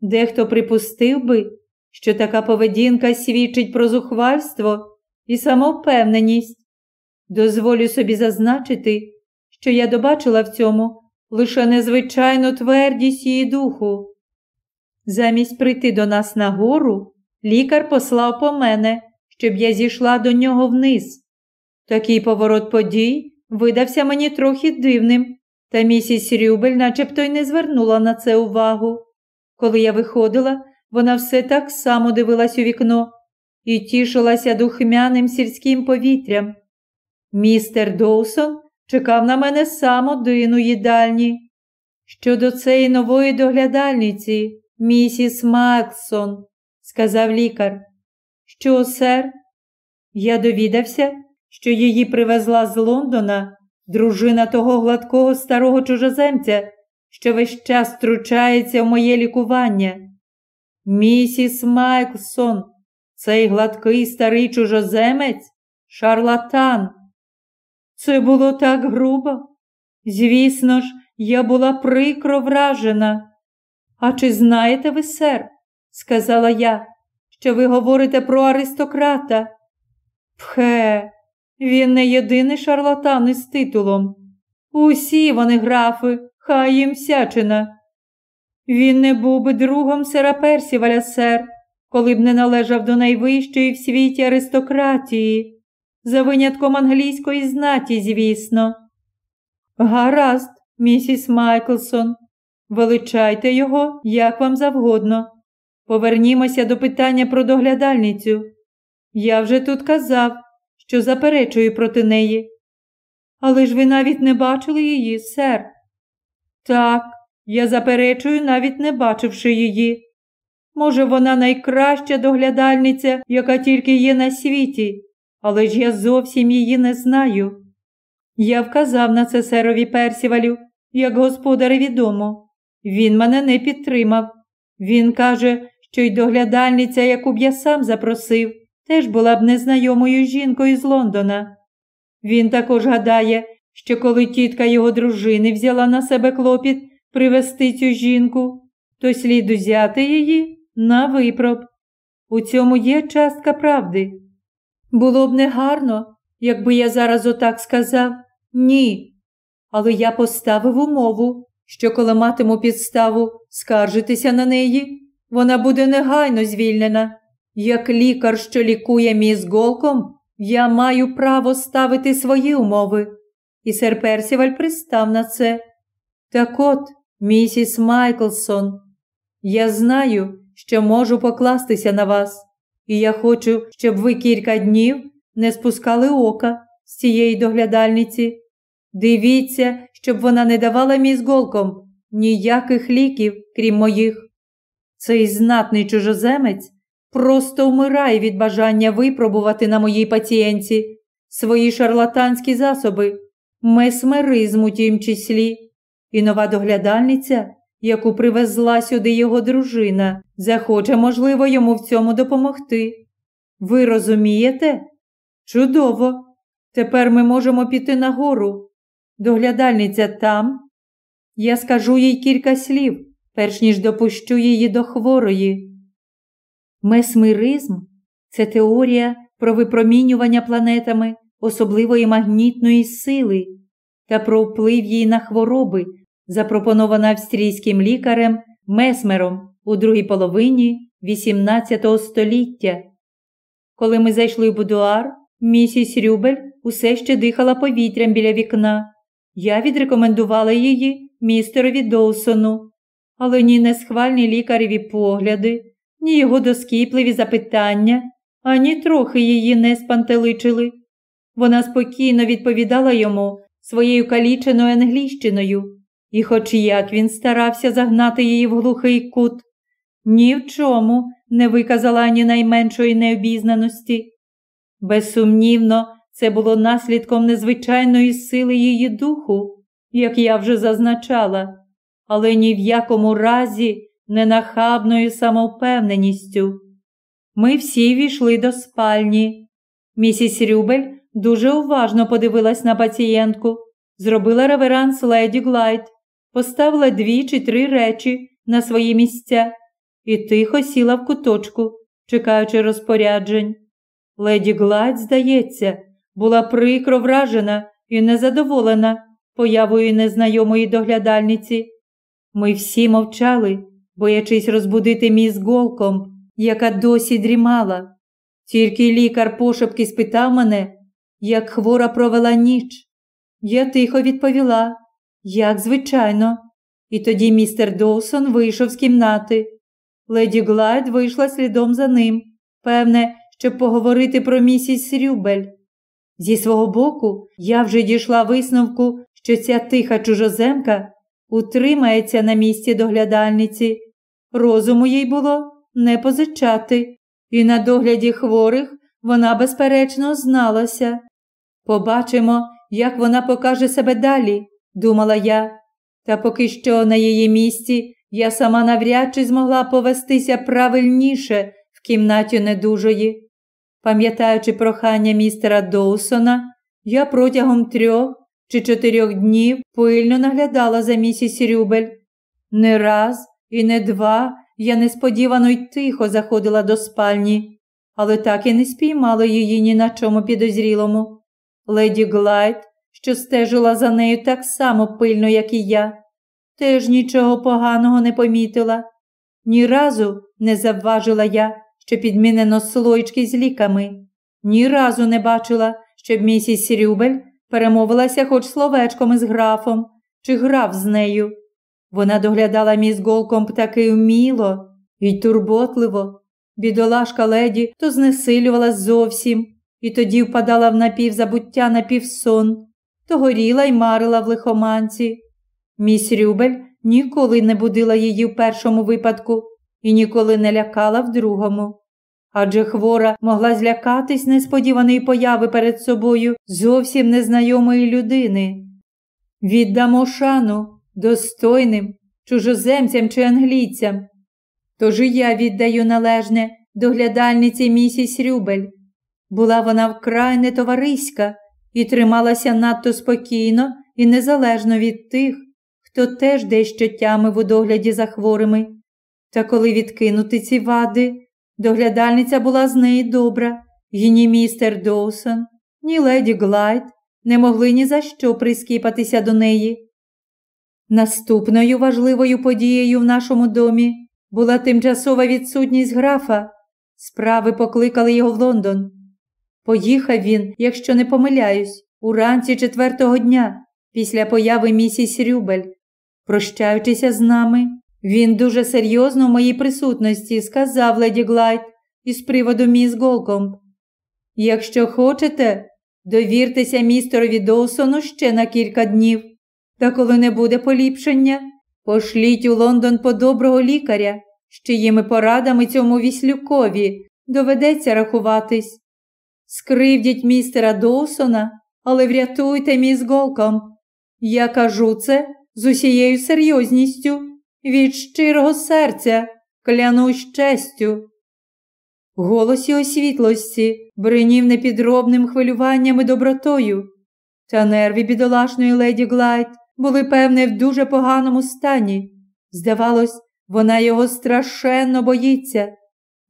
Дехто припустив би, що така поведінка свідчить про зухвальство і самовпевненість. Дозволю собі зазначити, що я добачила в цьому лише незвичайну твердість її духу. Замість прийти до нас на гору, лікар послав по мене, щоб я зійшла до нього вниз. Такий поворот подій видався мені трохи дивним, та місіс Рюбель начебто й не звернула на це увагу. Коли я виходила, вона все так само дивилась у вікно і тішилася духмяним сільським повітрям. Містер Доусон чекав на мене сам один у їдальні. Щодо цієї нової доглядальниці, місіс Максон, сказав лікар. Що, сер? Я довідався, що її привезла з Лондона дружина того гладкого старого чужоземця, що весь час втручається в моє лікування. Місіс Майклсон, цей гладкий старий чужоземець, шарлатан. Це було так грубо. Звісно ж, я була прикро вражена. А чи знаєте ви, сер, сказала я, що ви говорите про аристократа. Пхе, він не єдиний шарлатан із титулом. Усі вони графи, хай їм сячина. Він не був би другом сера Персіваля, сер, коли б не належав до найвищої в світі аристократії, за винятком англійської знаті, звісно. Гаразд, місіс Майклсон, величайте його, як вам завгодно. Повернімося до питання про доглядальницю. Я вже тут казав, що заперечую проти неї. Але ж ви навіть не бачили її, сер. Так, я заперечую, навіть не бачивши її. Може, вона найкраща доглядальниця, яка тільки є на світі, але ж я зовсім її не знаю. Я вказав на це серові Персівалю, як господарі відомо. Він мене не підтримав. Він каже, що й доглядальниця, яку б я сам запросив, теж була б незнайомою жінкою з Лондона. Він також гадає, що коли тітка його дружини взяла на себе клопіт привести цю жінку, то слід узяти її на випроб. У цьому є частка правди. Було б негарно, якби я зараз отак сказав ні. Але я поставив умову, що коли матиму підставу скаржитися на неї, вона буде негайно звільнена. Як лікар, що лікує міс голком, я маю право ставити свої умови. І сер Персіваль пристав на це. Так от, місіс Майклсон, я знаю, що можу покластися на вас, і я хочу, щоб ви кілька днів не спускали ока з цієї доглядальниці. Дивіться, щоб вона не давала міс голком ніяких ліків, крім моїх. Цей знатний чужоземець просто вмирає від бажання випробувати на моїй пацієнті свої шарлатанські засоби, месмеризм у тім числі, і нова доглядальниця, яку привезла сюди його дружина, захоче, можливо, йому в цьому допомогти. Ви розумієте? Чудово! Тепер ми можемо піти нагору. Доглядальниця там. Я скажу їй кілька слів, перш ніж допущу її до хворої. Месмиризм це теорія про випромінювання планетами особливої магнітної сили та про вплив її на хвороби, запропонована австрійським лікарем Месмером у другій половині XVIII століття. Коли ми зайшли в будуар, місіс Рюбель усе ще дихала повітрям біля вікна. Я відрекомендувала її містерові Доусону, але ні несхвальні лікареві погляди, ні його доскіпливі запитання, ані трохи її не спантеличили. Вона спокійно відповідала йому своєю каліченою англійщиною, і, хоч як він старався загнати її в глухий кут, ні в чому не виказала ані найменшої необізнаності. Безсумнівно, це було наслідком незвичайної сили її духу, як я вже зазначала, але ні в якому разі ненахабною самовпевненістю. Ми всі ввійшли до спальні. Місіс Рюбель дуже уважно подивилась на пацієнтку, зробила реверанс леді Глайд, поставила дві чи три речі на свої місця і тихо сіла в куточку, чекаючи розпоряджень. Леді Глайд, здається, була прикро вражена і незадоволена появою незнайомої доглядальниці. Ми всі мовчали, боячись розбудити міс голком, яка досі дрімала. Тільки лікар пошепки спитав мене, як хвора провела ніч. Я тихо відповіла, як звичайно. І тоді містер Доусон вийшов з кімнати. Леді Глайд вийшла слідом за ним, певне, щоб поговорити про місіс Рюбель. Зі свого боку, я вже дійшла висновку, що ця тиха чужоземка утримається на місці доглядальниці. Розуму їй було не позичати, і на догляді хворих вона, безперечно, зналася. Побачимо, як вона покаже себе далі, думала я, та поки що на її місці я сама навряд чи змогла повестися правильніше в кімнаті недужої. Пам'ятаючи прохання містера Доусона, я протягом трьох чи чотирьох днів пильно наглядала за місіс Рюбель. Не раз і не два я несподівано й тихо заходила до спальні, але так і не спіймала її ні на чому підозрілому. Леді Глайд, що стежила за нею так само пильно, як і я, теж нічого поганого не помітила. Ні разу не завважила я, що підмінено слоєчки з ліками, ні разу не бачила, щоб місіс Рюбель перемовилася хоч словечком із графом чи граф з нею. Вона доглядала міс Голком таки вміло і турботливо. Бідолашка леді то знесилювалась зовсім, і тоді впадала в напівзабуття напівсон, то горіла й марила в лихоманці. Міс Рюбель ніколи не будила її в першому випадку і ніколи не лякала в другому. Адже хвора могла злякатись несподіваної появи перед собою зовсім незнайомої людини. Віддамо шану достойним, чужоземцям чи англійцям. Тож я віддаю належне доглядальниці місіс Рюбель. Була вона вкрай нетовариська і трималася надто спокійно і незалежно від тих, хто теж дещо тямив у догляді за хворими. Та коли відкинути ці вади, доглядальниця була з неї добра, і ні містер Доусон, ні леді Глайд не могли ні за що прискіпатися до неї. Наступною важливою подією в нашому домі була тимчасова відсутність графа. Справи покликали його в Лондон. Поїхав він, якщо не помиляюсь, уранці четвертого дня, після появи місіс Рюбель. Прощаючися з нами, він дуже серйозно в моїй присутності сказав леді Глайд із приводу міс Голкомб. Якщо хочете, довіртеся містерові Доусону ще на кілька днів. Та коли не буде поліпшення, пошліть у Лондон по доброго лікаря, з чиїми порадами цьому віслюкові доведеться рахуватись. Скривдіть містера Доусона, але врятуйте міс Голком. Я кажу це з усією серйозністю, від щирого серця, клянусь честю. Голос його світлості бринів непідробним хвилюванням і добротою, та нерві бідолашної леді Глайд були, певне, в дуже поганому стані. Здавалось, вона його страшенно боїться.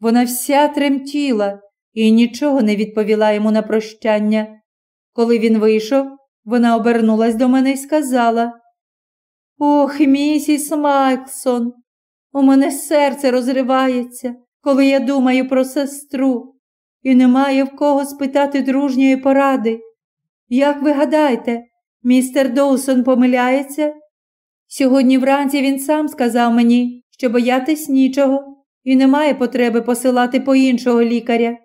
Вона вся тремтіла і нічого не відповіла йому на прощання. Коли він вийшов, вона обернулась до мене і сказала Ох, місіс Майксон, у мене серце розривається, коли я думаю про сестру, і немає в кого спитати дружньої поради. Як ви гадаєте, Містер Доусон помиляється? Сьогодні вранці він сам сказав мені, що боятись нічого і немає потреби посилати по іншого лікаря.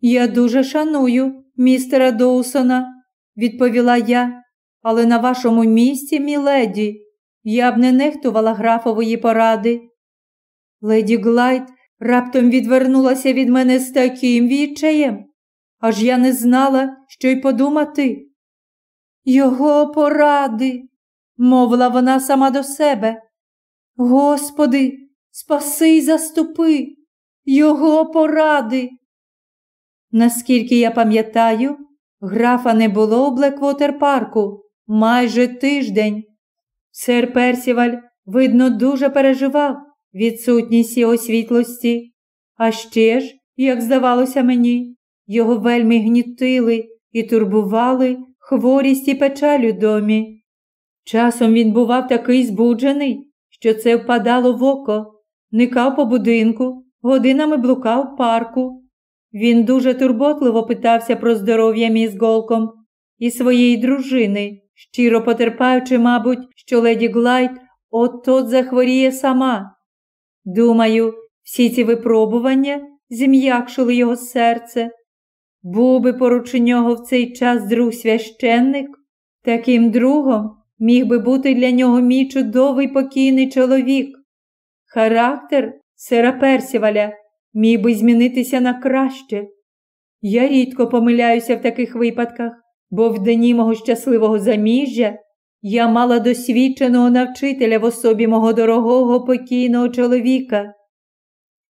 Я дуже шаную містера Доусона, відповіла я, але на вашому місці, міледі, я б не нехтувала графової поради. Леді Глайд раптом відвернулася від мене з таким відчаєм, аж я не знала, що й подумати. Його поради, мовила вона сама до себе. Господи, спаси й заступи, його поради. Наскільки я пам'ятаю, графа не було у Блеквотер парку майже тиждень. Сер Персіваль, видно, дуже переживав відсутність його світлості, а ще ж, як здавалося мені, його вельми гнітили і турбували хворість і печаль у домі. Часом він бував такий збуджений, що це впадало в око, никав по будинку, годинами блукав в парку. Він дуже турботливо питався про здоров'я міс і своєї дружини, щиро потерпаючи, мабуть, що леді Глайд от-от захворіє сама. Думаю, всі ці випробування зім'якшили його серце. Був би поруч нього в цей час друг священник, таким другом міг би бути для нього мій чудовий покійний чоловік. Характер сера Персіваля міг би змінитися на краще. Я рідко помиляюся в таких випадках, бо в дні мого щасливого заміжжя я мала досвідченого навчителя в особі мого дорогого покійного чоловіка.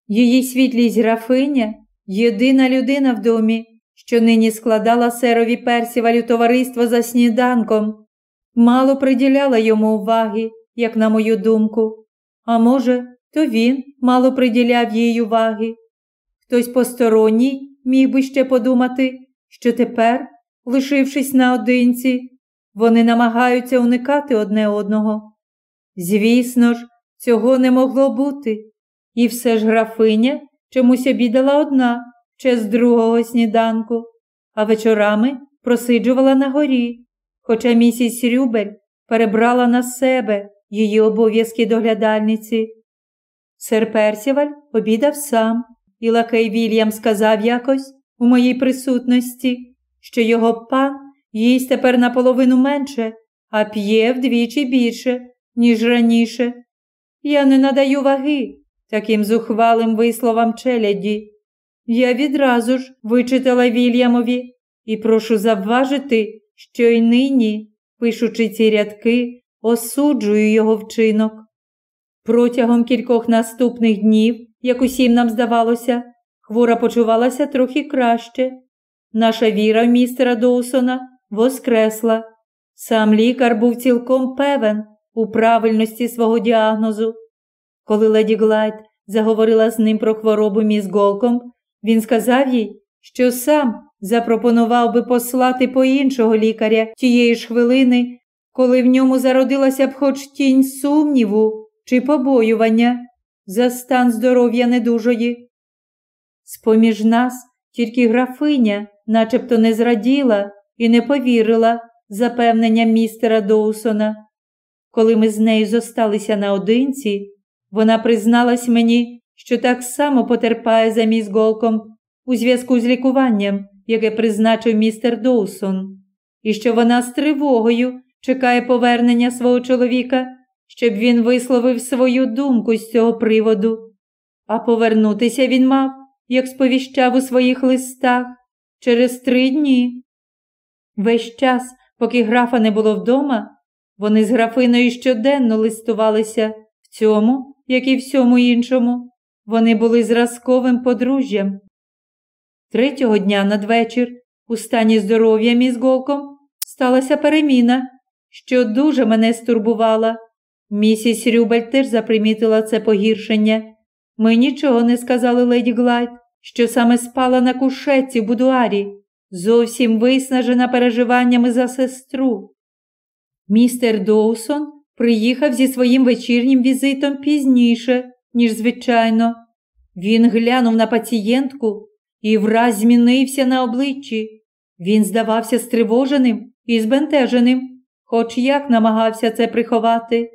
Її світлість графиня єдина людина в домі, що нині складала серові персівалю товариство за сніданком, мало приділяла йому уваги, як на мою думку, а може, то він мало приділяв їй уваги. Хтось посторонній міг би ще подумати, що тепер, лишившись наодинці, вони намагаються уникати одне одного. Звісно ж, цього не могло бути, і все ж графиня чомусь обідала одна ще з другого сніданку, а вечорами просиджувала на горі, хоча місіс Рюбель перебрала на себе її обов'язки доглядальниці. Сер Персіваль обідав сам, і лакей Вільям сказав якось у моїй присутності, що його пан їсть тепер наполовину менше, а п'є вдвічі більше, ніж раніше. Я не надаю ваги таким зухвалим висловам челяді. Я відразу ж вичитала Вільямові і прошу завважити, що й нині, пишучи ці рядки, осуджую його вчинок. Протягом кількох наступних днів, як усім нам здавалося, хвора почувалася трохи краще. Наша віра в містера Доусона воскресла. Сам лікар був цілком певен у правильності свого діагнозу. Коли леді Глайд заговорила з ним про хворобу міс Голком, він сказав їй, що сам запропонував би послати по іншого лікаря тієї ж хвилини, коли в ньому зародилася б хоч тінь сумніву чи побоювання за стан здоров'я недужої. З-поміж нас тільки графиня начебто не зраділа і не повірила запевненням містера Доусона. Коли ми з нею зосталися наодинці, вона призналась мені, що так само потерпає за міс Голком у зв'язку з лікуванням, яке призначив містер Доусон, і що вона з тривогою чекає повернення свого чоловіка, щоб він висловив свою думку з цього приводу. А повернутися він мав, як сповіщав у своїх листах, через три дні. Весь час, поки графа не було вдома, вони з графиною щоденно листувалися в цьому, як і всьому іншому. Вони були зразковим подружжям. Третього дня надвечір у стані здоров'я міс Голком сталася переміна, що дуже мене стурбувала. Місіс Рюбель теж запримітила це погіршення. Ми нічого не сказали леді Глайд, що саме спала на кушетці в будуарі, зовсім виснажена переживаннями за сестру. Містер Доусон приїхав зі своїм вечірнім візитом пізніше, ніж звичайно. Він глянув на пацієнтку і враз змінився на обличчі. Він здавався стривоженим і збентеженим, хоч як намагався це приховати.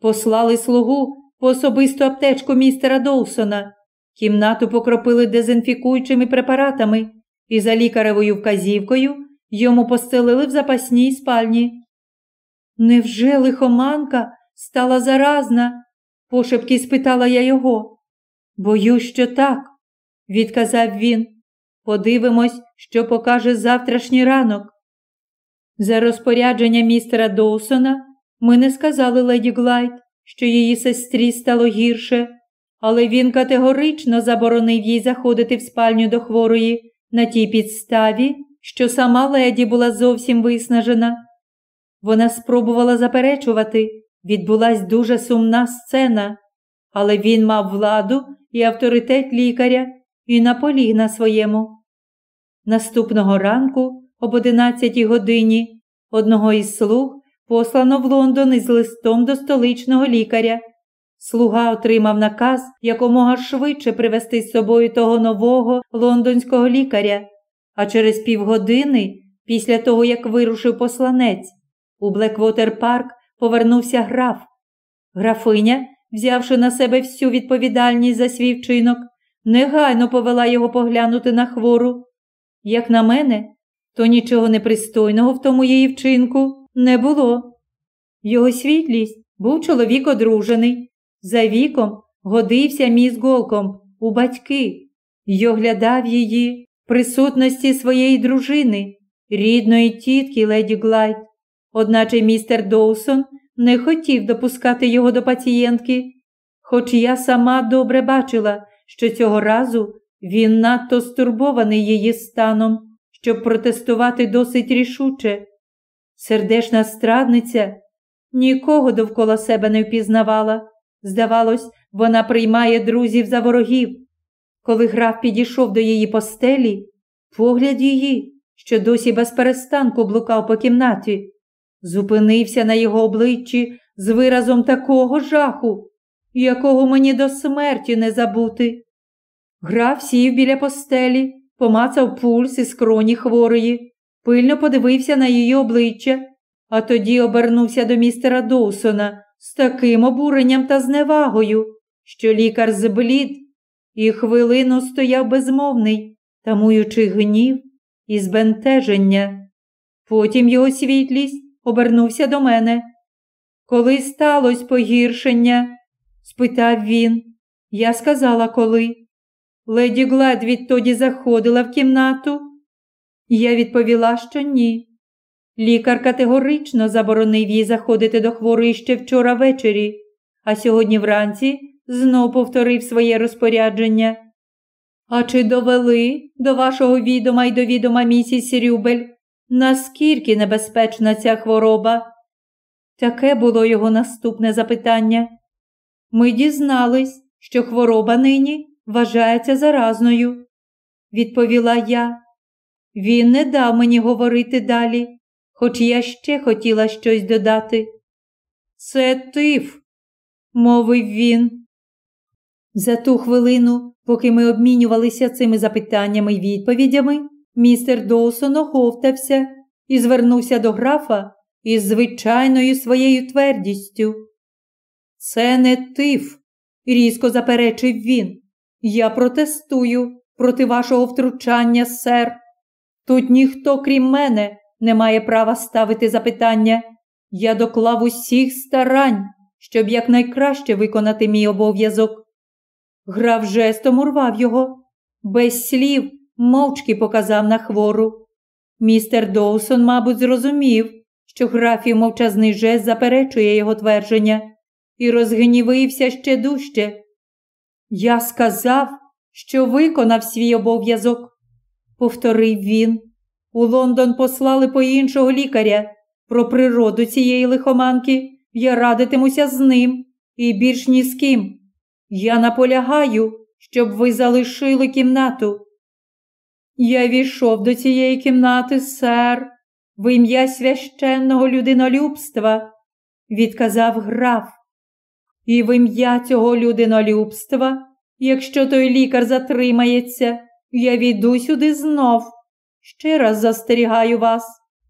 Послали слугу по особисту аптечку містера Доусона. Кімнату покропили дезінфікуючими препаратами і за лікаревою вказівкою йому постелили в запасній спальні. Невже лихоманка стала заразна? пошепки спитала я його. Боюсь, що так, відказав він. Подивимось, що покаже завтрашній ранок. За розпорядження містера Доусона ми не сказали леді Глайд, що її сестрі стало гірше, але він категорично заборонив їй заходити в спальню до хворої на тій підставі, що сама леді була зовсім виснажена. Вона спробувала заперечувати, відбулась дуже сумна сцена, але він мав владу і авторитет лікаря і наполіг на своєму. Наступного ранку, об 11 годині, одного із слуг послано в Лондон із листом до столичного лікаря. Слуга отримав наказ якомога швидше привезти з собою того нового лондонського лікаря, а через півгодини, після того, як вирушив посланець, у Блеквотер Парк повернувся граф. Графиня, взявши на себе всю відповідальність за свій вчинок, негайно повела його поглянути на хвору. Як на мене, то нічого непристойного в тому її вчинку не було. Його світлість був чоловік одружений, за віком годився міс голком у батьки й оглядав її в присутності своєї дружини, рідної тітки леді Глайд. Одначе містер Доусон не хотів допускати його до пацієнтки, хоч я сама добре бачила, що цього разу він надто стурбований її станом, щоб протестувати досить рішуче. Сердешна страдниця нікого довкола себе не впізнавала. Здавалось, вона приймає друзів за ворогів. Коли граф підійшов до її постелі, погляд її, що досі без перестанку блукав по кімнаті, зупинився на його обличчі з виразом такого жаху, якого мені до смерті не забути. Граф сів біля постелі, помацав пульс і скроні хворої, пильно подивився на її обличчя, а тоді обернувся до містера Доусона з таким обуренням та зневагою, що лікар зблід і хвилину стояв безмовний, тамуючи гнів і збентеження. Потім його світлість обернувся до мене. Коли сталося погіршення? спитав він. Я сказала коли. Леді Глед відтоді заходила в кімнату. Я відповіла, що ні. Лікар категорично заборонив їй заходити до хворої ще вчора ввечері, а сьогодні вранці знов повторив своє розпорядження. А чи довели до вашого відома й до відома місіс Рюбель, наскільки небезпечна ця хвороба? Таке було його наступне запитання. Ми дізнались, що хвороба нині вважається заразною, відповіла я. Він не дав мені говорити далі, хоч я ще хотіла щось додати. Це тиф, мовив він. За ту хвилину, поки ми обмінювалися цими запитаннями й відповідями, містер Доусон оговтався і звернувся до графа із звичайною своєю твердістю. Це не тиф, різко заперечив він. Я протестую проти вашого втручання, сер. Тут ніхто, крім мене, не має права ставити запитання. Я доклав усіх старань, щоб якнайкраще виконати мій обов'язок. Граф жестом урвав його, без слів мовчки показав на хвору. Містер Доусон, мабуть, зрозумів, що графів мовчазний жест заперечує його твердження, і розгнівився ще дужче. Я сказав, що виконав свій обов'язок, повторив він. У Лондон послали по іншого лікаря. Про природу цієї лихоманки я радитимуся з ним і більш ні з ким. Я наполягаю, щоб ви залишили кімнату. Я війшов до цієї кімнати, сер, в ім'я священного людинолюбства, відказав граф. І в ім'я цього людинолюбства, якщо той лікар затримається, я війду сюди знов. Ще раз застерігаю вас,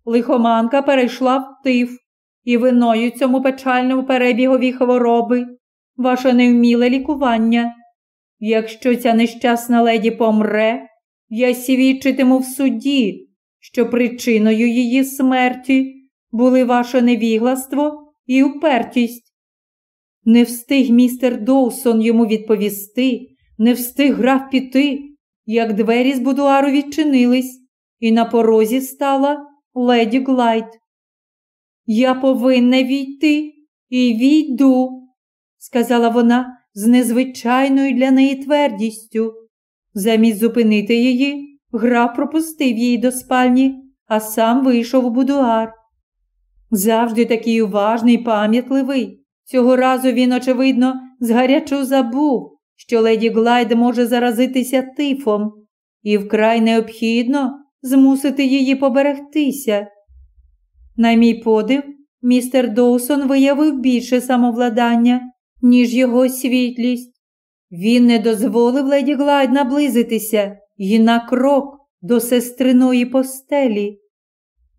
лихоманка перейшла в тиф, і виною цьому печальному перебігові хвороби ваше невміле лікування. Якщо ця нещасна леді помре, я свідчитиму в суді, що причиною її смерті були ваше невігластво і упертість. Не встиг містер Доусон йому відповісти, не встиг граф піти, як двері з будуару відчинились, і на порозі стала леді Глайд. Я повинна війти і війду, сказала вона з незвичайною для неї твердістю. Замість зупинити її, граф пропустив її до спальні, а сам вийшов у будуар. Завжди такий уважний і пам'ятливий. Цього разу він, очевидно, згарячу забув, що леді Глайд може заразитися тифом, і вкрай необхідно змусити її поберегтися. На мій подив, містер Доусон виявив більше самовладання, ніж його світлість. Він не дозволив леді Глайд наблизитися і на крок до сестриної постелі.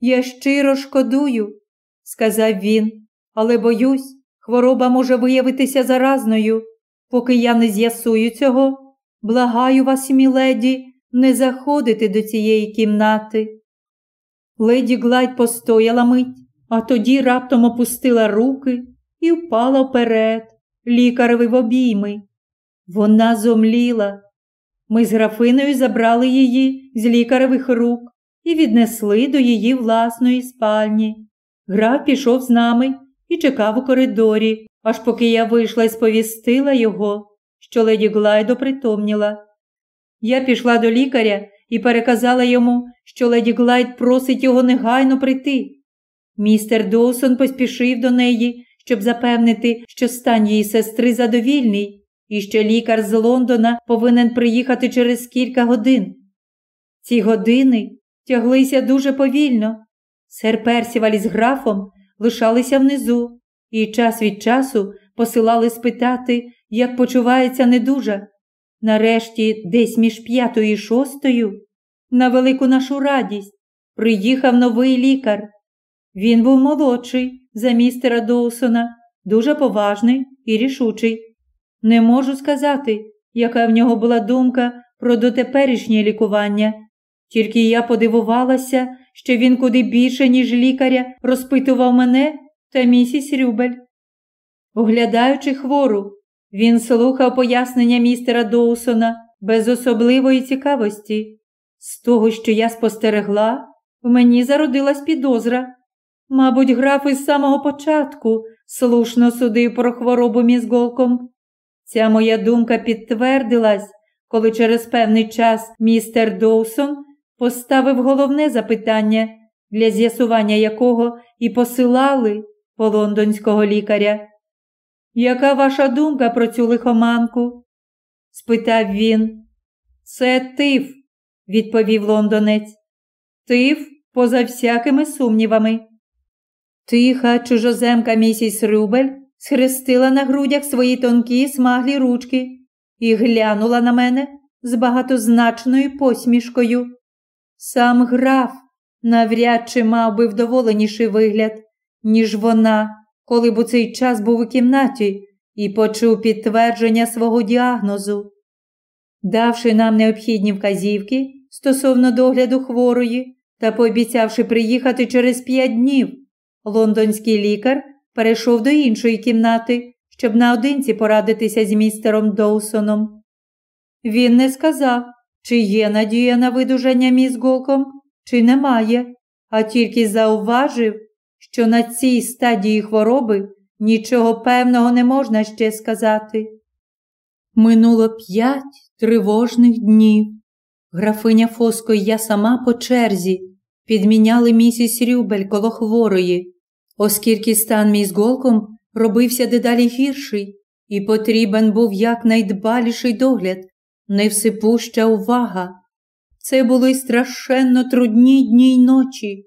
Я щиро шкодую, сказав він, але боюсь, хвороба може виявитися заразною. Поки я не з'ясую цього, благаю вас, міледі, не заходити до цієї кімнати. Леді Глайд постояла мить, а тоді раптом опустила руки і впала вперед, лікареві в обійми. Вона зомліла. Ми з графиною забрали її з лікаревих рук і віднесли до її власної спальні. Граф пішов з нами і чекав у коридорі, аж поки я вийшла і сповістила його, що леді Глайд опритомніла. Я пішла до лікаря і переказала йому, що леді Глайд просить його негайно прийти. Містер Доусон поспішив до неї, щоб запевнити, що стан її сестри задовільний, і що лікар з Лондона повинен приїхати через кілька годин. Ці години тяглися дуже повільно. Сер Персіваль із графом лишалися внизу і час від часу посилали спитати, як почувається недужа. Нарешті, десь між п'ятою і шостою, на велику нашу радість, приїхав новий лікар. Він був молодший за містера Доусона, дуже поважний і рішучий. Не можу сказати, яка в нього була думка про дотеперішнє лікування. Тільки я подивувалася, що він куди більше, ніж лікаря, розпитував мене та місіс Рюбель. Оглядаючи хвору, він слухав пояснення містера Доусона без особливої цікавості. З того, що я спостерегла, в мені зародилась підозра. Мабуть, граф із самого початку слушно судив про хворобу мізголком. Ця моя думка підтвердилась, коли через певний час містер Доусон поставив головне запитання, для з'ясування якого і посилали по лондонського лікаря. Яка ваша думка про цю лихоманку? спитав він. Це тиф, відповів лондонець. Тиф поза всякими сумнівами. Тиха чужоземка місіс Рюбель схрестила на грудях свої тонкі смаглі ручки і глянула на мене з багатозначною посмішкою. Сам граф навряд чи мав би вдоволеніший вигляд, ніж вона, коли б у цей час був у кімнаті і почув підтвердження свого діагнозу. Давши нам необхідні вказівки стосовно догляду хворої та пообіцявши приїхати через п'ять днів, лондонський лікар перейшов до іншої кімнати, щоб наодинці порадитися з містером Доусоном. Він не сказав, чи є надія на видужання мізголком, чи немає, а тільки зауважив, що на цій стадії хвороби нічого певного не можна ще сказати. Минуло п'ять тривожних днів. Графиня Фоско і я сама по черзі підміняли місіс Рюбель коло хворої, оскільки стан мій з голком робився дедалі гірший, і потрібен був якнайдбаліший догляд, невсипуща увага. Це були страшенно трудні дні й ночі.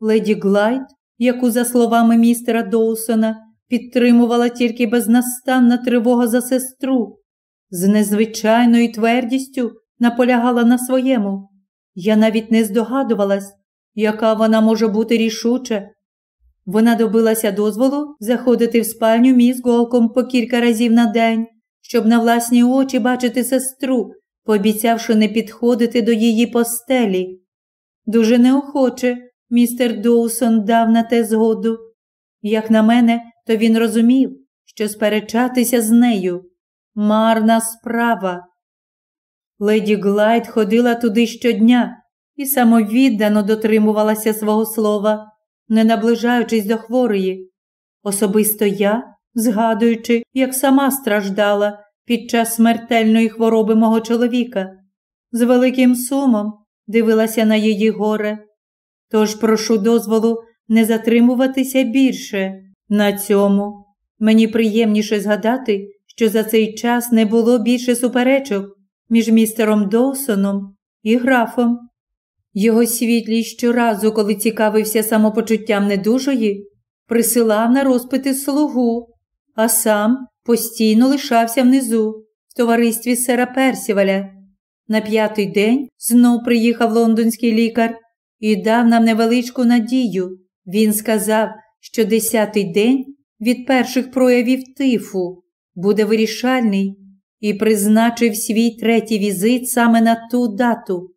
Леді Глайд, яку, за словами містера Доусона, підтримувала тільки безнастанна тривога за сестру, з незвичайною твердістю наполягала на своєму. Я навіть не здогадувалась, яка вона може бути рішуча. Вона добилася дозволу заходити в спальню міс голком по кілька разів на день, щоб на власні очі бачити сестру, пообіцявши не підходити до її постелі. Дуже неохоче містер Доусон дав на те згоду. Як на мене, то він розумів, що сперечатися з нею марна справа. Леді Глайд ходила туди щодня і самовіддано дотримувалася свого слова, не наближаючись до хворої. Особисто я, згадуючи, як сама страждала під час смертельної хвороби мого чоловіка, з великим сумом дивилася на її горе. Тож прошу дозволу не затримуватися більше на цьому. Мені приємніше згадати, що за цей час не було більше суперечок між містером Доусоном і графом. Його світлість щоразу, коли цікавився самопочуттям недужої, присилав на розпити слугу, а сам постійно лишався внизу, в товаристві сера Персіваля. На п'ятий день знов приїхав лондонський лікар і дав нам невеличку надію. Він сказав, що десятий день від перших проявів тифу буде вирішальний і призначив свій третій візит саме на ту дату.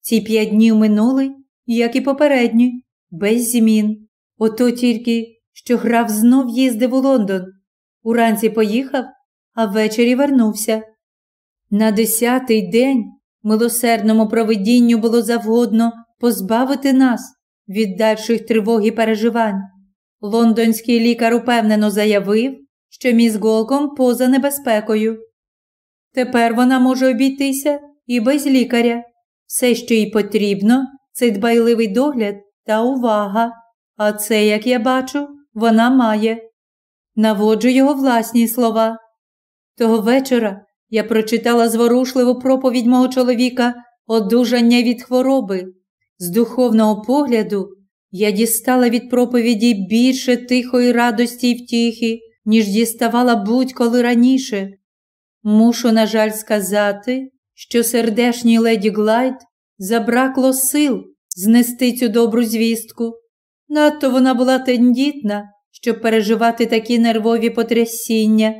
Ці п'ять днів минули, як і попередні, без змін. Ото тільки, що граф знов їздив у Лондон. Уранці поїхав, а ввечері вернувся. На десятий день милосердному провидінню було завгодно позбавити нас від дальших тривог і переживань. Лондонський лікар упевнено заявив, що міс Голком поза небезпекою. Тепер вона може обійтися і без лікаря. Все, що їй потрібно, це дбайливий догляд та увага. А це, як я бачу, вона має. Наводжу його власні слова. Того вечора я прочитала зворушливу проповідь мого чоловіка одужання від хвороби. З духовного погляду я дістала від проповіді більше тихої радості і втіхи, ніж діставала будь-коли раніше. Мушу, на жаль, сказати, що сердешній леді Глайд забракло сил знести цю добру звістку. Надто вона була тендітна, щоб переживати такі нервові потрясіння.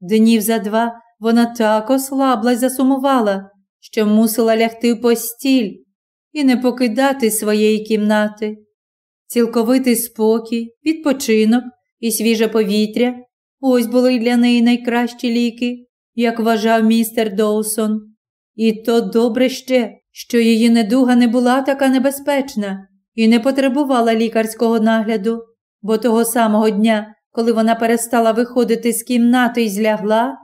Днів за два вона так ослабла й засумувала, що мусила лягти в постіль і не покидати своєї кімнати. Цілковитий спокій, відпочинок і свіже повітря ось були для неї найкращі ліки, як вважав містер Доусон. І то добре ще, що її недуга не була така небезпечна і не потребувала лікарського нагляду, бо того самого дня, коли вона перестала виходити з кімнати і злягла,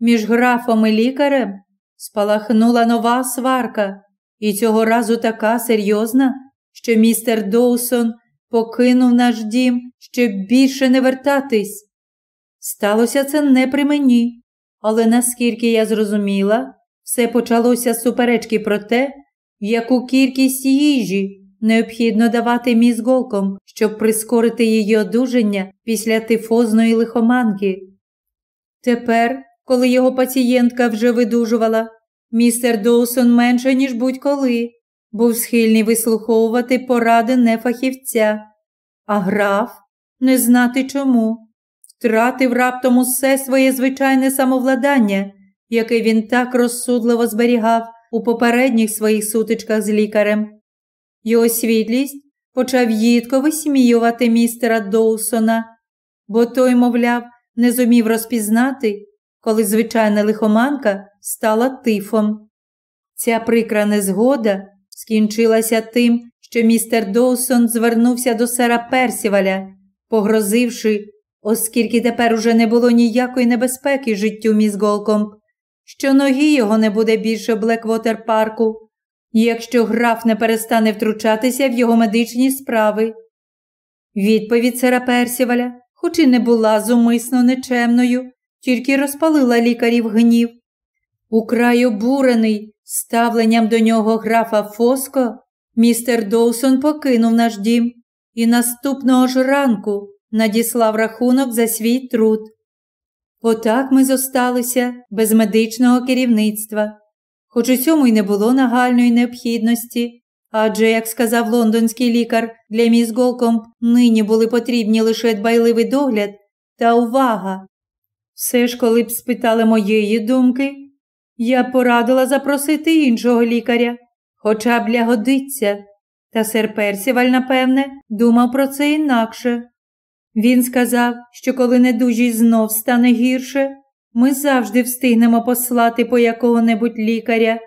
між графом і лікарем спалахнула нова сварка, і цього разу така серйозна, що містер Доусон покинув наш дім, щоб більше не вертатись. Сталося це не при мені, але наскільки я зрозуміла, все почалося з суперечки про те, яку кількість їжі необхідно давати міс голком, щоб прискорити її одужання після тифозної лихоманки. Тепер, коли його пацієнтка вже видужувала, містер Доусон менше, ніж будь-коли, був схильний вислуховувати поради нефахівця, а граф не знати чому, втратив раптом усе своє звичайне самовладання, яке він так розсудливо зберігав у попередніх своїх сутичках з лікарем. Його світлість почав їдко висміювати містера Доусона, бо той, мовляв, не зумів розпізнати, коли звичайна лихоманка стала тифом. Ця прикра незгода скінчилася тим, що містер Доусон звернувся до сера Персіваля, погрозивши, оскільки тепер уже не було ніякої небезпеки життю міс Голкомб, що ноги його не буде більше Блеквотер парку, якщо граф не перестане втручатися в його медичні справи. Відповідь сера Персіваля, хоч і не була зумисно нечемною, тільки розпалила лікарів гнів. Украй обурений ставленням до нього графа Фоско, містер Доусон покинув наш дім і наступного ж ранку надіслав рахунок за свій труд. Отак ми зосталися без медичного керівництва, хоч у цьому й не було нагальної необхідності, адже, як сказав лондонський лікар, для міс Голкомб нині були потрібні лише дбайливий догляд та увага. Все ж, коли б спитали моєї думки, я порадила запросити іншого лікаря, хоча б для годиться. Та сер Персіваль, напевне, думав про це інакше. Він сказав, що коли недужий знов стане гірше, ми завжди встигнемо послати по якого-небудь лікаря,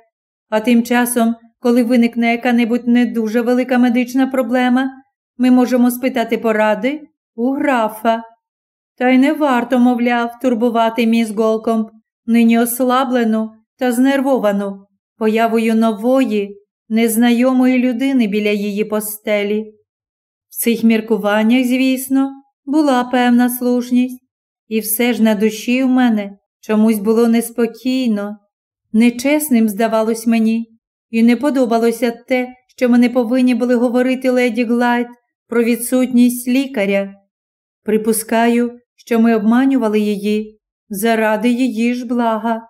а тим часом, коли виникне яка-небудь не дуже велика медична проблема, ми можемо спитати поради у графа. Та й не варто, мовляв, турбувати міс Голкомб, нині ослаблену та знервовану появою нової, незнайомої людини біля її постелі. В цих міркуваннях, звісно, була певна слушність, і все ж на душі в мене чомусь було неспокійно, нечесним здавалось мені, і не подобалося те, що ми не повинні були говорити леді Глайд про відсутність лікаря. Припускаю, що ми обманювали її заради її ж блага.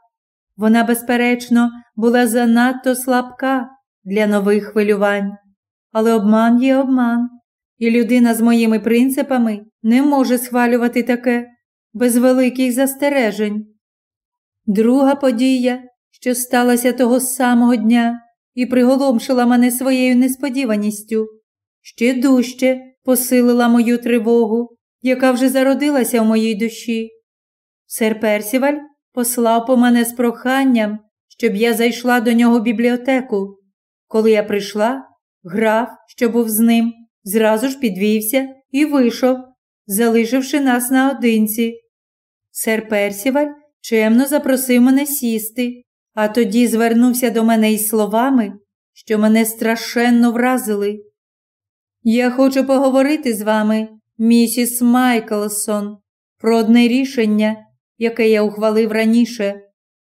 Вона, безперечно, була занадто слабка для нових хвилювань, але обман є обман, і людина з моїми принципами не може схвалювати таке без великих застережень. Друга подія, що сталася того самого дня і приголомшила мене своєю несподіваністю, ще дужче посилила мою тривогу, яка вже зародилася в моїй душі. Сер Персіваль послав по мене з проханням, щоб я зайшла до нього в бібліотеку. Коли я прийшла, граф, що був з ним, зразу ж підвівся і вийшов, залишивши нас наодинці. Сер Персіваль чемно запросив мене сісти, а тоді звернувся до мене із словами, що мене страшенно вразили. Я хочу поговорити з вами, місіс Майклсон, про одне рішення, яке я ухвалив раніше.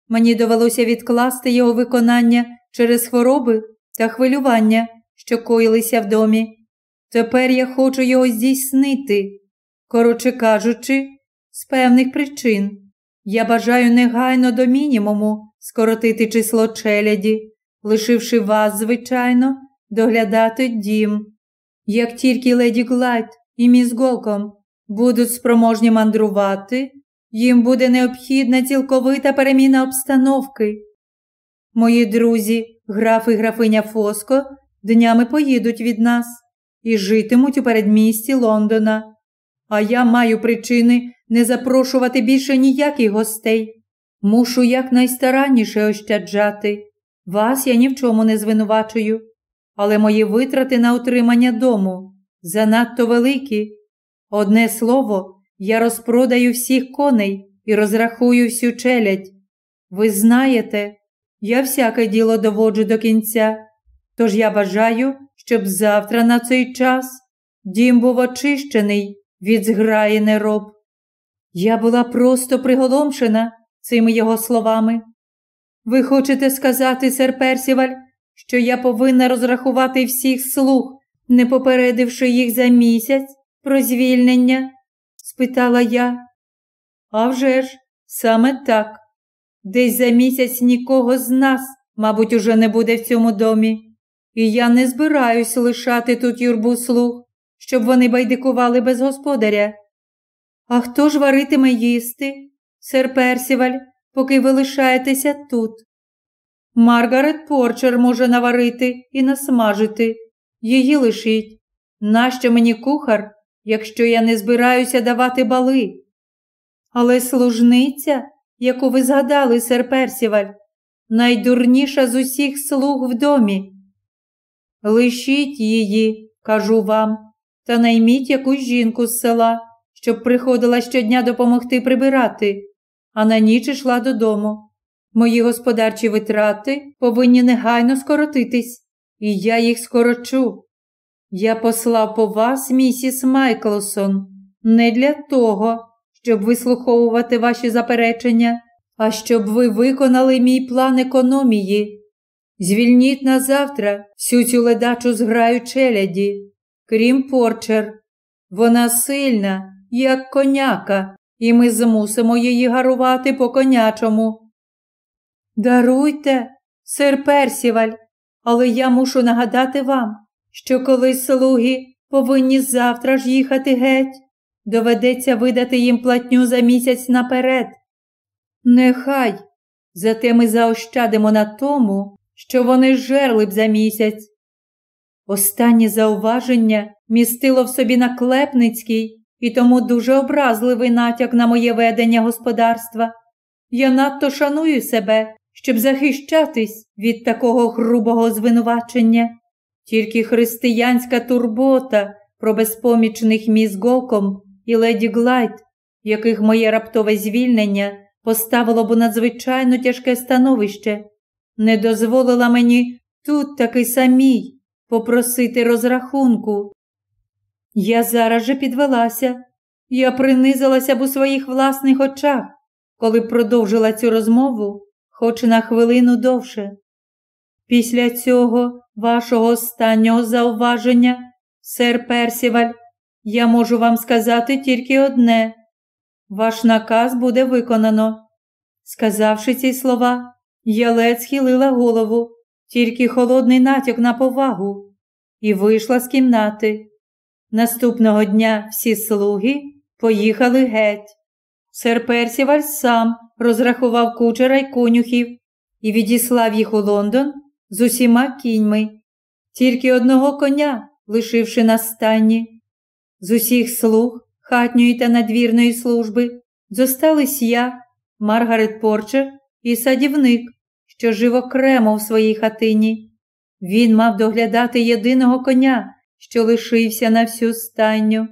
Мені довелося відкласти його виконання через хвороби та хвилювання, що коїлися в домі. Тепер я хочу його здійснити. Коротше кажучи, з певних причин. Я бажаю негайно до мінімуму скоротити число челяді, лишивши вас, звичайно, доглядати дім. Як тільки леді Глайд і міс Голком будуть спроможні мандрувати, їм буде необхідна цілковита переміна обстановки. Мої друзі, граф і графиня Фоско, днями поїдуть від нас і житимуть у передмісті Лондона. А я маю причини не запрошувати більше ніяких гостей. Мушу якнайстаранніше ощаджати. Вас я ні в чому не звинувачую, але мої витрати на утримання дому занадто великі. Одне слово, я розпродаю всіх коней і розрахую всю челядь. Ви знаєте, я всяке діло доводжу до кінця, тож я бажаю, щоб завтра на цей час дім був очищений від зграї нероб. Я була просто приголомшена цими його словами. Ви хочете сказати, сер Персіваль, що я повинна розрахувати всіх слуг, не попередивши їх за місяць про звільнення? спитала я. «А вже ж, саме так. Десь за місяць нікого з нас, мабуть, уже не буде в цьому домі, і я не збираюсь лишати тут юрбу слуг, щоб вони байдикували без господаря. А хто ж варитиме їсти, сер Персіваль, поки ви лишаєтеся тут? Маргарет Порчер може наварити і насмажити. Її лишіть. Нащо мені кухар, якщо я не збираюся давати бали? Але служниця, яку ви згадали, сер Персіваль, найдурніша з усіх слуг в домі. Лишіть її, кажу вам, та найміть якусь жінку з села щоб приходила щодня допомогти прибирати, а на ніч йшла додому. Мої господарчі витрати повинні негайно скоротитись, і я їх скорочу. Я послав по вас, місіс Майклсон, не для того, щоб вислуховувати ваші заперечення, а щоб ви виконали мій план економії. Звільніть на завтра всю цю ледачу зграю челяді, крім порчер. Вона сильна як коняка, і ми змусимо її гарувати по конячому. Даруйте, сир Персіваль, але я мушу нагадати вам, що коли слуги повинні завтра ж їхати геть, доведеться видати їм платню за місяць наперед. Нехай, зате ми заощадимо на тому, що вони жерли б за місяць. Останнє зауваження містило в собі наклепницький і тому дуже образливий натяк на моє ведення господарства. Я надто шаную себе, щоб захищатись від такого грубого звинувачення. Тільки християнська турбота про безпомічних міс Гоком і леді Глайд, яких моє раптове звільнення поставило б у надзвичайно тяжке становище, не дозволила мені тут таки самій попросити розрахунку. Я зараз же підвелася. Я принизилася б у своїх власних очах, коли продовжила цю розмову хоч на хвилину довше. Після цього вашого останнього зауваження, сер Персіваль, я можу вам сказати тільки одне ваш наказ буде виконано. Сказавши ці слова, я ледь схилила голову, тільки холодний натяк на повагу, і вийшла з кімнати. Наступного дня всі слуги поїхали геть. Сер Персіваль сам розрахував кучера й конюхів і відіслав їх у Лондон з усіма кіньми, тільки одного коня, лишивши на стані. З усіх слуг хатньої та надвірної служби зостались я, Маргарет Порчер і садівник, що жив окремо в своїй хатині. Він мав доглядати єдиного коня що лишився на всю стайню.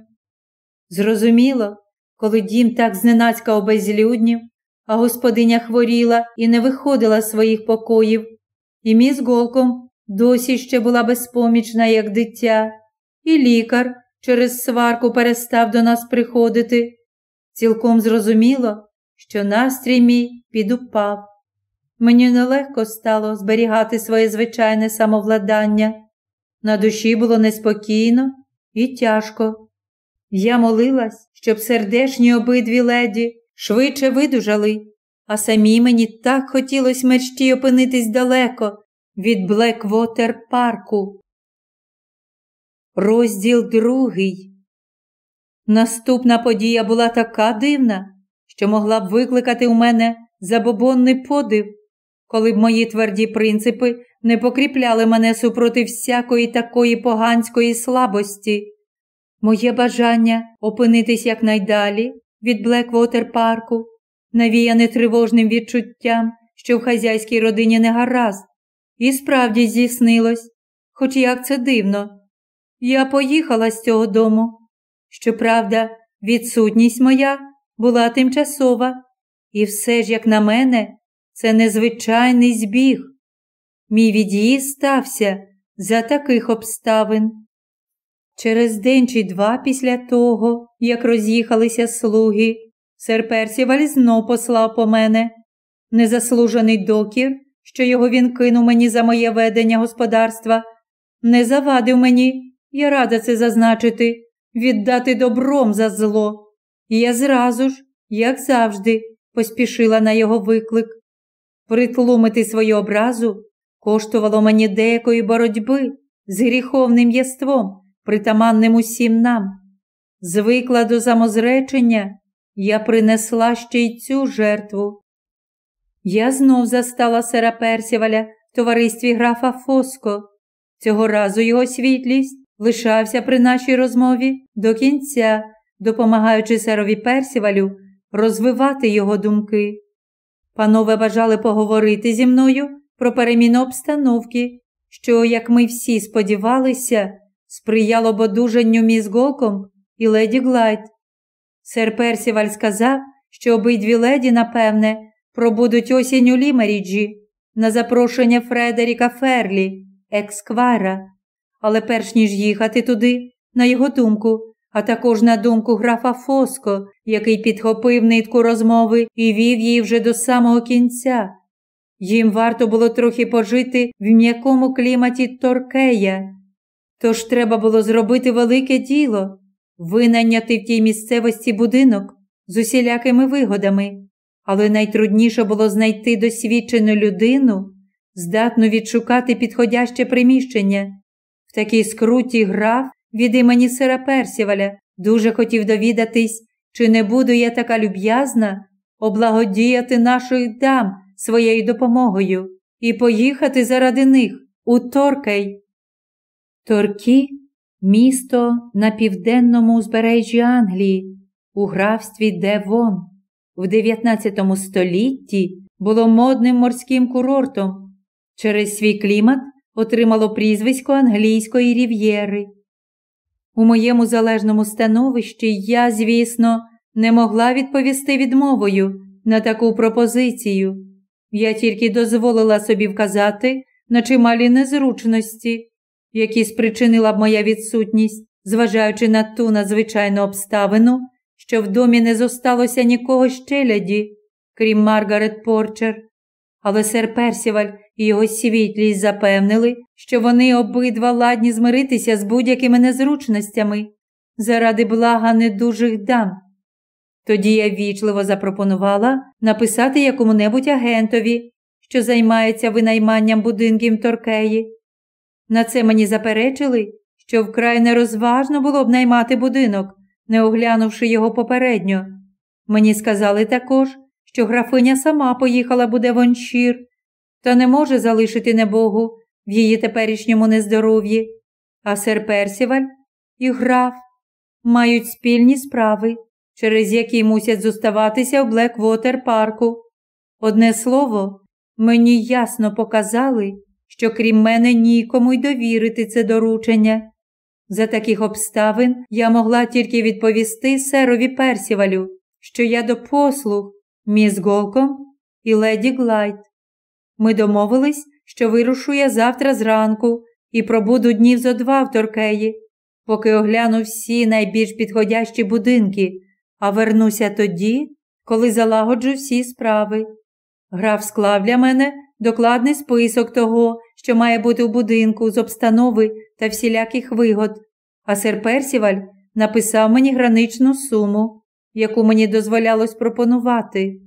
Зрозуміло, коли дім так зненацька обезлюднів, а господиня хворіла і не виходила з своїх покоїв, і міс Голком досі ще була безпомічна, як дитя, і лікар через сварку перестав до нас приходити. Цілком зрозуміло, що настрій мій підупав. Мені нелегко стало зберігати своє звичайне самовладання. На душі було неспокійно і тяжко. Я молилась, щоб сердешні обидві леді швидше видужали, а самі мені так хотілося мерщій опинитись далеко від Блеквотер парку. Розділ другий. Наступна подія була така дивна, що могла б викликати у мене забобонний подив, коли б мої тверді принципи не покріпляли мене супроти всякої такої поганської слабості. Моє бажання опинитись якнайдалі від Блеквотер парку, навіяне тривожним відчуттям, що в хазяйській родині не гаразд, і справді здійснилось, хоч як це дивно. Я поїхала з цього дому. Щоправда, відсутність моя була тимчасова, і все ж, як на мене, це незвичайний збіг. Мій від'їзд стався за таких обставин. Через день чи два після того, як роз'їхалися слуги, сер Персіваль знов послав по мене незаслужений докір, що його він кинув мені за моє ведення господарства, не завадив мені, я рада це зазначити, віддати добром за зло. І я зразу ж, як завжди, поспішила на його виклик. Притлумити свою образу коштувало мені деякої боротьби з гріховним єством, притаманним усім нам. Звикла до самозречення, я принесла ще й цю жертву. Я знов застала сера Персіваля в товаристві графа Фоско. Цього разу його світлість лишався при нашій розмові до кінця, допомагаючи серові Персівалю розвивати його думки. Панове бажали поговорити зі мною про переміну обстановки, що, як ми всі сподівалися, сприяло б одужанню міс Голкомб і леді Глайд. Сер Персіваль сказав, що обидві леді, напевне, пробудуть осінь у Лімеріджі на запрошення Фредеріка Ферлі, есквайра. Але перш ніж їхати туди, на його думку, а також на думку графа Фоско, який підхопив нитку розмови і вів її вже до самого кінця. Їм варто було трохи пожити в м'якому кліматі Торкея. Тож треба було зробити велике діло, винайняти в тій місцевості будинок з усілякими вигодами, але найтрудніше було знайти досвідчену людину, здатну відшукати підходяще приміщення. В такій скруті граф від імені сера Персіваля дуже хотів довідатись, чи не буду я така люб'язна облагодіяти наших дам своєю допомогою і поїхати заради них у Торкей. Торкі місто на південному узбережжі Англії, у графстві Девон. В 19 столітті було модним морським курортом. Через свій клімат отримало прізвисько англійської рів'єри. У моєму залежному становищі я, звісно, не могла відповісти відмовою на таку пропозицію. Я тільки дозволила собі вказати на чималі незручності, які спричинила б моя відсутність, зважаючи на ту надзвичайну обставину, що в домі не зосталося нікого щеляді, крім Маргарет Порчер. Але сер Персіваль і його світлість запевнили, що вони обидва ладні змиритися з будь-якими незручностями заради блага недужих дам. Тоді я вічливо запропонувала написати якому-небудь агентові, що займається винайманням будинків Торкеї. На це мені заперечили, що вкрай нерозважно було б наймати будинок, не оглянувши його попередньо. Мені сказали також, що графиня сама поїхала буде в Ончір, та не може залишити небогу в її теперішньому нездоров'ї, а сер Персіваль і граф мають спільні справи, через які мусять зоставатися в Блеквотер парку. Одне слово, мені ясно показали, що крім мене нікому й довірити це доручення. За таких обставин я могла тільки відповісти серові Персівалю, що я до послуг міс Голком і леді Глайд. Ми домовились, що вирушу я завтра зранку і пробуду днів зо два в Торкеї, поки огляну всі найбільш підходящі будинки, а вернуся тоді, коли залагоджу всі справи. Граф склав для мене докладний список того, що має бути у будинку з обстанови та всіляких вигод, а сер Персіваль написав мені граничну суму, яку мені дозволялось пропонувати.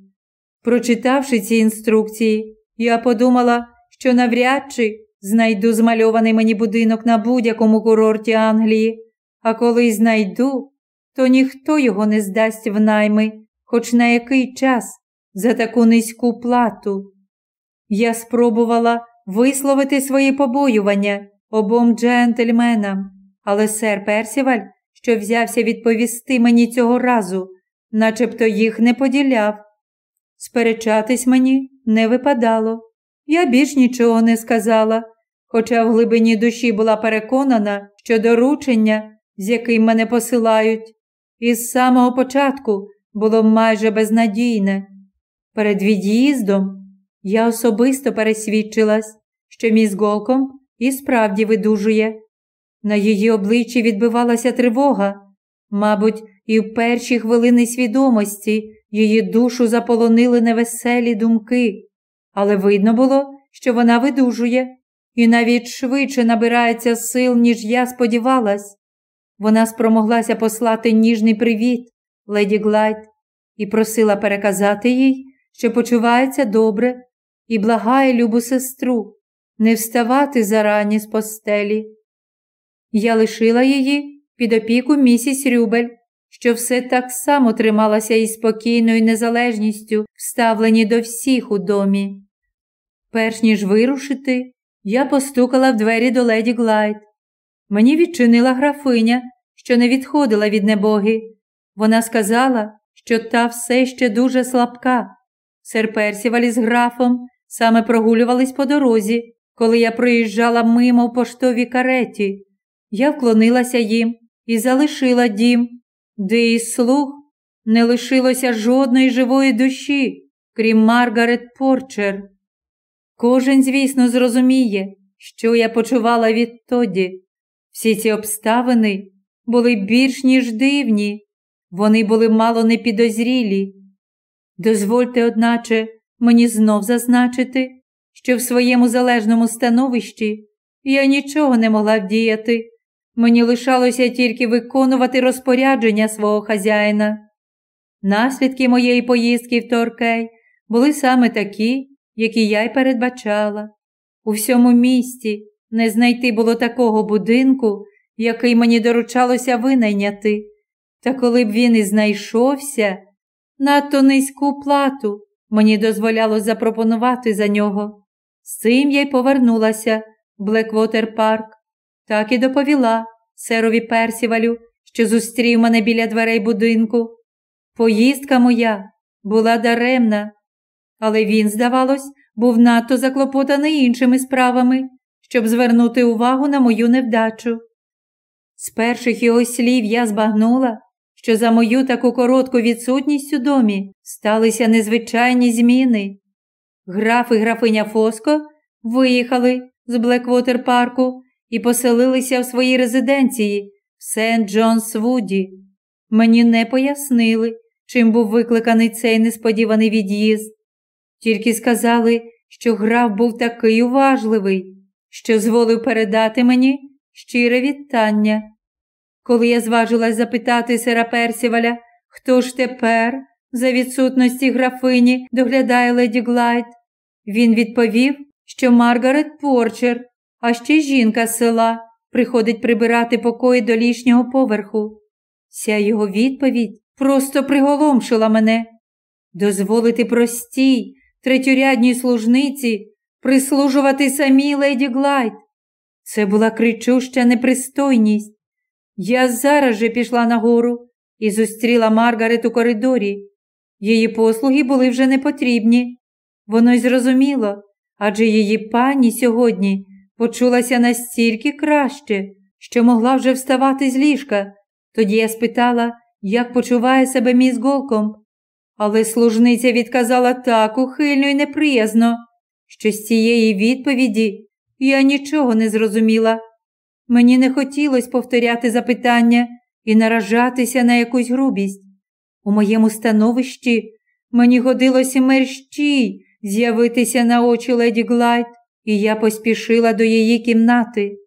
Прочитавши ці інструкції, я подумала, що навряд чи знайду змальований мені будинок на будь-якому курорті Англії, а коли знайду, то ніхто його не здасть в найми, хоч на який час за таку низьку плату. Я спробувала висловити свої побоювання обом джентльменам, але сер Персіваль, що взявся відповісти мені цього разу, начебто їх не поділяв. Сперечатись мені не випадало. Я більш нічого не сказала, хоча в глибині душі була переконана, що доручення, з яким мене посилають, із самого початку було майже безнадійне. Перед від'їздом я особисто пересвідчилась, що міс Голком і справді видужує. На її обличчі відбивалася тривога. Мабуть, і в перші хвилини свідомості її душу заполонили невеселі думки, але видно було, що вона видужує і навіть швидше набирається сил, ніж я сподівалась. Вона спромоглася послати ніжний привіт, леді Глайд, і просила переказати їй, що почувається добре, і благає любу сестру не вставати зарані з постелі. Я лишила її під опіку місіс Рюбель, що все так само трималася із спокійною незалежністю, вставлені до всіх у домі. Перш ніж вирушити, я постукала в двері до леді Глайд. Мені відчинила графиня, що не відходила від небоги. Вона сказала, що та все ще дуже слабка. Сер Персіваль із графом саме прогулювались по дорозі, коли я проїжджала мимо в поштовій кареті. Я вклонилася їм і залишила дім, де із слуг не лишилося жодної живої душі, крім Маргарет Порчер. Кожен, звісно, зрозуміє, що я почувала відтоді. Всі ці обставини були більш ніж дивні, вони були мало непідозрілі. Дозвольте, одначе, мені знов зазначити, що в своєму залежному становищі я нічого не могла вдіяти. Мені лишалося тільки виконувати розпорядження свого хазяїна. Наслідки моєї поїздки в Торкей були саме такі, які я й передбачала. У всьому місті не знайти було такого будинку, який мені доручалося винайняти. Та коли б він і знайшовся, надто низьку плату мені дозволяло запропонувати за нього. З цим я й повернулася в Блеквотер Парк, так і доповіла серові Персівалю, що зустрів мене біля дверей будинку. Поїздка моя була даремна, але він, здавалось, був надто заклопотаний іншими справами, щоб звернути увагу на мою невдачу. З перших його слів я збагнула, що за мою таку коротку відсутність у домі сталися незвичайні зміни. Граф і графиня Фоско виїхали з Блеквотер парку і поселилися в своїй резиденції в Сент Джонс Вуді. Мені не пояснили, чим був викликаний цей несподіваний від'їзд. Тільки сказали, що граф був такий уважливий, що зволив передати мені щире вітання. Коли я зважилась запитати сера Персіваля, хто ж тепер, за відсутності графині, доглядає леді Глайд, він відповів, що Маргарет Порчер, а ще жінка з села, приходить прибирати покої до лішнього поверху. Ця його відповідь просто приголомшила мене. Дозволити простій, третьорядній служниці прислужувати самій леді Глайд. Це була кричуща непристойність. Я зараз же пішла нагору і зустріла Маргарет у коридорі. Її послуги були вже не потрібні. Воно й зрозуміло, адже її пані сьогодні почулася настільки краще, що могла вже вставати з ліжка. Тоді я спитала, як почуває себе міс Голком. Але служниця відказала так ухильно і неприязно, що з цієї відповіді я нічого не зрозуміла. Мені не хотілося повторяти запитання і наражатися на якусь грубість. У моєму становищі Мені годилося мерщій з'явитися на очі леді Глайд, і я поспішила до її кімнати.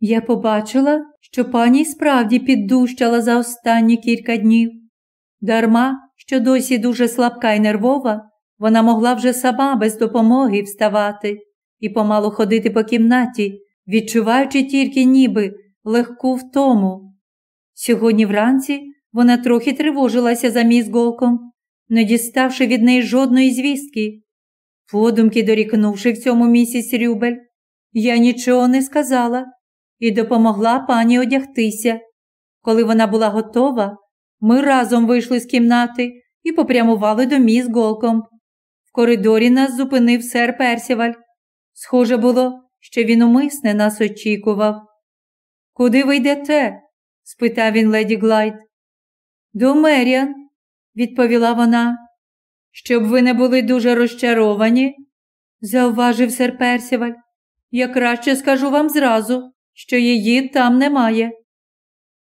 Я побачила, що пані справді піддущала за останні кілька днів. Дарма, що досі дуже слабка і нервова, вона могла вже сама без допомоги вставати і помалу ходити по кімнаті, відчуваючи тільки ніби легку втому. Сьогодні вранці вона трохи тривожилася за міс Голком, не діставши від неї жодної звістки. Подумки дорікнувши в цьому місяць Рюбель, я нічого не сказала і допомогла пані одягтися. Коли вона була готова, ми разом вийшли з кімнати і попрямували до міс Голком. В коридорі нас зупинив сер Персіваль. Схоже було, що він умисне нас очікував. Куди ви йдете? спитав він леді Глайд. До Меріан, відповіла вона. Щоб ви не були дуже розчаровані, зауважив сер Персіваль. Я краще скажу вам зразу, що її там немає.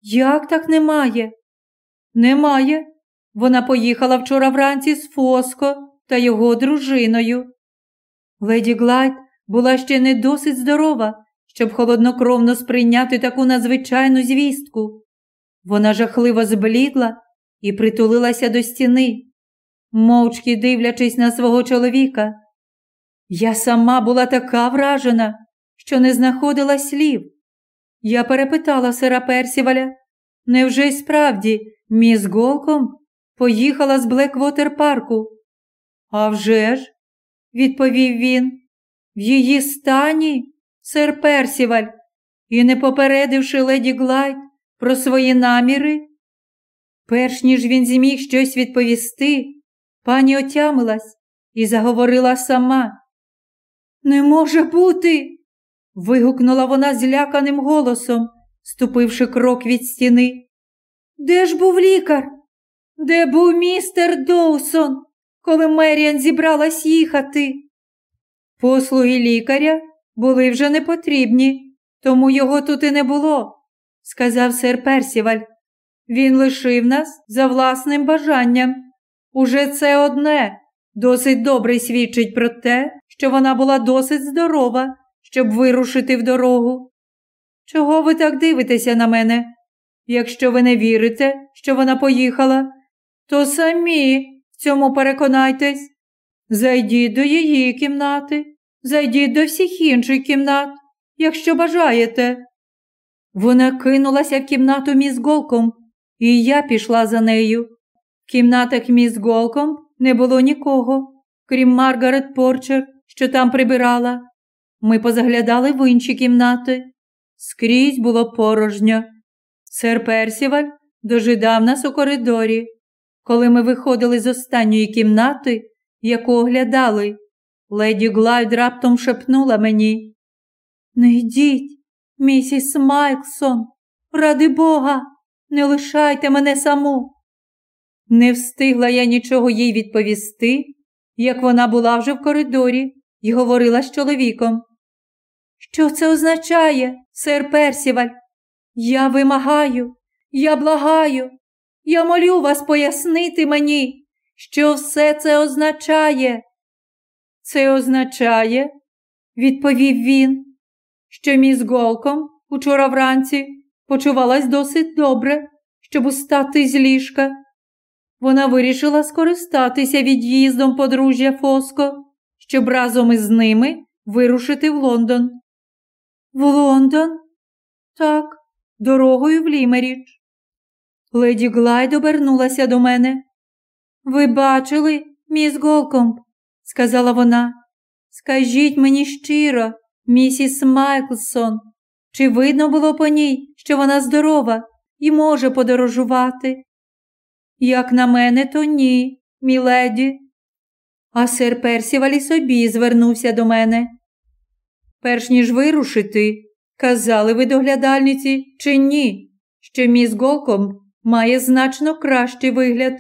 Як так немає? Немає. Вона поїхала вчора вранці з Фоско та його дружиною. Леді Глайд була ще не досить здорова, щоб холоднокровно сприйняти таку надзвичайну звістку. Вона жахливо зблідла і притулилася до стіни, мовчки дивлячись на свого чоловіка. Я сама була така вражена, що не знаходила слів. Я перепитала сера Персіваля, невже й справді міс Голком поїхала з Блеквотер парку? «А вже ж», – відповів він, в її стані, сер Персіваль, і не попередивши леді Глайд про свої наміри. Перш ніж він зміг щось відповісти, пані отямилась і заговорила сама. Не може бути. вигукнула вона зляканим голосом, ступивши крок від стіни. Де ж був лікар? Де був містер Доусон, коли Меріан зібралась їхати? Послуги лікаря були вже не потрібні, тому його тут і не було, сказав сер Персіваль. Він лишив нас за власним бажанням. Уже це одне досить добре свідчить про те, що вона була досить здорова, щоб вирушити в дорогу. Чого ви так дивитеся на мене? Якщо ви не вірите, що вона поїхала, то самі в цьому переконайтесь. Зайдіть до її кімнати, зайдіть до всіх інших кімнат, якщо бажаєте. Вона кинулася в кімнату міс Голком, і я пішла за нею. В кімнатах міс Голком не було нікого, крім Маргарет Порчер, що там прибирала. Ми позаглядали в інші кімнати. Скрізь було порожньо. Сер Персіваль дожидав нас у коридорі. Коли ми виходили з останньої кімнати, яку оглядали, леді Глайд раптом шепнула мені. Не йдіть, місіс Майксон, ради Бога, не лишайте мене саму. Не встигла я нічого їй відповісти, як вона була вже в коридорі і говорила з чоловіком. Що це означає, сер Персіваль? Я вимагаю, я благаю, я молю вас пояснити мені, що все це означає. Це означає, відповів він, що міс Голком учора вранці почувалась досить добре, щоб устати з ліжка. Вона вирішила скористатися від'їздом подружжя Фоско, щоб разом із ними вирушити в Лондон. В Лондон? Так, дорогою в Лімерідж. Леді Глайд обернулася до мене. Ви бачили, міс Голкомб, сказала вона. Скажіть мені щиро, місіс Майклсон, чи видно було по ній, що вона здорова і може подорожувати? Як на мене, то ні, міледі. А сер Персівалі собі звернувся до мене. Перш ніж вирушити, казали ви доглядальниці, чи ні, що міс Голком має значно кращий вигляд.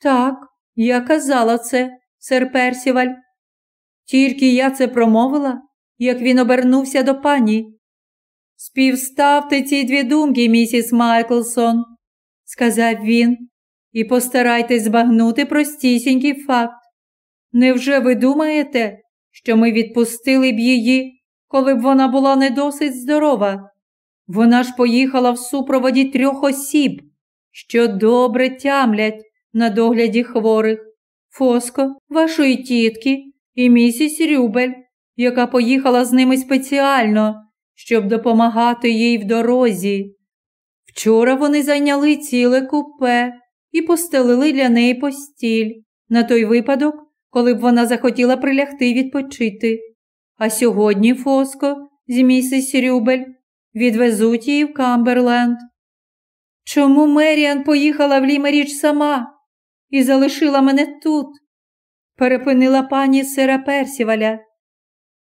Так, я казала це, сер Персіваль. Тільки я це промовила, як він обернувся до пані. Співставте ці дві думки, місіс Майклсон, сказав він, і постарайтесь збагнути простісінький факт. Невже ви думаєте, що ми відпустили б її, коли б вона була не досить здорова? Вона ж поїхала в супроводі трьох осіб, що добре тямлять на догляді хворих Фоско, вашої тітки і місіс Рюбель, яка поїхала з ними спеціально, щоб допомагати їй в дорозі. Вчора вони зайняли ціле купе і постелили для неї постіль на той випадок, коли б вона захотіла прилягти відпочити. А сьогодні Фоско з місіс Рюбель відвезуть її в Камберленд. Чому Меріан поїхала в Лімерідж сама і залишила мене тут? перепинила пані сера Персіваля.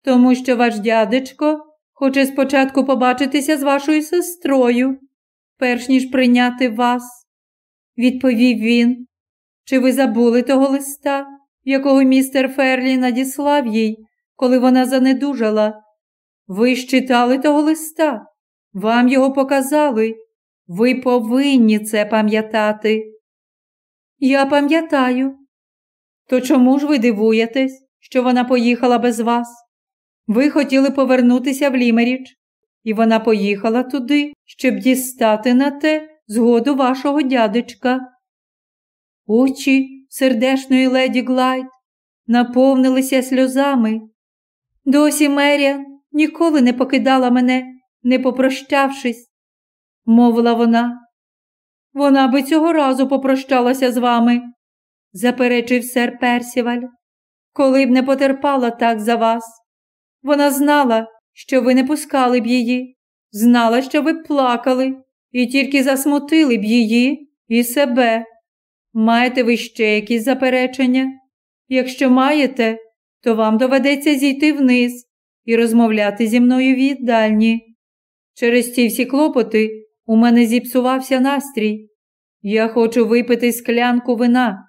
Тому що ваш дядечко хоче спочатку побачитися з вашою сестрою, перш ніж прийняти вас, відповів він. Чи ви забули того листа, якого містер Ферлі надіслав їй, коли вона занедужала? Ви ж читали того листа, вам його показали. Ви повинні це пам'ятати. Я пам'ятаю. То чому ж ви дивуєтесь, що вона поїхала без вас? Ви хотіли повернутися в Лімеріч, і вона поїхала туди, щоб дістати на те згоду вашого дядечка. Очі сердешної леді Глайд наповнилися сльозами. Досі Меріан ніколи не покидала мене, не попрощавшись, мовила вона. Вона би цього разу попрощалася з вами, заперечив сер Персіваль, коли б не потерпала так за вас. Вона знала, що ви не пускали б її, знала, що ви плакали і тільки засмутили б її і себе. Маєте ви ще якісь заперечення? Якщо маєте, то вам доведеться зійти вниз і розмовляти зі мною в їдальні. Через ці всі клопоти у мене зіпсувався настрій. Я хочу випити склянку вина.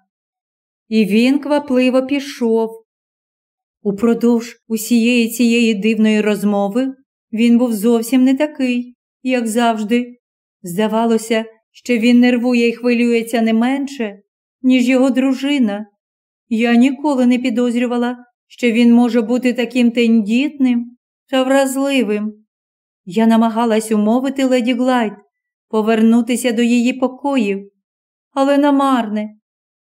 І він квапливо пішов. Упродовж усієї цієї дивної розмови він був зовсім не такий, як завжди. Здавалося, що він нервує і хвилюється не менше, ніж його дружина. Я ніколи не підозрювала, що він може бути таким тендітним та вразливим. Я намагалась умовити леді Глайд повернутися до її покоїв, але намарне.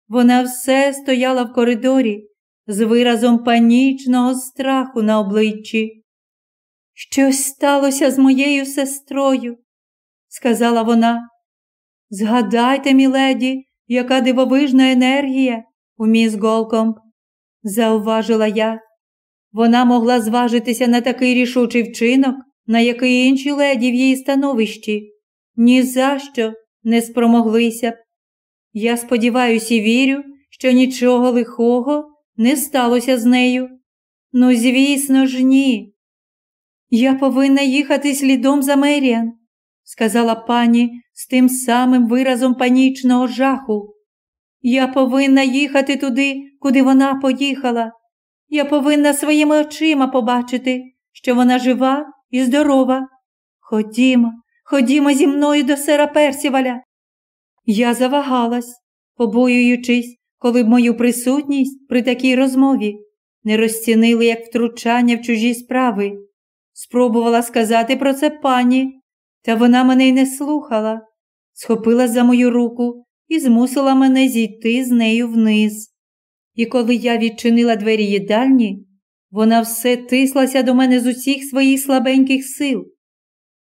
Вона все стояла в коридорі з виразом панічного страху на обличчі. Щось сталося з моєю сестрою, сказала вона. Згадайте, міледі, яка дивовижна енергія у міс Голкомб, зауважила я. Вона могла зважитися на такий рішучий вчинок, на який інші леді в її становищі ні за що не спромоглися б. Я сподіваюся і вірю, що нічого лихого не сталося з нею. Ну, звісно ж, ні. Я повинна їхати слідом за Меріан, сказала пані з тим самим виразом панічного жаху. Я повинна їхати туди, куди вона поїхала. Я повинна своїми очима побачити, що вона жива і здорова. Ходімо, ходімо зі мною до сера Персіваля. Я завагалась, побоюючись, коли б мою присутність при такій розмові не розцінили як втручання в чужі справи. Спробувала сказати про це пані, та вона мене й не слухала, схопила за мою руку і змусила мене зійти з нею вниз. І коли я відчинила двері їдальні, вона все тислася до мене з усіх своїх слабеньких сил.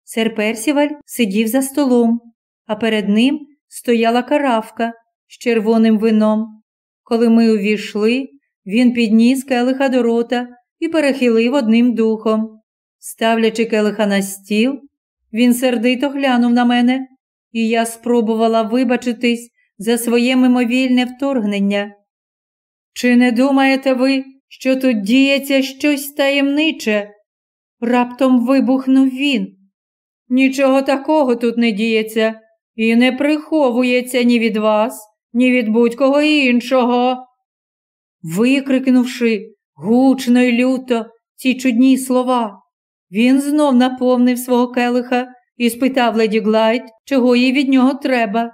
Сер Персіваль сидів за столом, а перед ним стояла каравка з червоним вином. Коли ми увійшли, він підніс келиха до рота і перехилив одним духом. Ставлячи келиха на стіл, він сердито глянув на мене, і я спробувала вибачитись за своє мимовільне вторгнення. Чи не думаєте ви, що тут діється щось таємниче? Раптом вибухнув він. Нічого такого тут не діється і не приховується ні від вас, ні від будь-кого іншого. Викрикнувши гучно й люто ці чудні слова, він знов наповнив свого келиха і спитав леді Глайд, чого їй від нього треба.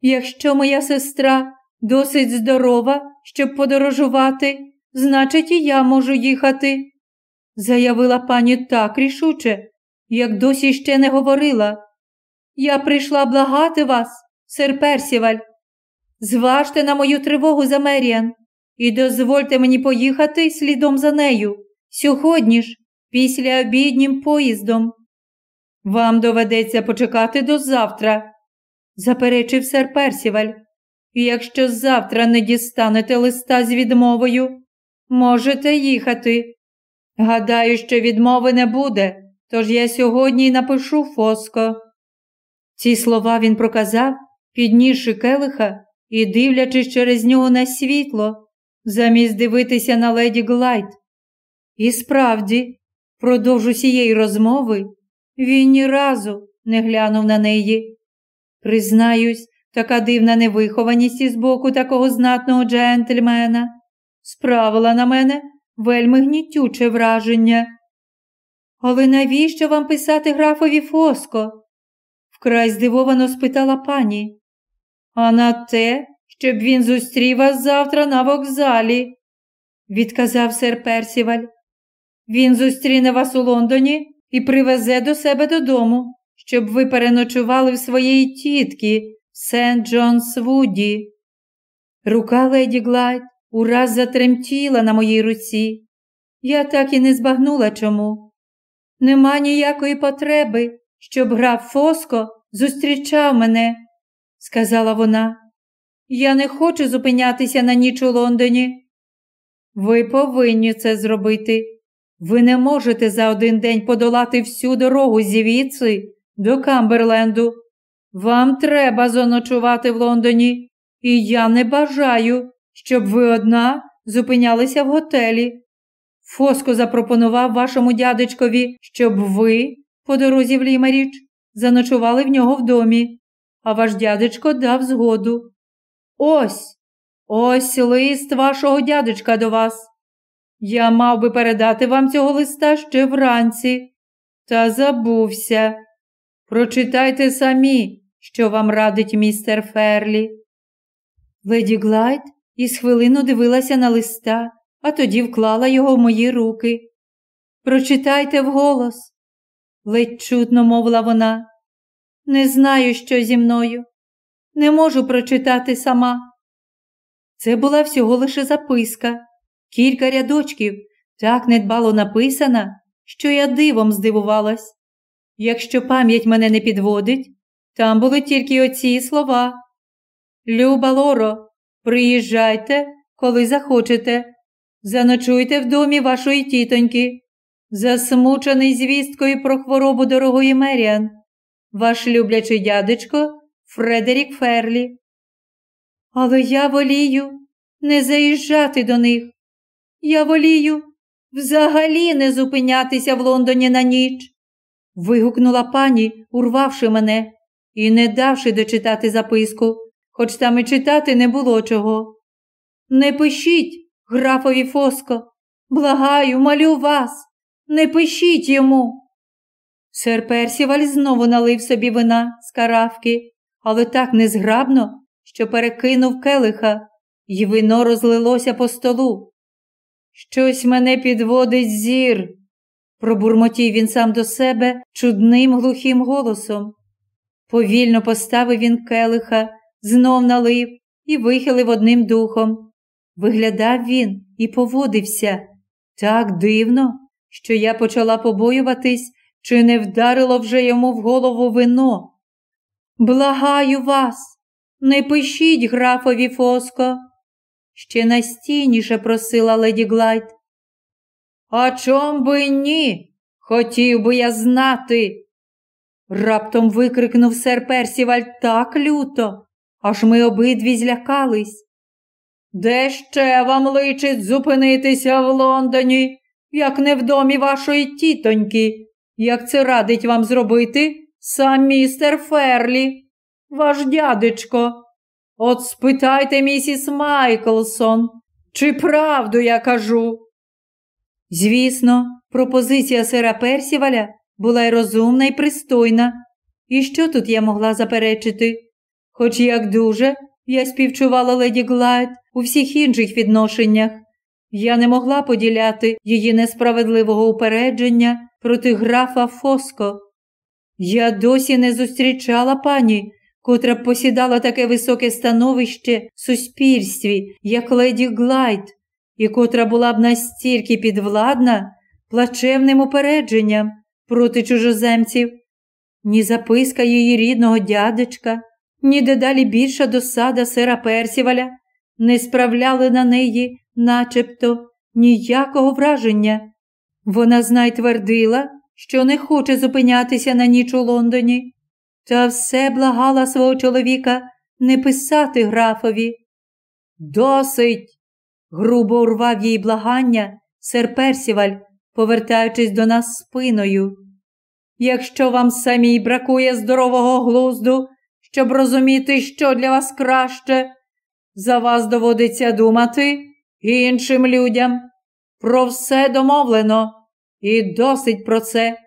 Якщо моя сестра досить здорова, щоб подорожувати, значить, і я можу їхати, заявила пані так рішуче, як досі ще не говорила. Я прийшла благати вас, сер Персіваль. Зважте на мою тривогу за Меріан і дозвольте мені поїхати слідом за нею сьогодні ж, після обіднім поїздом. Вам доведеться почекати до завтра, заперечив сер Персіваль. І якщо завтра не дістанете листа з відмовою, можете їхати. Гадаю, що відмови не буде, тож я сьогодні й напишу фоско. Ці слова він проказав, піднісши келиха і дивлячись через нього на світло, замість дивитися на леді Глайд. І справді, впродовж усієї розмови, він ні разу не глянув на неї. Признаюсь, така дивна невихованість із боку такого знатного джентльмена справила на мене вельми гнітюче враження. Але навіщо вам писати графові фоско? вкрай здивовано спитала пані. А на те, щоб він зустрів вас завтра на вокзалі, відказав сер Персіваль. Він зустріне вас у Лондоні і привезе до себе додому, щоб ви переночували в своєї тітки Сент Джонс Вуді. Рука леді Глайд ураз затремтіла на моїй руці. Я так і не збагнула чому. Нема ніякої потреби, щоб граф Фоско зустрічав мене, сказала вона. Я не хочу зупинятися на ніч у Лондоні. Ви повинні це зробити. Ви не можете за один день подолати всю дорогу звідси до Камберленду. Вам треба заночувати в Лондоні, і я не бажаю, щоб ви одна зупинялися в готелі. Фоско запропонував вашому дядечкові, щоб ви, по дорозі в Лімеріч, заночували в нього в домі, а ваш дядечко дав згоду. Ось, ось лист вашого дядечка до вас. Я мав би передати вам цього листа ще вранці, та забувся. Прочитайте самі, що вам радить містер Ферлі. Леді Глайд із хвилину дивилася на листа, а тоді вклала його в мої руки. Прочитайте вголос, ледь чутно мовила вона. Не знаю, що зі мною. Не можу прочитати сама. Це була всього лише записка, кілька рядочків, так недбало написана, що я дивом здивувалась. Якщо пам'ять мене не підводить, там були тільки оці слова. Люба Лоро, приїжджайте, коли захочете. Заночуйте в домі вашої тітоньки, засмучений звісткою про хворобу дорогої Меріан, ваш люблячий дядечко Фредерік Ферлі. Але я волію не заїжджати до них. Я волію взагалі не зупинятися в Лондоні на ніч. Вигукнула пані, урвавши мене і не давши дочитати записку, хоч там і читати не було чого. Не пишіть, графові Фоско, благаю, молю вас, не пишіть йому. Сер Персіваль знову налив собі вина з каравки, але так незграбно, що перекинув келиха, і вино розлилося по столу. Щось мене підводить зір, пробурмотів він сам до себе чудним глухим голосом. Повільно поставив він келиха, знов налив і вихилив одним духом. Виглядав він і поводився так дивно, що я почала побоюватись, чи не вдарило вже йому в голову вино. Благаю вас, не пишіть графові Фоско, ще настійніше просила леді Глайд. А чом би ні? Хотів би я знати. Раптом викрикнув сер Персіваль так люто, аж ми обидві злякались. Де ще вам личить зупинитися в Лондоні, як не в домі вашої тітоньки, як це радить вам зробити сам містер Ферлі, ваш дядечко? От спитайте місіс Майклсон, чи правду я кажу? Звісно, пропозиція сера Персіваля була й розумна і пристойна. І що тут я могла заперечити? Хоч як дуже я співчувала леді Глайд у всіх інших відношеннях, я не могла поділяти її несправедливого упередження проти графа Фоско. Я досі не зустрічала пані, котра б посідала таке високе становище в суспільстві, як леді Глайд, і котра була б настільки підвладна плачевним упередженням проти чужоземців, ні записка її рідного дядечка, ні дедалі більша досада сера Персіваля не справляли на неї, начебто, ніякого враження. Вона знай твердила, що не хоче зупинятися на ніч у Лондоні, та все благала свого чоловіка не писати графові. Досить. грубо урвав їй благання сер Персіваль, повертаючись до нас спиною. Якщо вам самій бракує здорового глузду, щоб розуміти, що для вас краще, за вас доводиться думати іншим людям. Про все домовлено і досить про це.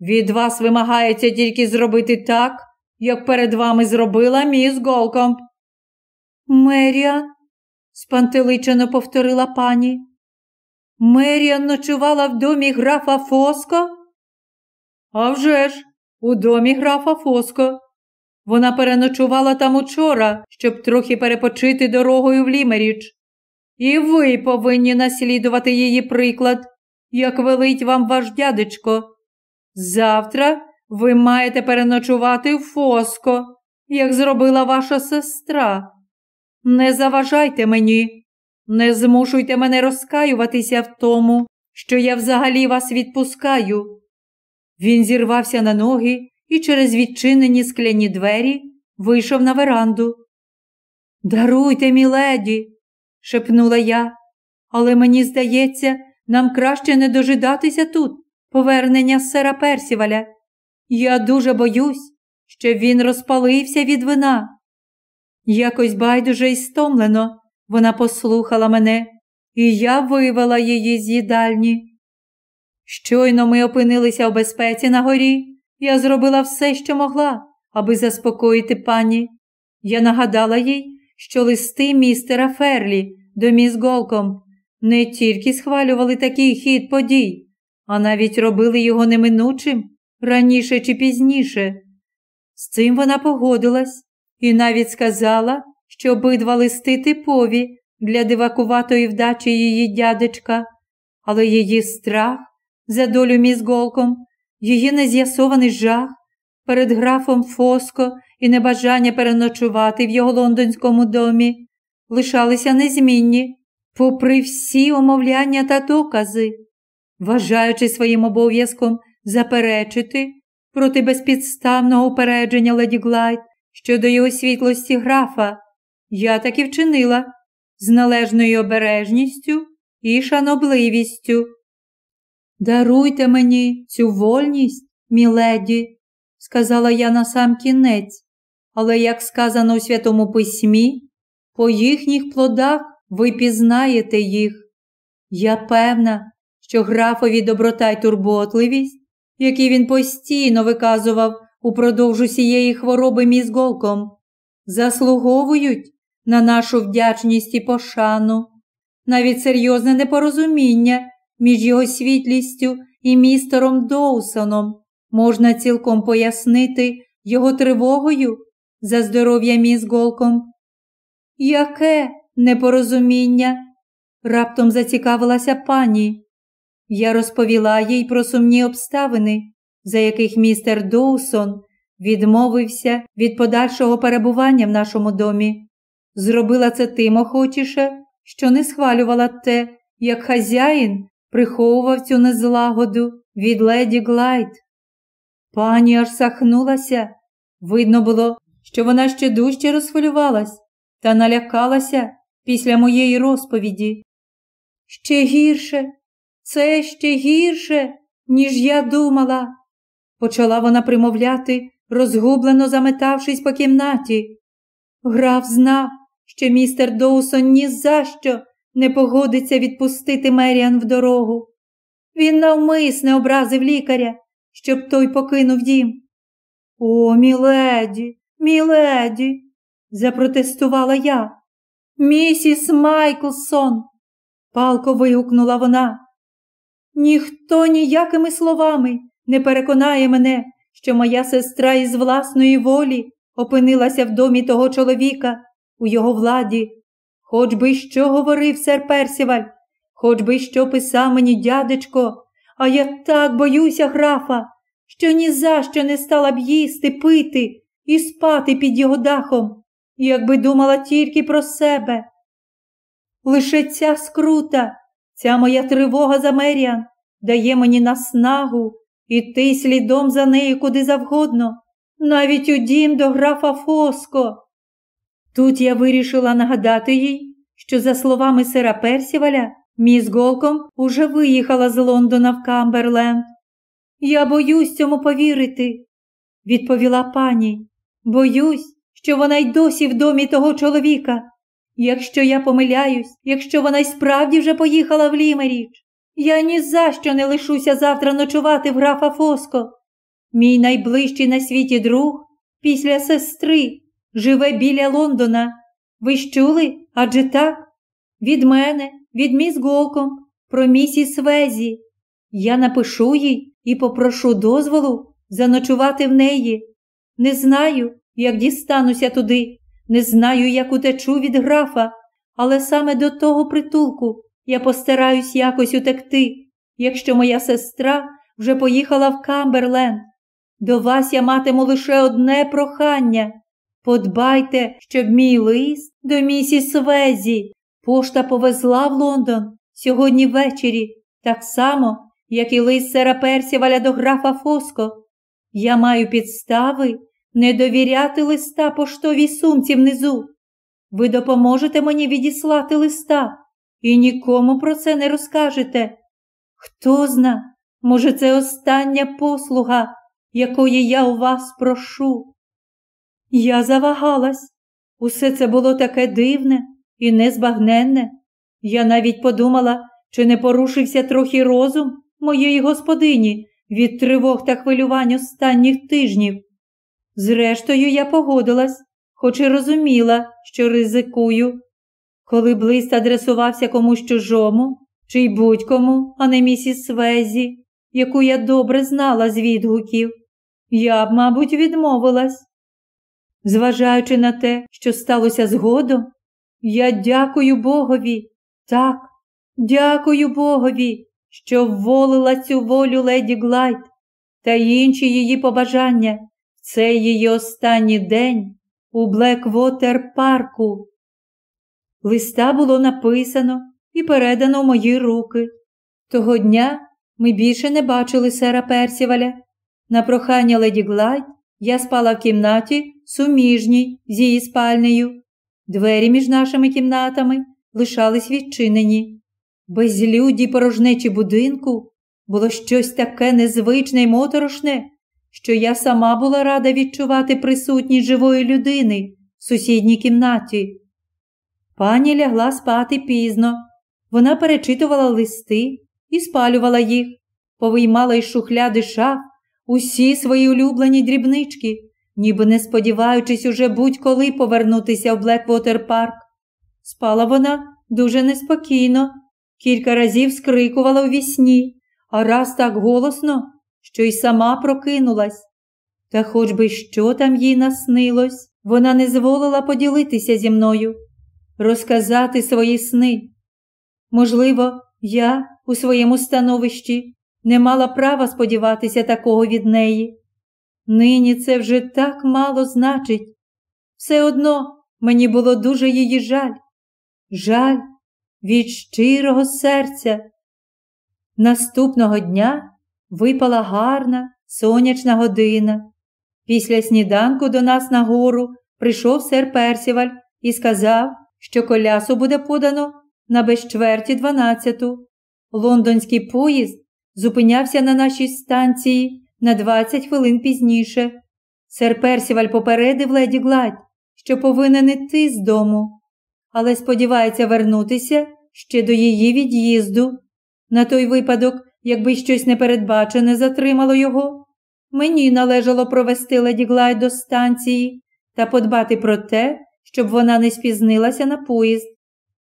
Від вас вимагається тільки зробити так, як перед вами зробила міс Голкомп. Меріан, спантеличено повторила пані. Меріан ночувала в домі графа Фоско? «А вже ж, у домі графа Фоско. Вона переночувала там учора, щоб трохи перепочити дорогою в Лімеріч. І ви повинні наслідувати її приклад, як велить вам ваш дядечко. Завтра ви маєте переночувати в Фоско, як зробила ваша сестра. Не заважайте мені, не змушуйте мене розкаюватися в тому, що я взагалі вас відпускаю. Він зірвався на ноги і через відчинені скляні двері вийшов на веранду. Даруйте, міледі, шепнула я, але мені здається, нам краще не дожидатися тут, повернення сера Персіваля. Я дуже боюсь, що він розпалився від вина. Якось байдуже й стомлено вона послухала мене, і я вивела її з їдальні. Щойно ми опинилися в безпеці на горі, я зробила все, що могла, аби заспокоїти пані. Я нагадала їй, що листи містера Ферлі до міс Голком не тільки схвалювали такий хід подій, а навіть робили його неминучим раніше чи пізніше. З цим вона погодилась і навіть сказала, що обидва листи типові для дивакуватої вдачі її дядечка, але її страх за долю міс Голком, її нез'ясований жах перед графом Фоско і небажання переночувати в його лондонському домі лишалися незмінні, попри всі умовляння та докази, вважаючи своїм обов'язком заперечити проти безпідставного упередження леді Глайд щодо його світлості графа, я так і вчинила з належною обережністю і шанобливістю. Даруйте мені цю вольність, міледі, сказала я на сам кінець, але, як сказано у Святому Письмі, по їхніх плодах ви пізнаєте їх. Я певна, що графові доброта й турботливість, які він постійно виказував упродовж усієї хвороби мізголком, заслуговують на нашу вдячність і пошану, навіть серйозне непорозуміння між його світлістю і містером Доусоном можна цілком пояснити його тривогою за здоров'я міс Голком. Яке непорозуміння? раптом зацікавилася пані. Я розповіла їй про сумні обставини, за яких містер Доусон відмовився від подальшого перебування в нашому домі. Зробила це тим охочіше, що не схвалювала те, як хазяїн приховував цю незлагоду від леді Глайд. Пані аж сахнулася. Видно було, що вона ще дужче розхвилювалась та налякалася після моєї розповіді. Ще гірше, це ще гірше, ніж я думала, почала вона примовляти, розгублено заметавшись по кімнаті. Граф знав, що містер Доусон ні за що не погодиться відпустити Меріан в дорогу. Він навмисне образив лікаря, щоб той покинув дім. О, міледі, міледі, запротестувала я. Місіс Майклсон, палко вигукнула вона. Ніхто ніякими словами не переконає мене, що моя сестра із власної волі опинилася в домі того чоловіка у його владі. Хоч би що говорив сер Персіваль, хоч би що писав мені дядечко, а я так боюся графа, що ні за що не стала б їсти, пити і спати під його дахом, якби думала тільки про себе. Лише ця скрута, ця моя тривога за Меріан дає мені наснагу іти слідом за нею куди завгодно, навіть у дім до графа Фоско. Тут я вирішила нагадати їй, що, за словами сера Персіваля, міс Голком уже виїхала з Лондона в Камберленд. Я боюсь цьому повірити, відповіла пані. Боюсь, що вона й досі в домі того чоловіка. Якщо я помиляюсь, якщо вона й справді вже поїхала в Лімеріч, я ні за що не лишуся завтра ночувати в графа Фоско. Мій найближчий на світі друг після сестри живе біля Лондона. Ви ж чули? Адже так? Від мене, від міс Голком, про місіс Везі. Я напишу їй і попрошу дозволу заночувати в неї. Не знаю, як дістануся туди, не знаю, як утечу від графа, але саме до того притулку я постараюсь якось утекти, якщо моя сестра вже поїхала в Камберленд. До вас я матиму лише одне прохання. Подбайте, щоб мій лист до місіс Везі пошта повезла в Лондон сьогодні ввечері, так само, як і лист сера Персіваля до графа Фоско. Я маю підстави не довіряти листа поштовій сумці внизу. Ви допоможете мені відіслати листа і нікому про це не розкажете. Хто зна, може, це остання послуга, якої я у вас прошу. Я завагалась. Усе це було таке дивне і незбагненне. Я навіть подумала, чи не порушився трохи розум моєї господині від тривог та хвилювань останніх тижнів. Зрештою, я погодилась, хоч і розуміла, що ризикую. Коли б лист адресувався комусь чужому, чи й будь-кому, а не місіс Свезі, яку я добре знала з відгуків, я б, мабуть, відмовилась. Зважаючи на те, що сталося згодом, я дякую Богові, так, дякую Богові, що вволила цю волю леді Глайд та інші її побажання в цей її останній день у Блеквотер парку. Листа було написано і передано в мої руки. Того дня ми більше не бачили сера Персіваля. На прохання леді Глайд я спала в кімнаті суміжній з її спальнею. Двері між нашими кімнатами лишались відчинені. Безлюді порожнечі будинку було щось таке незвичне й моторошне, що я сама була рада відчувати присутність живої людини в сусідній кімнаті. Пані лягла спати пізно. Вона перечитувала листи і спалювала їх, повиймала із шухляди шаф усі свої улюблені дрібнички, ніби не сподіваючись уже будь-коли повернутися в Блеквотер парк. Спала вона дуже неспокійно, кілька разів скрикувала у вісні, а раз так голосно, що й сама прокинулась. Та хоч би що там їй наснилось, вона не зволила поділитися зі мною, розказати свої сни. Можливо, я у своєму становищі не мала права сподіватися такого від неї. Нині це вже так мало значить. Все одно мені було дуже її жаль, жаль від щирого серця. Наступного дня випала гарна сонячна година. Після сніданку до нас на гору прийшов сер Персіваль і сказав, що колясу буде подано на без чверті дванадцяту. Лондонський поїзд зупинявся на нашій станції на 20 хвилин пізніше. Сер Персіваль попередив леді Гладь, що повинен іти з дому, але сподівається вернутися ще до її від'їзду. На той випадок, якби щось непередбачене затримало його, мені належало провести леді Глайд до станції та подбати про те, щоб вона не спізнилася на поїзд.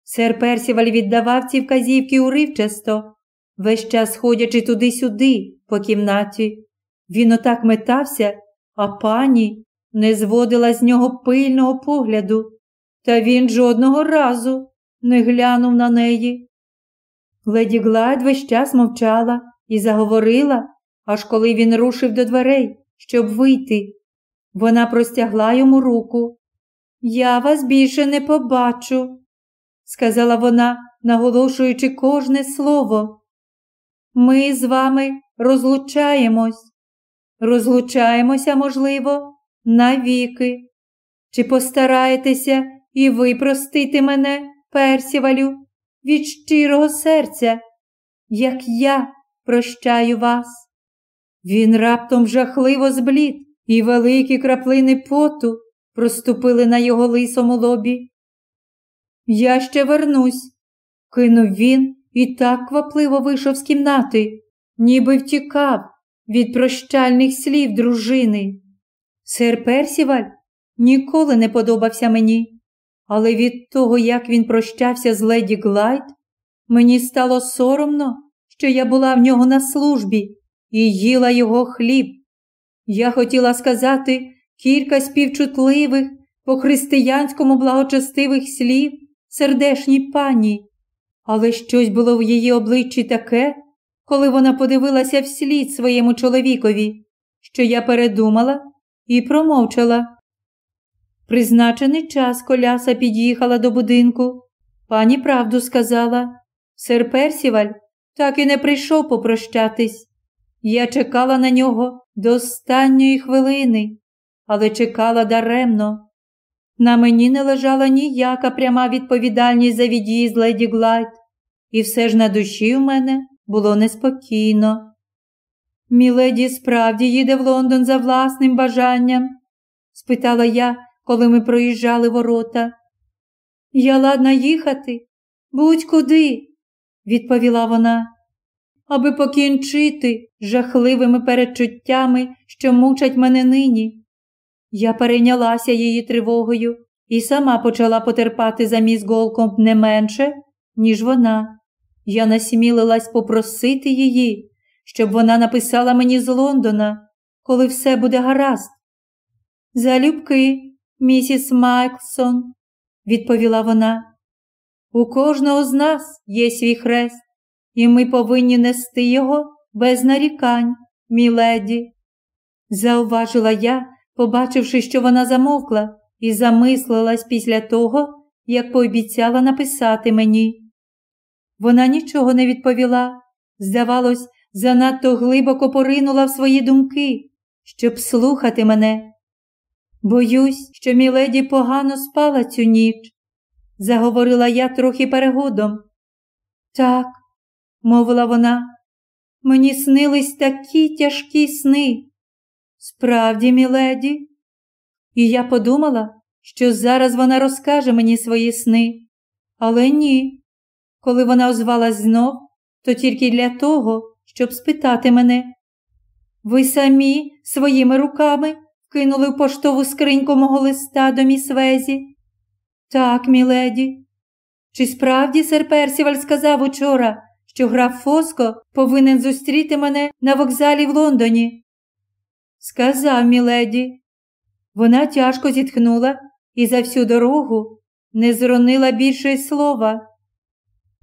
Сер Персіваль віддавав ці вказівки уривчасто, весь час ходячи туди-сюди, по кімнаті. Він отак метався, а пані не зводила з нього пильного погляду, та він жодного разу не глянув на неї. Леді Глайд весь час мовчала і заговорила, аж коли він рушив до дверей, щоб вийти. Вона простягла йому руку. Я вас більше не побачу, сказала вона, наголошуючи кожне слово. Ми з вами розлучаємось. Розлучаємося, можливо, навіки. Чи постараєтеся і ви простити мене, Персівалю, від щирого серця, як я прощаю вас? Він раптом жахливо зблід, і великі краплини поту проступили на його лисому лобі. Я ще вернусь, кинув він і так квапливо вийшов з кімнати, ніби втікав від прощальних слів дружини. Сер Персіваль ніколи не подобався мені, але від того, як він прощався з леді Глайд, мені стало соромно, що я була в нього на службі і їла його хліб. Я хотіла сказати кілька співчутливих, по християнському благочестивих слів сердешній пані, але щось було в її обличчі таке, коли вона подивилася вслід своєму чоловікові, що я передумала і промовчала. Призначений час коляса під'їхала до будинку. Пані правду сказала. Сер Персіваль так і не прийшов попрощатись. Я чекала на нього до останньої хвилини, але чекала даремно. На мені не лежала ніяка пряма відповідальність за від'їзд леді Глайд, і все ж на душі у мене було неспокійно. Міледі справді їде в Лондон за власним бажанням? спитала я, коли ми проїжджали ворота. Я ладна їхати, будь-куди, відповіла вона, аби покінчити жахливими передчуттями, що мучать мене нині. Я перейнялася її тривогою і сама почала потерпати за міс Голкомп не менше, ніж вона. Я насмілилась попросити її, щоб вона написала мені з Лондона, коли все буде гаразд. Залюбки, місіс Майклсон, відповіла вона. У кожного з нас є свій хрест, і ми повинні нести його без нарікань, міледі. Зауважила я, побачивши, що вона замовкла, і замислилась після того, як пообіцяла написати мені. Вона нічого не відповіла, здавалось, занадто глибоко поринула в свої думки, щоб слухати мене. Боюсь, що міледі погано спала цю ніч, заговорила я трохи перегодом. Так, мовила вона, мені снились такі тяжкі сни. Справді, міледі, і я подумала, що зараз вона розкаже мені свої сни, але ні. Коли вона озвалась знов, то тільки для того, щоб спитати мене. Ви самі своїми руками кинули в поштову скриньку мого листа до міс Везі? Так, міледі. Чи справді сер Персіваль сказав учора, що граф Фоско повинен зустріти мене на вокзалі в Лондоні? Сказав, міледі. Вона тяжко зітхнула і за всю дорогу не зронила більше слова.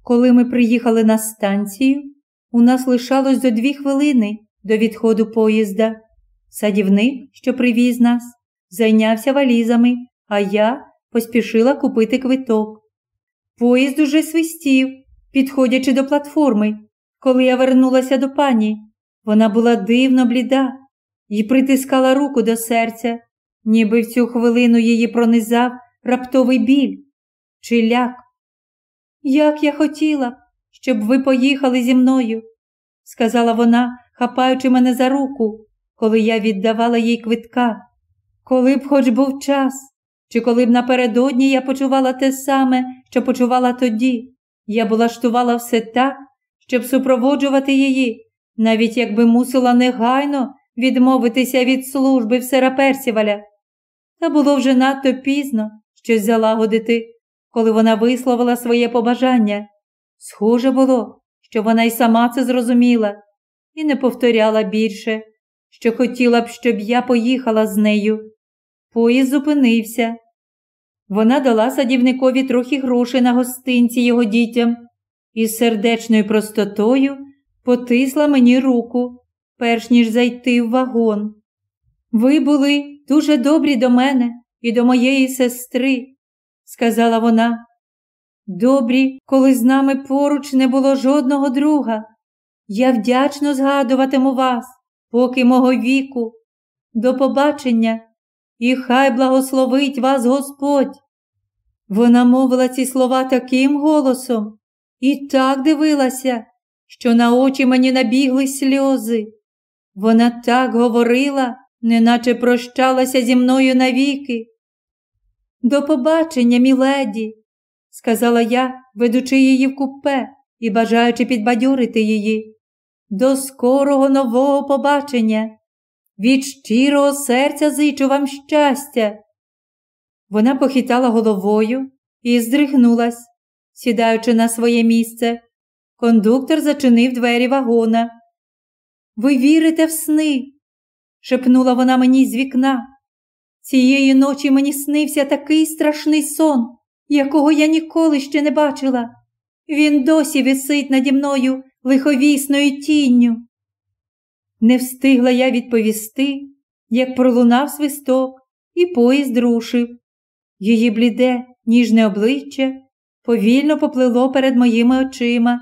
Коли ми приїхали на станцію, у нас лишалось за дві хвилини до відходу поїзда. Садівник, що привіз нас, зайнявся валізами, а я поспішила купити квиток. Поїзд уже свистів, підходячи до платформи. Коли я вернулася до пані, вона була дивно бліда і притискала руку до серця, ніби в цю хвилину її пронизав раптовий біль чи ляк. Як я хотіла щоб ви поїхали зі мною, сказала вона, хапаючи мене за руку, коли я віддавала їй квитка, коли б хоч був час, чи коли б напередодні я почувала те саме, що почувала тоді, я була штувала все так, щоб супроводжувати її, навіть якби мусила негайно відмовитися від служби в сера Персіваля. Та було вже надто пізно, щось залагодити, коли вона висловила своє побажання. Схоже було, що вона й сама це зрозуміла і не повторяла більше, що хотіла б, щоб я поїхала з нею. Поїзд зупинився. Вона дала садівникові трохи грошей на гостинці його дітям і з сердечною простотою потисла мені руку, перш ніж зайти в вагон. Ви були дуже добрі до мене і до моєї сестри, сказала вона. Добрі, коли з нами поруч не було жодного друга. Я вдячно згадуватиму вас, поки мого віку. До побачення, і хай благословить вас Господь. Вона мовила ці слова таким голосом і так дивилася, що на очі мені набігли сльози. Вона так говорила, неначе прощалася зі мною навіки. До побачення, міледі, сказала я, ведучи її в купе і бажаючи підбадьорити її. До скорого нового побачення. Від щирого серця зичу вам щастя. Вона похитала головою і здригнулась, сідаючи на своє місце. Кондуктор зачинив двері вагона. Ви вірите в сни? шепнула вона мені з вікна. Цієї ночі мені снився такий страшний сон, якого я ніколи ще не бачила. Він досі висить наді мною лиховісною тінню. Не встигла я відповісти, як пролунав свисток, і поїзд рушив. Її бліде, ніжне обличчя повільно поплило перед моїми очима.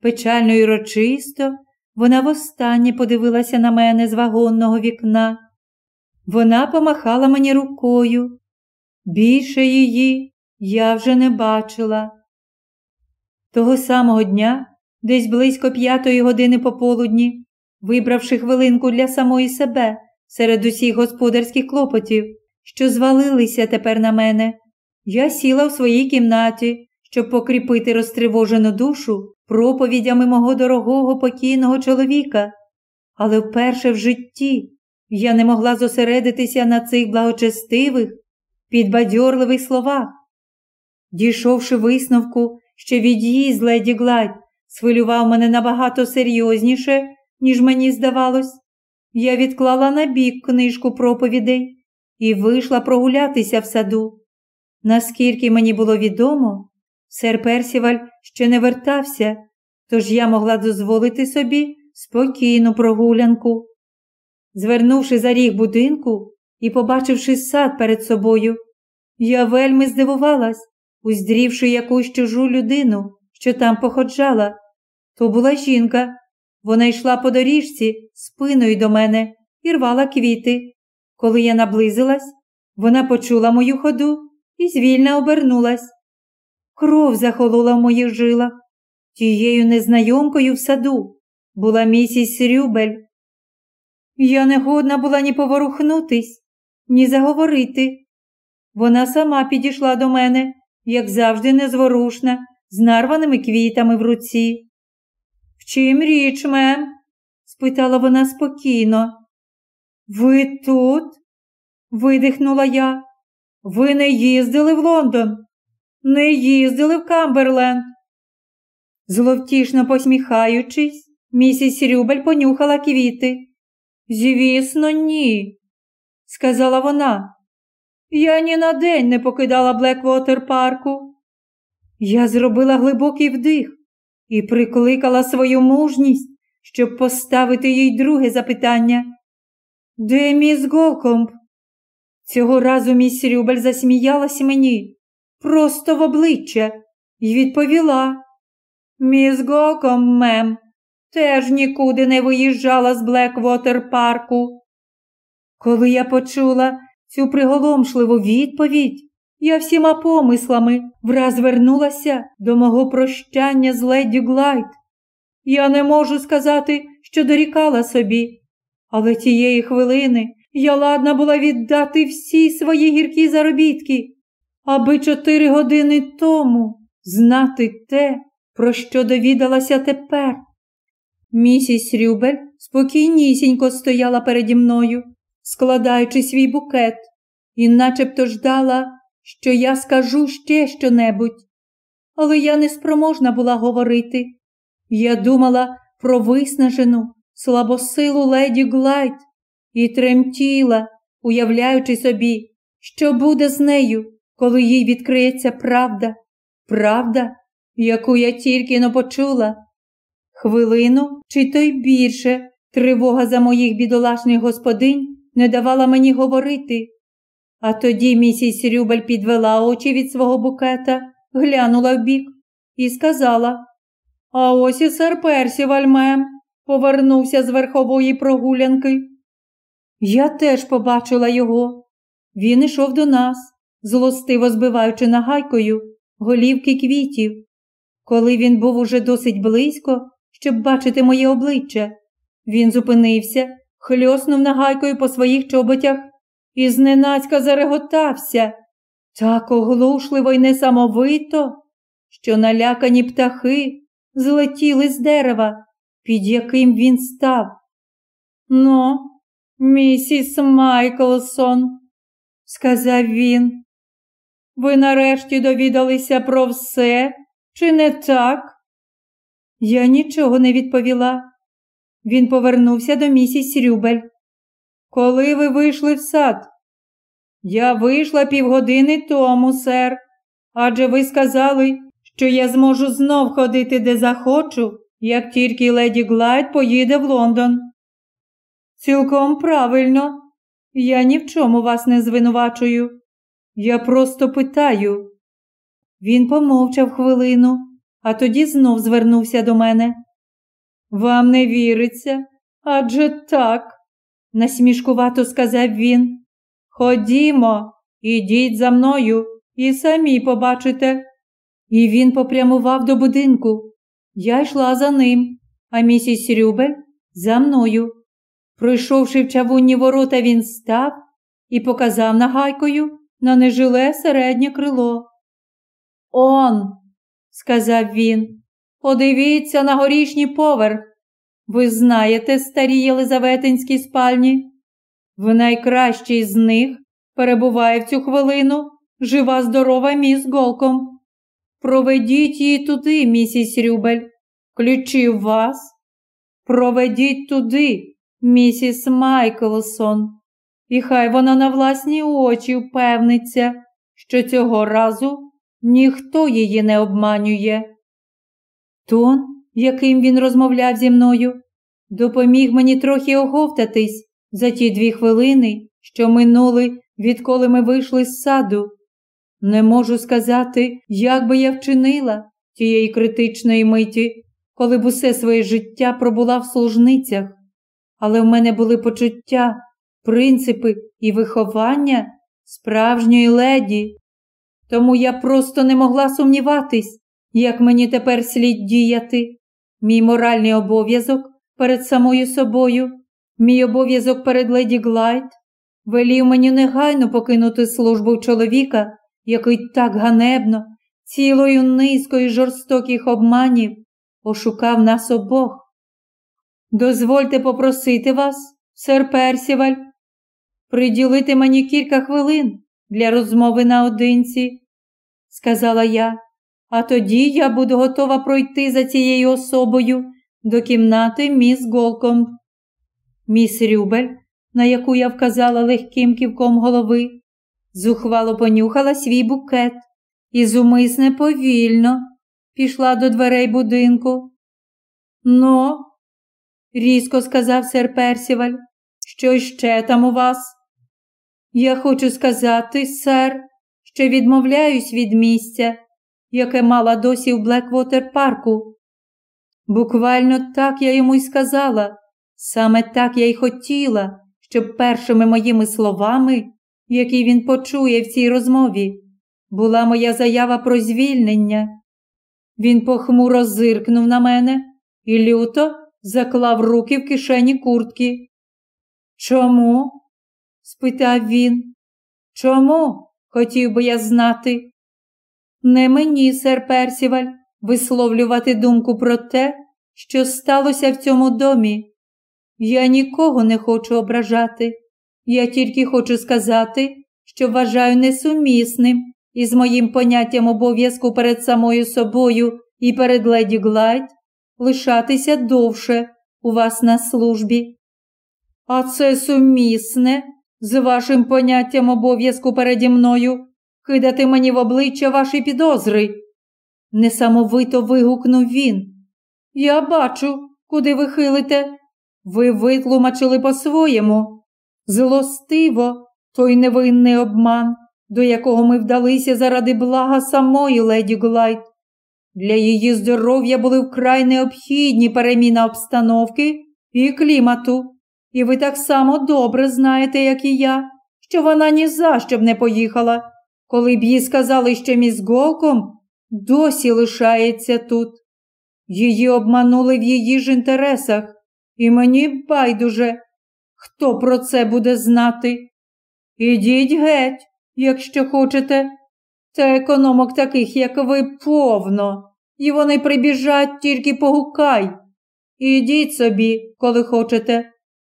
Печально й урочисто вона востаннє подивилася на мене з вагонного вікна. Вона помахала мені рукою. Більше її я вже не бачила. Того самого дня, десь близько п'ятої години пополудні, вибравши хвилинку для самої себе серед усіх господарських клопотів, що звалилися тепер на мене, я сіла в своїй кімнаті, щоб покріпити розтривожену душу проповідями мого дорогого покійного чоловіка, але вперше в житті я не могла зосередитися на цих благочестивих, підбадьорливих словах. Дійшовши висновку, що від'їзд леді Гладь схвилював мене набагато серйозніше, ніж мені здавалось, я відклала на бік книжку проповідей і вийшла прогулятися в саду. Наскільки мені було відомо, сер Персіваль ще не вертався, тож я могла дозволити собі спокійну прогулянку. Звернувши за ріг будинку і побачивши сад перед собою, я вельми здивувалась, уздрівши якусь чужу людину, що там походжала. То була жінка. Вона йшла по доріжці спиною до мене і рвала квіти. Коли я наблизилась, вона почула мою ходу і звільно обернулась. Кров захолола в моїх жилах. Тією незнайомкою в саду була місіс Рюбель. Я не годна була ні поворухнутись, ні заговорити. Вона сама підійшла до мене, як завжди, незворушна, з нарваними квітами в руці. В чим річ, мем? спитала вона спокійно. Ви тут? видихнула я. Ви не їздили в Лондон, не їздили в Камберленд. Зловтішно посміхаючись, місіс Рюбель понюхала квіти. Звісно, ні, сказала вона. Я ні на день не покидала Блеквотер парку. Я зробила глибокий вдих і прикликала свою мужність, щоб поставити їй друге запитання. Де міс Голкомб? Цього разу міс Рюбель засміялась мені просто в обличчя і відповіла. Міс Голкомб, мем, теж нікуди не виїжджала з Блеквотер парку. Коли я почула цю приголомшливу відповідь, я всіма помислами враз вернулася до мого прощання з леді Глайд. Я не можу сказати, що дорікала собі, але тієї хвилини я ладна була віддати всі свої гіркі заробітки, аби чотири години тому знати те, про що довідалася тепер. Місіс Рюбель спокійнісінько стояла переді мною, складаючи свій букет, і начебто ждала, що я скажу ще щонебудь, але я не спроможна була говорити. Я думала про виснажену, слабосилу леді Глайд і тремтіла, уявляючи собі, що буде з нею, коли їй відкриється правда, правда, яку я тільки не почула. Хвилину, чи то й більше, тривога за моїх бідолашних господинь не давала мені говорити. А тоді місіс Рюбель підвела очі від свого букета, глянула вбік і сказала А ось і сер Персі Вальмем повернувся з верхової прогулянки. Я теж побачила його. Він ішов до нас, злостиво збиваючи нагайкою голівки квітів. Коли він був уже досить близько, щоб бачити моє обличчя, він зупинився, хльоснув нагайкою по своїх чоботях і зненацька зареготався так оглушливо й несамовито, що налякані птахи злетіли з дерева, під яким він став. Ну, місіс Майклсон, сказав він, ви нарешті довідалися про все, чи не так? Я нічого не відповіла. Він повернувся до місіс Рюбель. Коли ви вийшли в сад? Я вийшла півгодини тому, сер, адже ви сказали, що я зможу знов ходити де захочу, як тільки леді Глайд поїде в Лондон. Цілком правильно, я ні в чому вас не звинувачую. Я просто питаю. Він помовчав хвилину, а тоді знов звернувся до мене. Вам не віриться? Адже так, насмішкувато сказав він. Ходімо, ідіть за мною і самі побачите. І він попрямував до будинку. Я йшла за ним, а місіс Рюбель за мною. Пройшовши в чавунні ворота, він став і показав нагайкою на нежиле середнє крило. Он, сказав він, подивіться на горішній поверх. Ви знаєте старі Єлизаветинські спальні? В найкращій з них перебуває в цю хвилину жива здорова міс Голком. Проведіть її туди, місіс Рюбель, ключі у вас. Проведіть туди, місіс Майклсон, і хай вона на власні очі впевниться, що цього разу ніхто її не обманює. Тон, яким він розмовляв зі мною, допоміг мені трохи оговтатись за ті дві хвилини, що минули, відколи ми вийшли з саду. Не можу сказати, як би я вчинила тієї критичної миті, коли б усе своє життя пробула в служницях, але в мене були почуття, принципи і виховання справжньої леді. Тому я просто не могла сумніватись, як мені тепер слід діяти. Мій моральний обов'язок перед самою собою, мій обов'язок перед леді Глайд велів мені негайно покинути службу чоловіка, який так ганебно, цілою низкою жорстоких обманів ошукав нас обох. Дозвольте попросити вас, сер Персіваль, приділити мені кілька хвилин для розмови наодинці, сказала я, а тоді я буду готова пройти за цією особою до кімнати міс Голком. Міс Рюбель, на яку я вказала легким ківком голови, зухвало понюхала свій букет і зумисне повільно пішла до дверей будинку. Ну, різко сказав сер Персіваль, що ще там у вас? Я хочу сказати, сер, що відмовляюсь від місця, яке мала досі в Блеквотер парку. Буквально так я йому й сказала, саме так я й хотіла, щоб першими моїми словами, які він почує в цій розмові, була моя заява про звільнення. Він похмуро зиркнув на мене і люто заклав руки в кишені куртки. Чому? спитав він. Чому? Хотів би я знати. Не мені, сер Персіваль, висловлювати думку про те, що сталося в цьому домі. Я нікого не хочу ображати. Я тільки хочу сказати, що вважаю несумісним із моїм поняттям обов'язку перед самою собою і перед леді Глайд лишатися довше у вас на службі. А це сумісне з вашим поняттям обов'язку переді мною кидати мені в обличчя ваші підозри. Несамовито вигукнув він. Я бачу, куди ви хилите. Ви витлумачили по-своєму. Злостиво, той невинний обман, до якого ми вдалися заради блага самої леді Глайд. Для її здоров'я були вкрай необхідні переміна обстановки і клімату. І ви так само добре знаєте, як і я, що вона ні за що б не поїхала, коли б їй сказали, що міс Голком досі лишається тут. Її обманули в її ж інтересах, і мені байдуже, хто про це буде знати. Ідіть геть, якщо хочете. Та економок таких, як ви, повно, і вони прибіжать тільки погукай. Ідіть собі, коли хочете,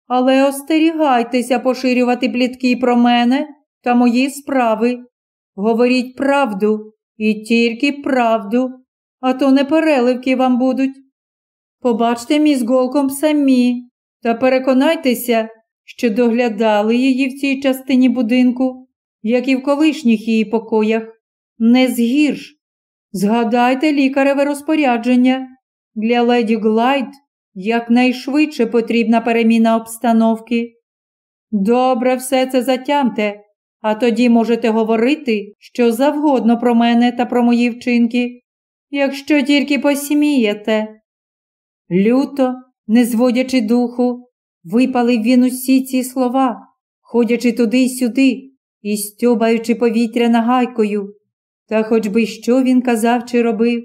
але остерігайтеся поширювати плітки про мене та мої справи. Говоріть правду і тільки правду, а то не переливки вам будуть. Побачте міс голком самі та переконайтеся, що доглядали її в цій частині будинку, як і в колишніх її покоях, не згірш. Згадайте лікареве розпорядження. Для леді Глайд якнайшвидше потрібна переміна обстановки. Добре все це затямте, а тоді можете говорити що завгодно про мене та про мої вчинки, якщо тільки посмієте. Люто, не зводячи духу, випалив він усі ці слова, ходячи туди й сюди і стьобаючи повітря нагайкою. Та хоч би що він казав чи робив,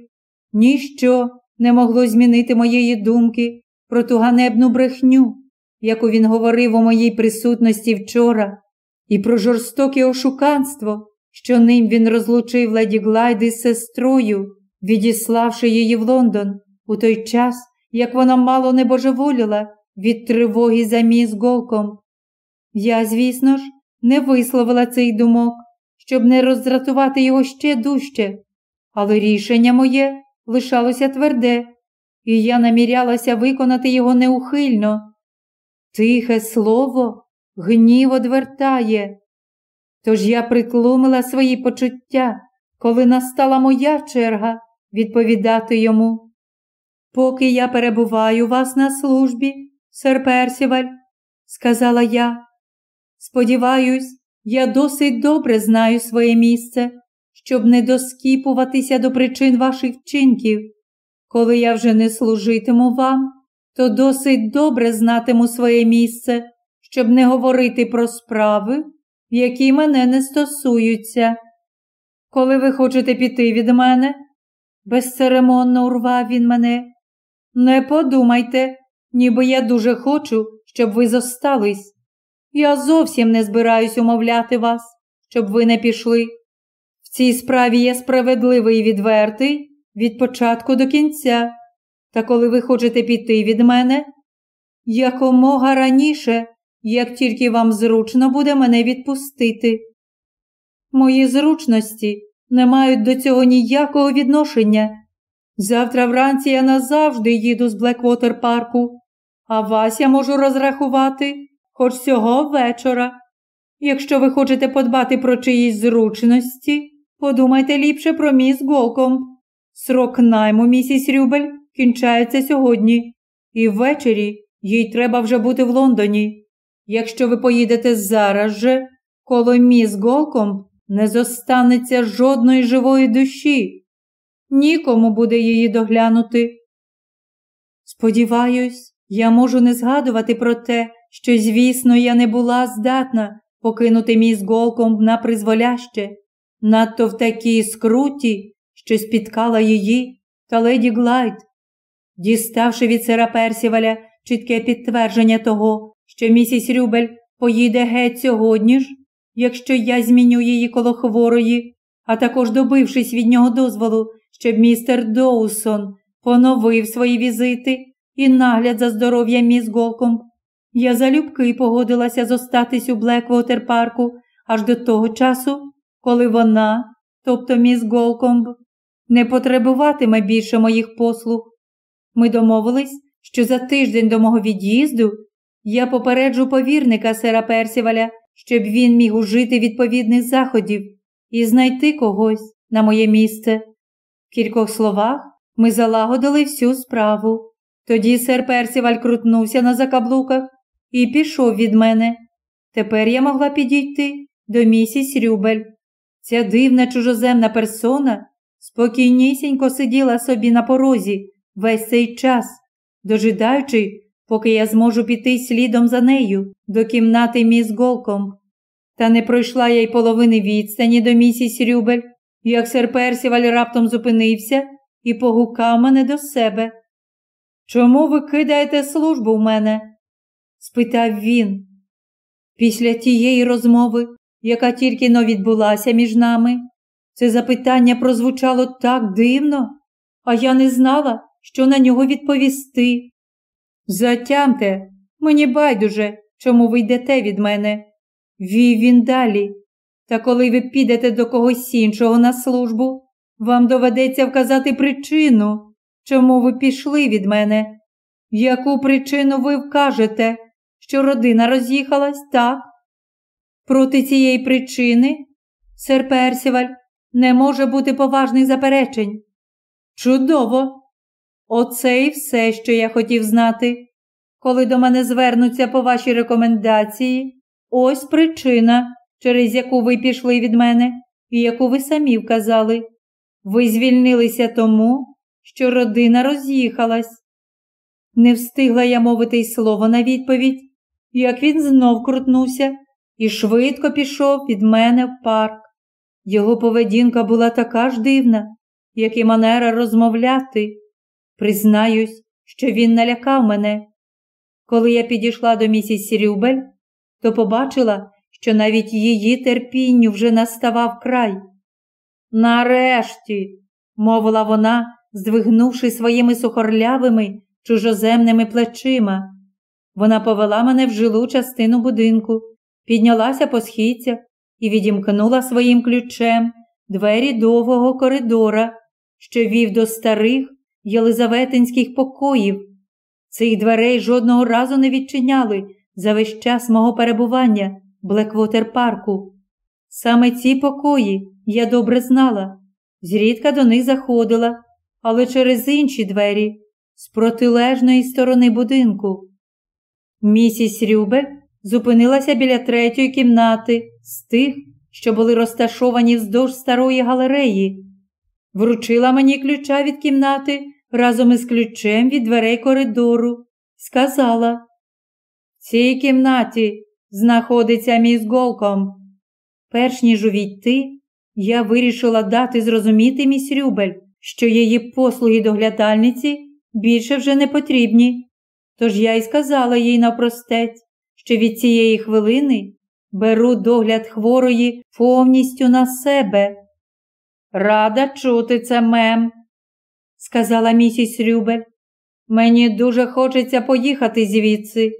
ніщо не могло змінити моєї думки про ту ганебну брехню, яку він говорив у моїй присутності вчора, і про жорстоке ошуканство, що ним він розлучив леді Глайди з сестрою, відіславши її в Лондон у той час, як вона мало не божеволіла від тривоги за міс голком. Я, звісно ж, не висловила цих думок, щоб не роздратувати його ще дужче, але рішення моє лишалося тверде, і я намірялася виконати його неухильно. Тихе слово гнів одвертає. Тож я притлумила свої почуття, коли настала моя черга відповідати йому. Поки я перебуваю вас на службі, сер Персіваль, сказала я, сподіваюсь, я досить добре знаю своє місце, щоб не доскіпуватися до причин ваших вчинків. Коли я вже не служитиму вам, то досить добре знатиму своє місце, щоб не говорити про справи, які мене не стосуються. Коли ви хочете піти від мене, безцеремонно урвав він мене. Не подумайте, ніби я дуже хочу, щоб ви зостались. Я зовсім не збираюсь умовляти вас, щоб ви не пішли. Цій справі я справедливий і відвертий від початку до кінця. Та коли ви хочете піти від мене, якомога раніше, як тільки вам зручно буде мене відпустити. Мої зручності не мають до цього ніякого відношення. Завтра вранці я назавжди їду з Блеквотер парку, а вас я можу розрахувати хоч цього вечора. Якщо ви хочете подбати про чиїсь зручності, подумайте ліпше про міс Голком. Срок найму місіс Рюбель кінчається сьогодні, і ввечері їй треба вже бути в Лондоні. Якщо ви поїдете зараз же, коло міс Голком не зостанеться жодної живої душі. Нікому буде її доглянути. Сподіваюсь, я можу не згадувати про те, що, звісно, я не була здатна покинути міс Голком на призволяще, надто в такій скруті, що спіткала її та леді Глайд. Діставши від сера Персіваля чітке підтвердження того, що місіс Рюбель поїде геть сьогодні ж, якщо я зміню її коло хворої, а також добившись від нього дозволу, щоб містер Доусон поновив свої візити і нагляд за здоров'ям міс Голком, я залюбки погодилася зостатись у Блеквотер парку аж до того часу, коли вона, тобто міс Голкомб, не потребуватиме більше моїх послуг. Ми домовились, що за тиждень до мого від'їзду я попереджу повірника сера Персіваля, щоб він міг ужити відповідних заходів і знайти когось на моє місце. В кількох словах ми залагодили всю справу. Тоді сер Персіваль крутнувся на закаблуках і пішов від мене. Тепер я могла підійти до місіс Рюбель. Ця дивна чужоземна персона спокійнісінько сиділа собі на порозі весь цей час, дожидаючи, поки я зможу піти слідом за нею до кімнати міс Голком. Та не пройшла я й половини відстані до місіс Рюбель, як сер Персіваль раптом зупинився і погукав мене до себе. Чому ви кидаєте службу в мене? спитав він. Після тієї розмови, яка тільки но відбулася між нами, це запитання прозвучало так дивно, а я не знала, що на нього відповісти. Затямте, мені байдуже, чому ви йдете від мене. Вів він далі. Та коли ви підете до когось іншого на службу, вам доведеться вказати причину, чому ви пішли від мене. Яку причину ви вкажете, що родина роз'їхалась так? Проти цієї причини, сер Персіваль, не може бути поважних заперечень. Чудово! Оце і все, що я хотів знати. Коли до мене звернуться по вашій рекомендації, ось причина, через яку ви пішли від мене і яку ви самі вказали. Ви звільнилися тому, що родина роз'їхалась. Не встигла я мовити й слово на відповідь, як він знов крутнувся і швидко пішов від мене в парк. Його поведінка була така ж дивна, як і манера розмовляти. Признаюсь, що він налякав мене. Коли я підійшла до місіс Рюбель, то побачила, що навіть її терпінню вже наставав край. Нарешті, мовила вона, здвигнувши своїми сухорлявими, чужоземними плечима. Вона повела мене в жилу частину будинку, піднялася по східцях і відімкнула своїм ключем двері довгого коридора, що вів до старих єлизаветинських покоїв. Цих дверей жодного разу не відчиняли за весь час мого перебування в Блеквотер парку. Саме ці покої я добре знала, зрідка до них заходила, але через інші двері з протилежної сторони будинку. Місіс Рюбель зупинилася біля третьої кімнати з тих, що були розташовані вздовж старої галереї, вручила мені ключа від кімнати разом із ключем від дверей коридору, сказала: В цій кімнаті знаходиться міс Голком. Перш ніж увійти, я вирішила дати зрозуміти міс Рюбель, що її послуги доглядальниці більше вже не потрібні. Тож я й сказала їй навпростець, що від цієї хвилини беру догляд хворої повністю на себе. Рада чути це, мем, сказала місіс Рюбель. Мені дуже хочеться поїхати звідси.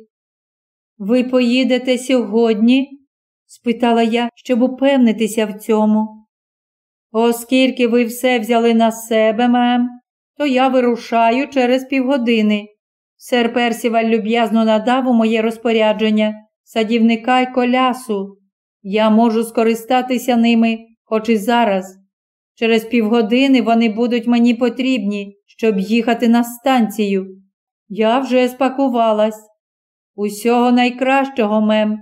Ви поїдете сьогодні? спитала я, щоб упевнитися в цьому. Оскільки ви все взяли на себе, мем, то я вирушаю через півгодини. Сер Персіваль люб'язно надав у моє розпорядження садівника й колясу. Я можу скористатися ними хоч і зараз. Через півгодини вони будуть мені потрібні, щоб їхати на станцію. Я вже спакувалась. Усього найкращого, мем.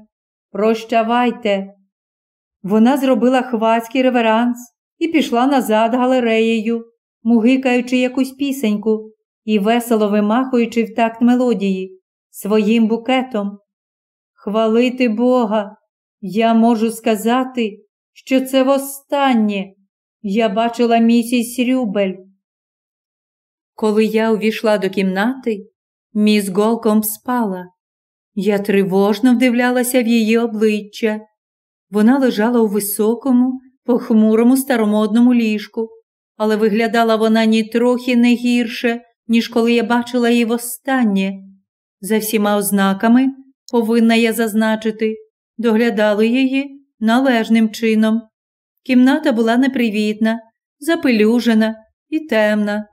Прощавайте. Вона зробила хвацький реверанс і пішла назад галереєю, мугикаючи якусь пісеньку і весело вимахуючи в такт мелодії своїм букетом. Хвалити Бога, я можу сказати, що це востаннє. Я бачила місіс Рюбель. Коли я увійшла до кімнати, міс Голком спала. Я тривожно вдивлялася в її обличчя. Вона лежала у високому, похмурому старомодному ліжку, але виглядала вона ні трохи не гірше, ніж коли я бачила її востаннє. За всіма ознаками, повинна я зазначити, доглядали її належним чином. Кімната була непривітна, запелюжена і темна,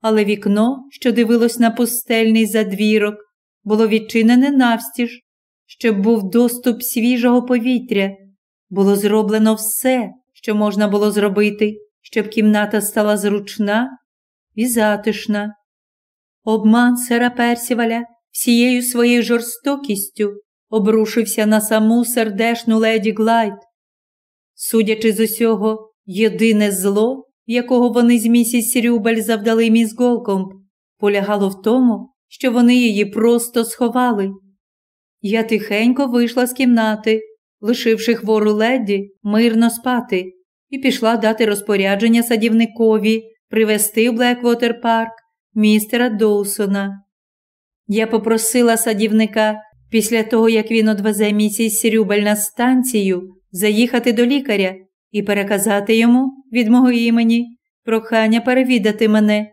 але вікно, що дивилось на пустельний задвірок, було відчинене навстіж, щоб був доступ свіжого повітря. Було зроблено все, що можна було зробити, щоб кімната стала зручна і затишна. Обман сера Персіваля всією своєю жорстокістю обрушився на саму сердешну леді Глайд. Судячи з усього, єдине зло, якого вони з місіс Рюбель завдали міс Голкомб, полягало в тому, що вони її просто сховали. Я тихенько вийшла з кімнати, лишивши хвору леді мирно спати, і пішла дати розпорядження садівникові привезти в Блеквотер Парк містера Доусона. Я попросила садівника після того, як він одвезе місіс Рюбель на станцію, заїхати до лікаря і переказати йому від мого імені прохання перевідати мене.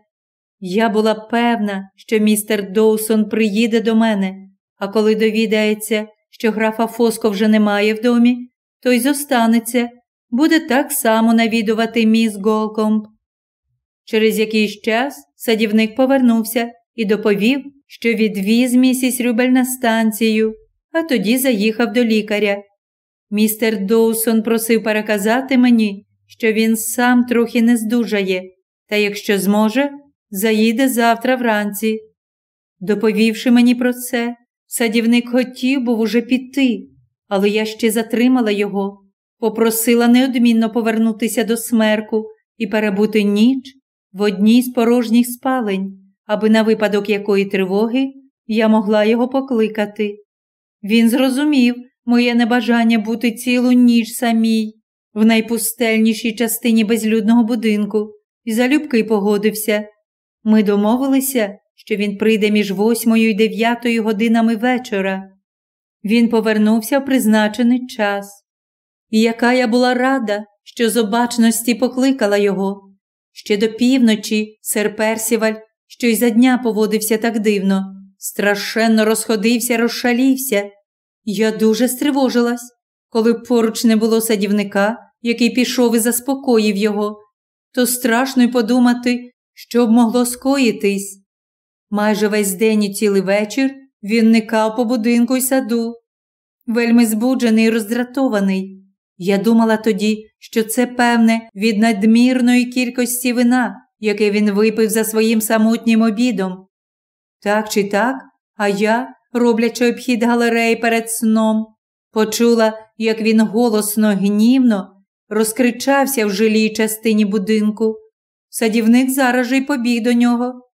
Я була певна, що містер Доусон приїде до мене, а коли довідається, що графа Фоско вже немає в домі, то й зостанеться, буде так само навідувати міс Голкомб. Через якийсь час садівник повернувся і доповів, що відвіз місіс Рюбель на станцію, а тоді заїхав до лікаря. Містер Доусон просив переказати мені, що він сам трохи не здужає, та якщо зможе, заїде завтра вранці. Доповівши мені про це, садівник хотів був уже піти, але я ще затримала його, попросила неодмінно повернутися до смерку і перебути ніч в одній з порожніх спалень, аби на випадок якої тривоги я могла його покликати. Він зрозумів моє небажання бути цілу ніч самій в найпустельнішій частині безлюдного будинку і залюбки погодився. Ми домовилися, що він прийде між восьмою і дев'ятою годинами вечора. Він повернувся в призначений час. І яка я була рада, що з обачності покликала його. Ще до півночі сер Персіваль, що й за дня поводився так дивно, страшенно розходився, розшалівся. Я дуже стривожилась, коли поруч не було садівника, який пішов і заспокоїв його, то страшно й подумати, що б могло скоїтись. Майже весь день і цілий вечір він никав по будинку й саду, вельми збуджений і роздратований. Я думала тоді, що це певне від надмірної кількості вина, яке він випив за своїм самотнім обідом. Так чи так, а я, роблячи обхід галереї перед сном, почула, як він голосно, гнівно розкричався в жилій частині будинку. Садівник зараз же й побіг до нього.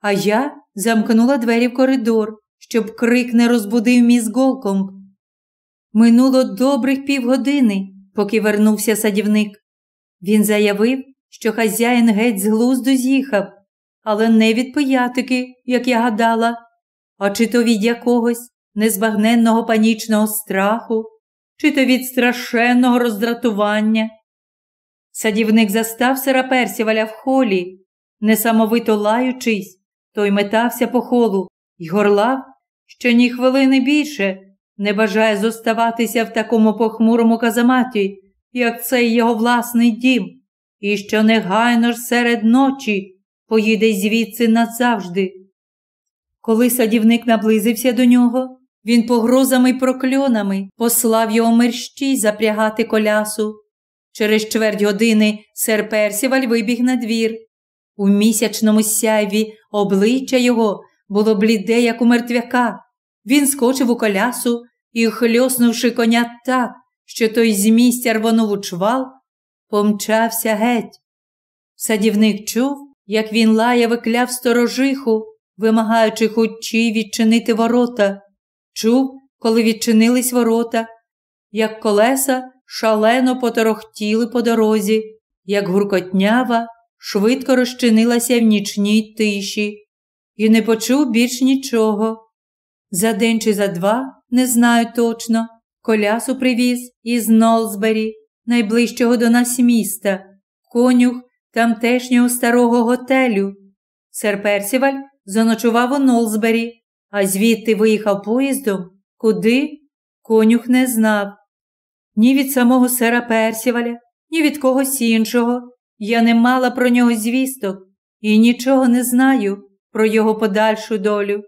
А я замкнула двері в коридор, щоб крик не розбудив міс Голкомб. Минуло добрих півгодини, поки вернувся садівник. Він заявив, що хазяїн геть з глузду з'їхав, але не від пиятики, як я гадала, а чи то від якогось незбагненного панічного страху, чи то від страшенного роздратування. Садівник застав сера Персіваля в холі, несамовито лаючись, той метався по холу й горлав, що ні хвилини більше не бажає зоставатися в такому похмурому казаматі, як цей його власний дім, і що негайно ж серед ночі поїде звідси назавжди. Коли садівник наблизився до нього, він погрозами й прокльонами послав його мерщій запрягати колясу. Через чверть години сер Персіваль вибіг на двір. У місячному сяйві обличчя його було бліде, як у мертвяка. Він скочив у колясу і, хльоснувши коня так, що той з місця рвонув у чвал, помчався геть. Садівник чув, як він лаяв і кляв сторожиху, вимагаючи хучі відчинити ворота. Чув, коли відчинились ворота, як колеса шалено поторохтіли по дорозі, як гуркотнява швидко розчинилася в нічній тиші, і не почув більш нічого. За день чи за два, не знаю точно, колясу привіз із Нолсбері, найближчого до нас міста, конюх тамтешнього старого готелю. Сер Персіваль заночував у Нолсбері, а звідти виїхав поїздом, куди конюх не знав. ні від самого сера Персіваля, ні від когось іншого. Я не мала про нього звісток і нічого не знаю про його подальшу долю.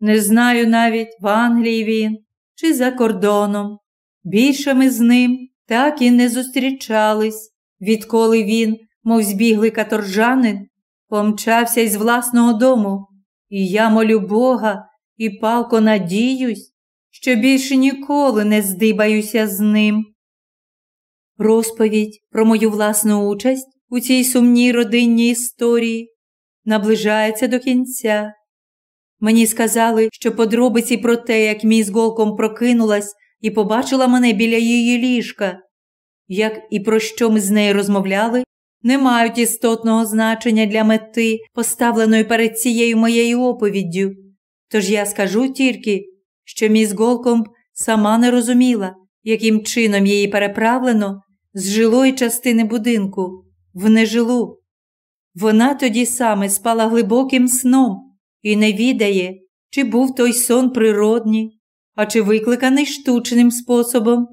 Не знаю навіть в Англії він чи за кордоном. Більше ми з ним так і не зустрічались, відколи він, мов збіглий каторжанин, помчався із власного дому, і я молю Бога і палко надіюсь, що більше ніколи не здибаюся з ним. Розповідь про мою власну участь у цій сумній родинній історії наближається до кінця. Мені сказали, що подробиці про те, як мій голком прокинулась і побачила мене біля її ліжка, як і про що ми з нею розмовляли, не мають істотного значення для мети, поставленої перед цією моєю оповіддю. Тож я скажу тільки, що міс Голкомб сама не розуміла, яким чином її переправлено з жилої частини будинку в нежилу. Вона тоді саме спала глибоким сном і не відає, чи був той сон природній, а чи викликаний штучним способом.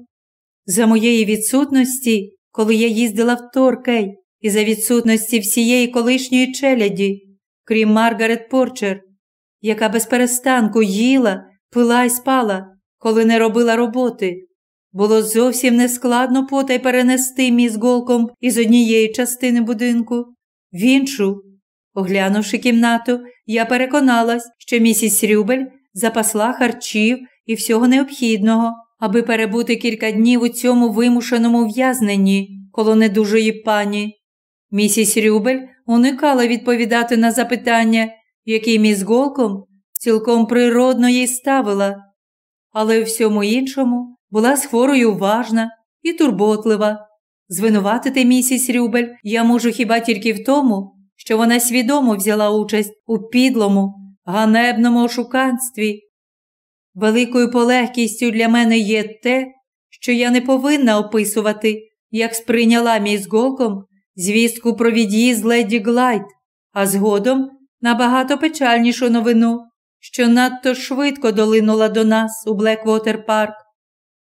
За моєї відсутності, коли я їздила в Торкей, і за відсутності всієї колишньої челяді, крім Маргарет Порчер, яка без перестанку їла, пила й спала, коли не робила роботи. Було зовсім нескладно потай перенести міс голком із однієї частини будинку в іншу. Оглянувши кімнату, я переконалась, що місіс Рюбель запасла харчів і всього необхідного, аби перебути кілька днів у цьому вимушеному в'язненні коло недужої пані. Місіс Рюбель уникала відповідати на запитання, які міс Голком цілком природно їй ставила, але у всьому іншому була з хворою уважна і турботлива. Звинуватити місіс Рюбель я можу хіба тільки в тому, що вона свідомо взяла участь у підлому, ганебному ошуканстві. Великою полегкістю для мене є те, що я не повинна описувати, як сприйняла міс Голком звістку про від'їзд леді Глайд, а згодом набагато печальнішу новину, що надто швидко долинула до нас у Блеквотер Парк.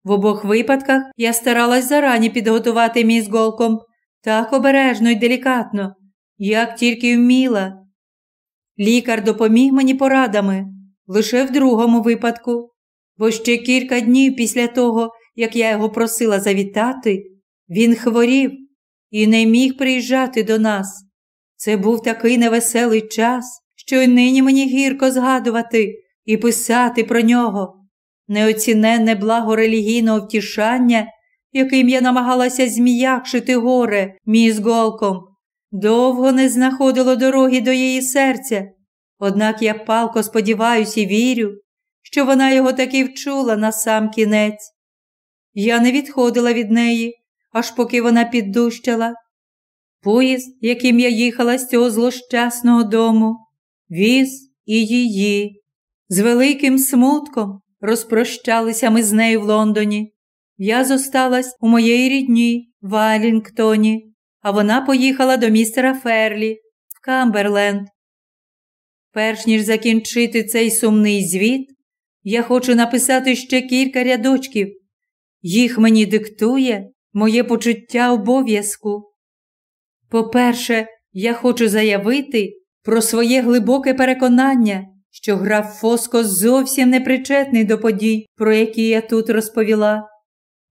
В обох випадках я старалась зарані підготувати міс Голком так обережно і делікатно, як тільки вміла. Лікар допоміг мені порадами лише в другому випадку, бо ще кілька днів після того, як я його просила завітати, він хворів і не міг приїжджати до нас. Це був такий невеселий час, що й нині мені гірко згадувати і писати про нього. Неоціненне благо релігійного втішання, яким я намагалася зміякшити горе мій голком, довго не знаходило дороги до її серця. Однак я палко сподіваюся і вірю, що вона його таки вчула на сам кінець. Я не відходила від неї, аж поки вона піддущала. Поїзд, яким я їхала з цього злощасного дому, віз і її. З великим смутком розпрощалися ми з нею в Лондоні. Я зосталась у моєї рідні в Алінгтоні, а вона поїхала до містера Ферлі в Камберленд. Перш ніж закінчити цей сумний звіт, я хочу написати ще кілька рядочків. Їх мені диктує моє почуття обов'язку. По-перше, я хочу заявити про своє глибоке переконання, що граф Фоско зовсім не причетний до подій, про які я тут розповіла.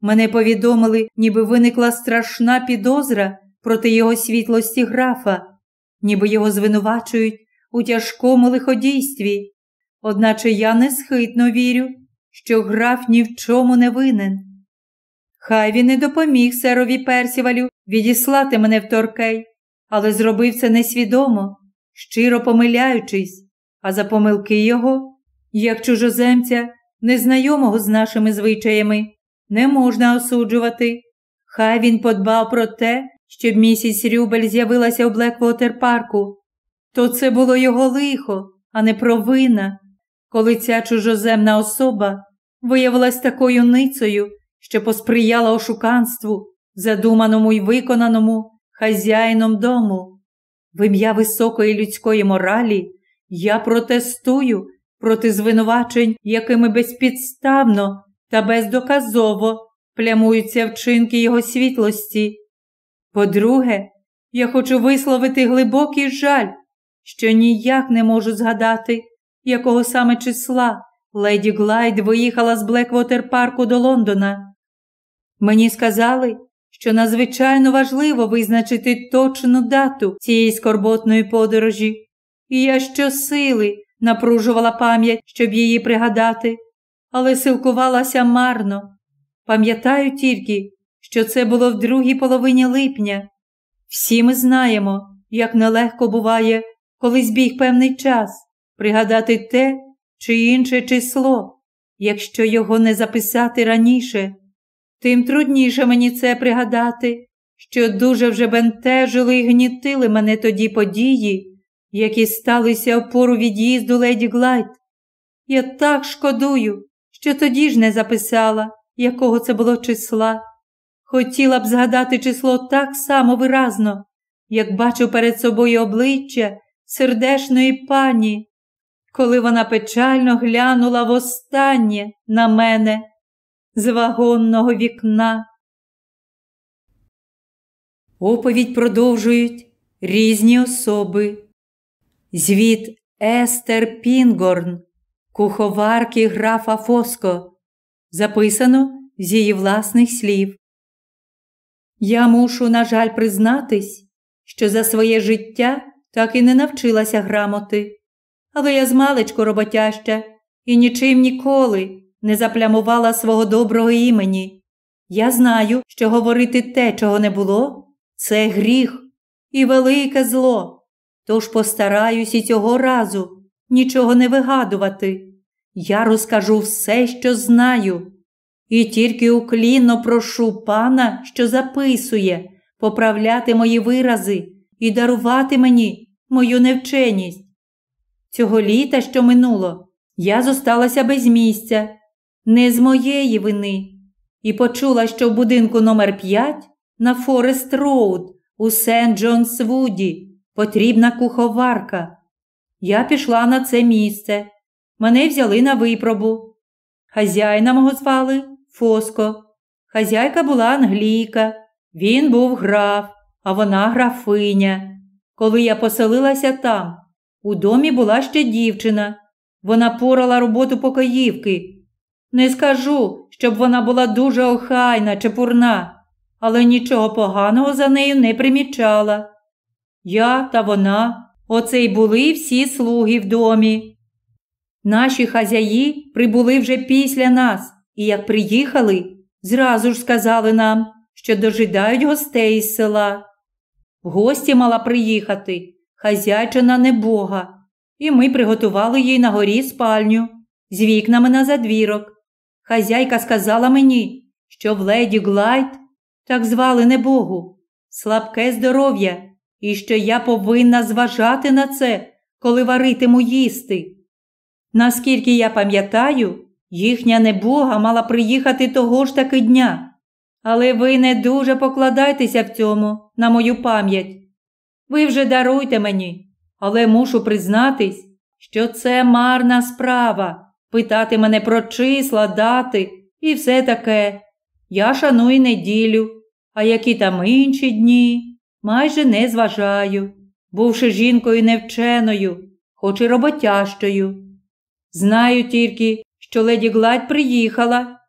Мене повідомили, ніби виникла страшна підозра проти його світлості графа, ніби його звинувачують у тяжкому лиходійстві. Одначе я несхитно вірю, що граф ні в чому не винен. Хай він не допоміг серові Персівалю відіслати мене в Торкей, але зробив це несвідомо, щиро помиляючись, а за помилки його, як чужоземця, незнайомого з нашими звичаями, не можна осуджувати. Хай він подбав про те, щоб місіс Рюбель з'явилася у Блеквотер парку, то це було його лихо, а не провина, коли ця чужоземна особа виявилась такою ницею що посприяла ошуканству, задуманому й виконаному хазяїном дому. В ім'я високої людської моралі я протестую проти звинувачень, якими безпідставно та бездоказово плямуються вчинки його світлості. По-друге, я хочу висловити глибокий жаль, що ніяк не можу згадати, якого саме числа леді Глайд виїхала з Блеквотер парку до Лондона. Мені сказали, що надзвичайно важливо визначити точну дату цієї скорботної подорожі, і я щосили напружувала пам'ять, щоб її пригадати, але силкувалася марно. Пам'ятаю тільки, що це було в другій половині липня. Всі ми знаємо, як нелегко буває, коли збіг певний час, пригадати те чи інше число, якщо його не записати раніше. Тим трудніше мені це пригадати, що дуже вже бентежили і гнітили мене тоді події, які сталися в пору від'їзду леді Глайд. Я так шкодую, що тоді ж не записала, якого це було числа. Хотіла б згадати число так само виразно, як бачу перед собою обличчя сердешної пані, коли вона печально глянула востаннє на мене з вагонного вікна. Оповідь продовжують різні особи. Звіт Естер Пінгорн, куховарки графа Фоско. Записано з її власних слів. Я мушу, на жаль, признатись, що за своє життя так і не навчилася грамоти, але я змалечко роботяща і нічим ніколи не заплямувала свого доброго імені. Я знаю, що говорити те, чого не було, це гріх і велике зло. Тож постараюсь і цього разу нічого не вигадувати. Я розкажу все, що знаю, і тільки уклінно прошу пана, що записує, поправляти мої вирази і дарувати мені мою невченість. Цього літа, що минуло, я зосталася без місця, не з моєї вини, і почула, що в будинку номер 5 на Форест Роуд у Сент Джонс Вуді потрібна куховарка. Я пішла на це місце. Мене взяли на випробу. Хазяїна мого звали Фоско. Хазяйка була англійка, він був граф, а вона графиня. Коли я поселилася там, у домі була ще дівчина. Вона порала роботу покоївки. Не скажу, щоб вона була дуже охайна чи пурна, але нічого поганого за нею не примічала. Я та вона, оце й були всі слуги в домі. Наші хазяї прибули вже після нас, і як приїхали, зразу ж сказали нам, що дожидають гостей із села. В гості мала приїхати хазяйчина небога, і ми приготували їй на горі спальню з вікнами на задвірок. Хазяйка сказала мені, що в леді Глайд, так звали небогу, слабке здоров'я і що я повинна зважати на це, коли варитиму їсти. Наскільки я пам'ятаю, їхня небога мала приїхати того ж таки дня, але ви не дуже покладайтеся в цьому, на мою пам'ять. Ви вже даруйте мені, але мушу признатись, що це марна справа питати мене про числа, дати і все таке. Я шаную неділю, а які там інші дні майже не зважаю, бувши жінкою невченою, хоч і роботящою. Знаю тільки, леді Гладь приїхала,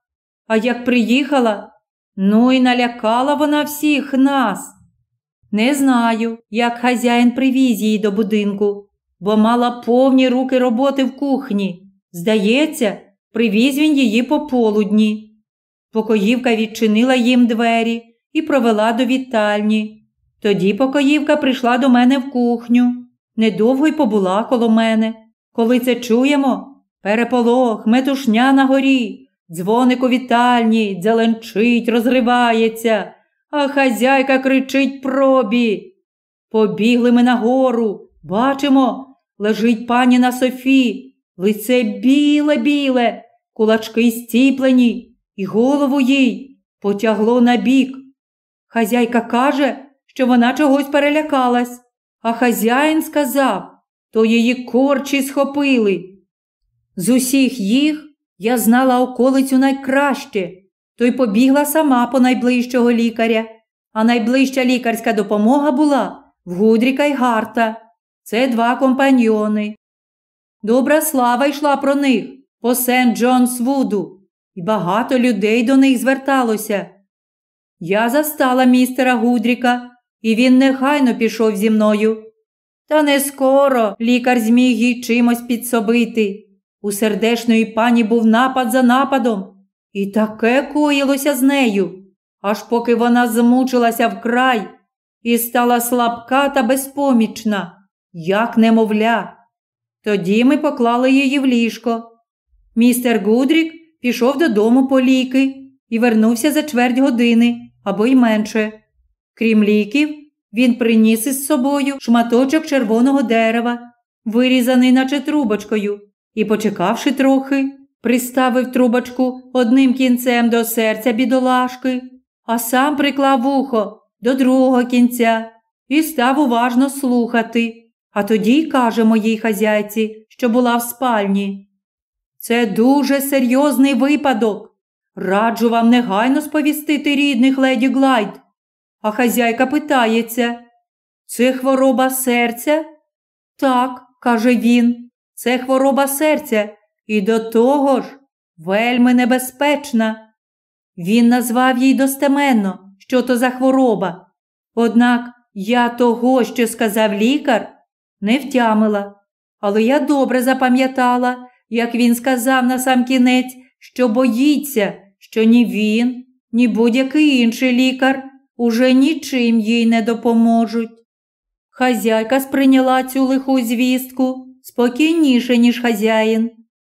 а як приїхала, ну і налякала вона всіх нас. Не знаю, як хазяїн привіз її до будинку, бо мала повні руки роботи в кухні. Здається, привіз він її по полудні. Покоївка відчинила їм двері і провела до вітальні. Тоді покоївка прийшла до мене в кухню, недовго й побула коло мене. Коли це чуємо, переполох, метушня на горі, дзвоник у вітальні, дзеленчить, розривається, а хазяйка кричить пробі. Побігли ми нагору, бачимо, лежить пані на Софі, лице біле-біле, кулачки стіплені, і голову їй потягло на бік. Хазяйка каже, що вона чогось перелякалась, а хазяїн сказав, то її корчі схопили. З усіх їх я знала околицю найкраще, то й побігла сама по найближчого лікаря, а найближча лікарська допомога була в Гудріка й Гарта. Це два компаньйони. Добра слава йшла про них по Сент Джонс Вуду, і багато людей до них зверталося. Я застала містера Гудріка, і він нехайно пішов зі мною. Та не скоро лікар зміг їй чимось підсобити. У сердешної пані був напад за нападом, і таке коїлося з нею, аж поки вона змучилася вкрай і стала слабка та безпомічна, як немовля. Тоді ми поклали її в ліжко. Містер Гудрік пішов додому по ліки і вернувся за чверть години або й менше. Крім ліків, він приніс із собою шматочок червоного дерева, вирізаний, наче трубочкою, і, почекавши трохи, приставив трубочку одним кінцем до серця бідолашки, а сам приклав вухо до другого кінця і став уважно слухати. А тоді й каже моїй хазяйці, що була в спальні. Це дуже серйозний випадок. Раджу вам негайно сповістити рідних леді Глайд. А хазяйка питається це хвороба серця? Так, каже він, це хвороба серця і до того ж вельми небезпечна. Він назвав їй достеменно, що то за хвороба. Однак я того, що сказав лікар, не втямила, але я добре запам'ятала, як він сказав на сам кінець, що боїться, що ні він, ні будь-який інший лікар уже нічим їй не допоможуть. Хазяйка сприйняла цю лиху звістку спокійніше, ніж хазяїн.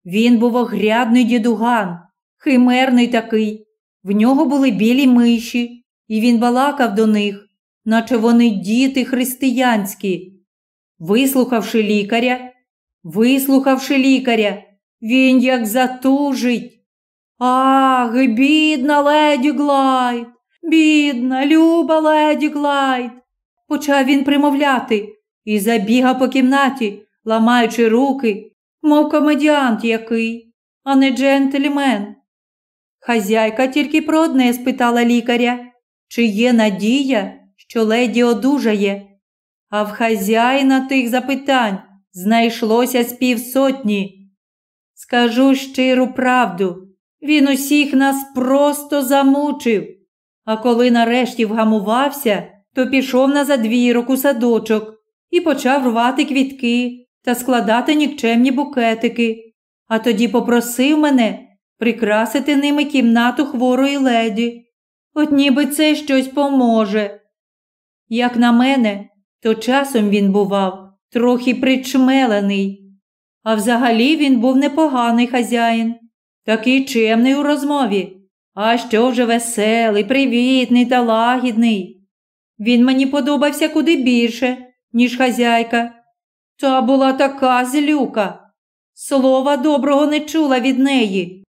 Він був огрядний дідуган, химерний такий. В нього були білі миші, і він балакав до них, наче вони діти християнські. Вислухавши лікаря, вислухавши лікаря, він як затужить. Ах, бідна леді Глайд, бідна, люба леді Глайд, почав він примовляти і забігав по кімнаті, ламаючи руки, мов комедіант який, а не джентльмен. Хазяйка тільки про одне спитала лікаря, чи є надія, що леді одужає. А в хазяїна тих запитань знайшлося з півсотні. Скажу щиру правду, він усіх нас просто замучив. А коли нарешті вгамувався, то пішов на задвірок у садочок і почав рвати квітки та складати нікчемні букетики, а тоді попросив мене прикрасити ними кімнату хворої леді. От ніби це щось поможе. Як на мене, то часом він бував трохи причмелений, а взагалі він був непоганий хазяїн, такий чемний у розмові, а що вже веселий, привітний та лагідний. Він мені подобався куди більше, ніж хазяйка. Та була така злюка. Слова доброго не чула від неї.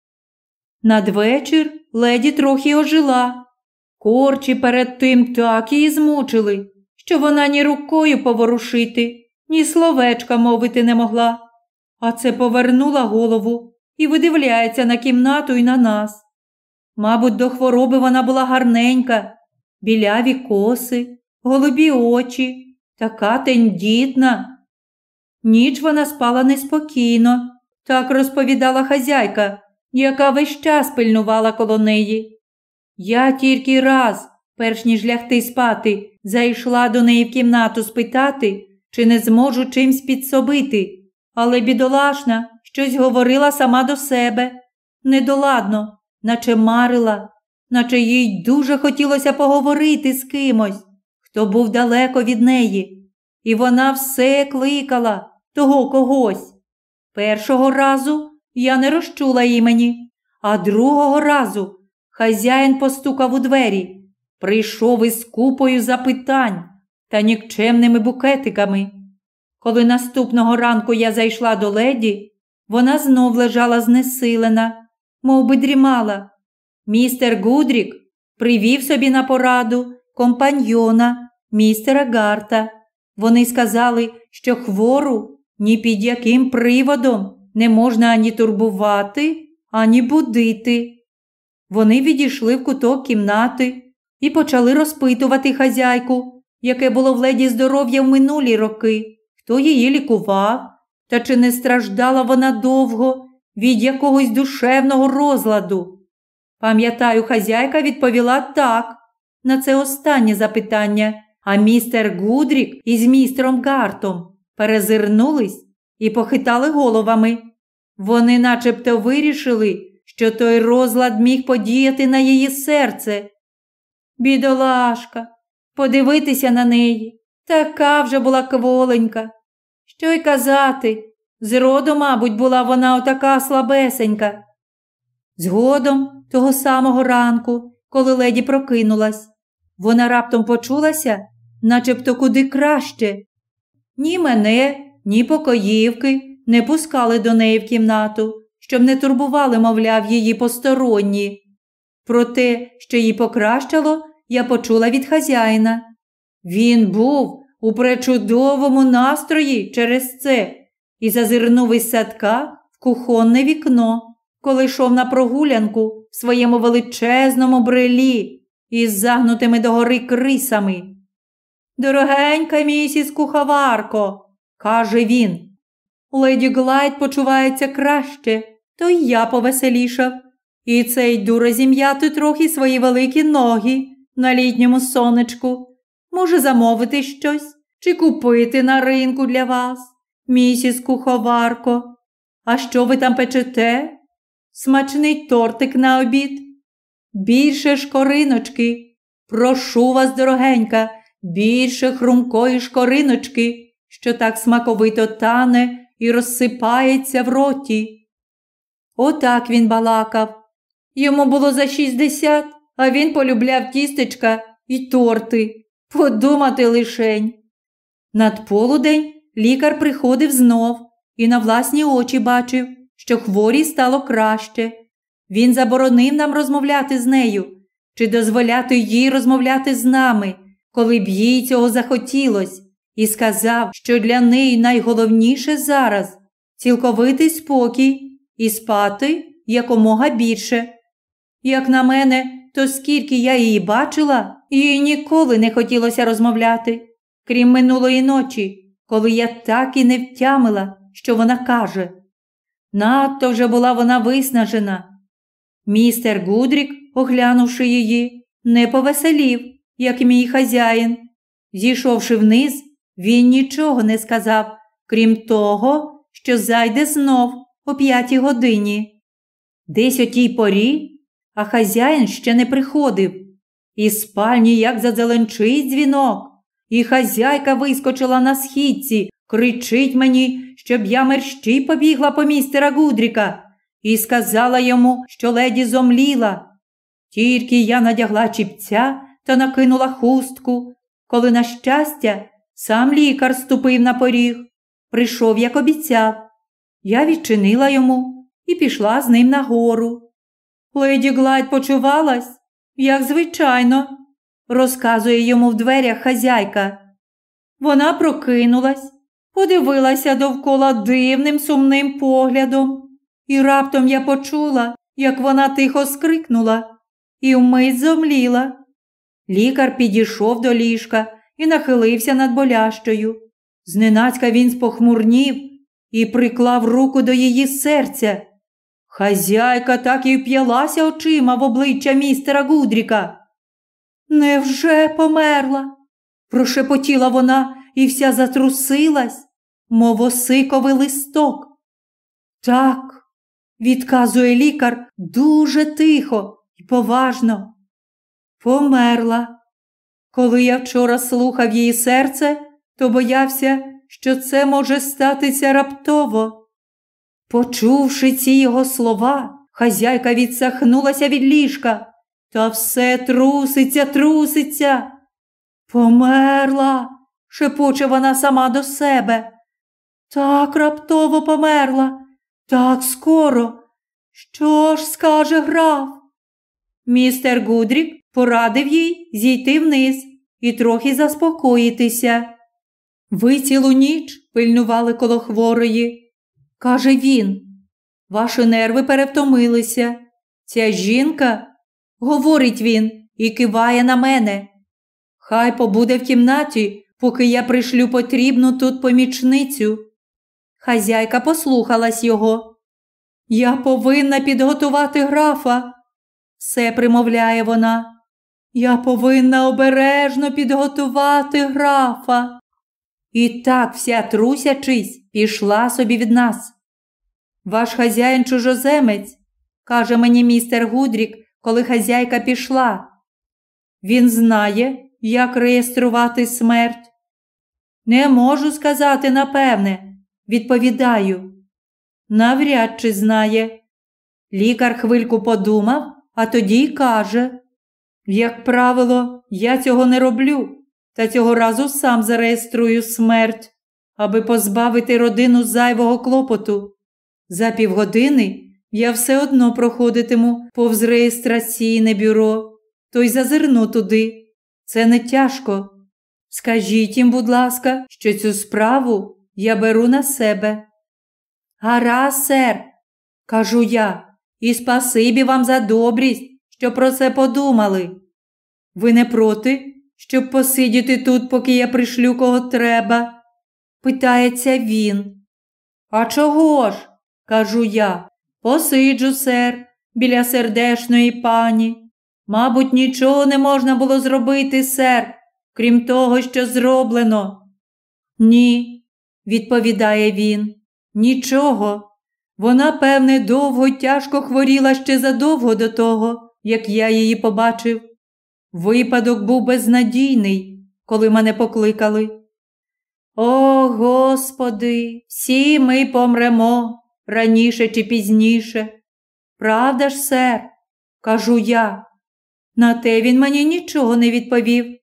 Надвечір леді трохи ожила. Корчі перед тим так її змучили, що вона ні рукою поворушити, ні словечка мовити не могла. А це повернула голову і видивляється на кімнату і на нас. Мабуть, до хвороби вона була гарненька, біляві коси, голубі очі, така тендітна. Ніч вона спала неспокійно, так розповідала хазяйка, яка весь час пильнувала коло неї. Я тільки раз, перш ніж лягти спати, зайшла до неї в кімнату спитати, чи не зможу чимсь підсобити, але бідолашна щось говорила сама до себе. Недоладно, наче марила, наче їй дуже хотілося поговорити з кимось, хто був далеко від неї, і вона все кликала того когось. Першого разу я не розчула імені, а другого разу хазяїн постукав у двері, прийшов із купою запитань та нікчемними букетиками. Коли наступного ранку я зайшла до леді, вона знов лежала знесилена, мов би дрімала. Містер Гудрік привів собі на пораду компаньйона, містера Гарта. Вони сказали, що хвору ні під яким приводом не можна ані турбувати, ані будити. Вони відійшли в куток кімнати і почали розпитувати хазяйку, яке було в леді здоров'я в минулі роки, хто її лікував, та чи не страждала вона довго від якогось душевного розладу. Пам'ятаю, хазяйка відповіла так на це останнє запитання, а містер Гудрік із містером Гартом перезирнулись і похитали головами. Вони начебто вирішили, що той розлад міг подіяти на її серце. Бідолашка, подивитися на неї. Така вже була кволенька. Що й казати, зроду, мабуть, була вона отака слабесенька. Згодом, того самого ранку, коли леді прокинулась, вона раптом почулася, начебто куди краще. Ні мене, ні покоївки не пускали до неї в кімнату, щоб не турбували, мовляв, її посторонні. Про те, що їй покращало, я почула від хазяїна. Він був у пречудовому настрої через це і зазирнув із садка в кухонне вікно, коли йшов на прогулянку в своєму величезному брелі із загнутими догори крисами. Дорогенька місіс куховарко, каже він. Леді Глайд почувається краще, то й я повеселішав. І це йду розім'яти трохи свої великі ноги на літньому сонечку. Може, замовити щось чи купити на ринку для вас, місіс куховарко. А що ви там печете? Смачний тортик на обід. Більше шкориночки. Прошу вас, дорогенька, більше хрумкої шкориночки, що так смаковито тане і розсипається в роті. Отак він балакав. Йому було за шістдесят, а він полюбляв тістечка і торти. Подумати лишень. Над полудень лікар приходив знов і на власні очі бачив, що хворій стало краще. Він заборонив нам розмовляти з нею чи дозволяти їй розмовляти з нами, коли б їй цього захотілось, і сказав, що для неї найголовніше зараз цілковитий спокій і спати якомога більше. Як на мене, то скільки я її бачила, їй ніколи не хотілося розмовляти, крім минулої ночі, коли я так і не втямила, що вона каже. Надто вже була вона виснажена. Містер Гудрік, оглянувши її, не повеселів, як мій хазяїн. Зійшовши вниз, він нічого не сказав, крім того, що зайде знов о п'ятій годині. Десь о тій порі, а хазяїн ще не приходив. Із спальні як зазеленчить дзвінок, і хазяйка вискочила на східці, кричить мені, щоб я мерщій побігла по містера Гудріка, і сказала йому, що леді зомліла. Тільки я надягла чіпця та накинула хустку, коли, на щастя, сам лікар ступив на поріг, прийшов, як обіцяв. Я відчинила йому і пішла з ним нагору. Леді Глайд почувалась, як звичайно, розказує йому в дверях хазяйка. Вона прокинулась, подивилася довкола дивним сумним поглядом, і раптом я почула, як вона тихо скрикнула і вмить зомліла. Лікар підійшов до ліжка і нахилився над болящою. Зненацька він спохмурнів і приклав руку до її серця. Хазяйка так і вп'ялася очима в обличчя містера Гудріка. Невже померла? прошепотіла вона і вся затрусилась, мов осиковий листок. Так, відказує лікар дуже тихо і поважно. Померла. Коли я вчора слухав її серце, то боявся, що це може статися раптово. Почувши ці його слова, хазяйка відсахнулася від ліжка, та все труситься, труситься. Померла, шепоче вона сама до себе. Так раптово померла, так скоро. Що ж скаже граф? Містер Гудрік порадив їй зійти вниз і трохи заспокоїтися. Ви цілу ніч пильнували коло хворої, каже він. Ваші нерви перевтомилися. Ця жінка говорить він і киває на мене. Хай побуде в кімнаті, поки я пришлю потрібну тут помічницю. Хазяйка послухалась його. Я повинна підготувати графа, все примовляє вона. Я повинна обережно підготувати графа. І так, вся трусячись, пішла собі від нас. Ваш хазяїн чужоземець, каже мені містер Гудрік, коли хазяйка пішла. Він знає, як реєструвати смерть. Не можу сказати напевне, відповідаю. Навряд чи знає. Лікар хвильку подумав, а тоді й каже: Як правило, я цього не роблю, та цього разу сам зареєструю смерть, аби позбавити родину зайвого клопоту. За півгодини я все одно проходитиму повз реєстраційне бюро, то й зазирну туди. Це не тяжко. Скажіть їм, будь ласка, що цю справу я беру на себе. Гаразд, сер, кажу я, і спасибі вам за добрість, що про це подумали. Ви не проти, щоб посидіти тут, поки я пришлю кого треба? питається він. А чого ж? кажу я. Посиджу, сер, біля сердешної пані. Мабуть, нічого не можна було зробити, сер, крім того, що зроблено. Ні, відповідає він, нічого. Вона, певне, довго тяжко хворіла ще задовго до того, як я її побачив. Випадок був безнадійний, коли мене покликали. О, Господи, всі ми помремо раніше чи пізніше. Правда ж, сер, кажу я. На те він мені нічого не відповів.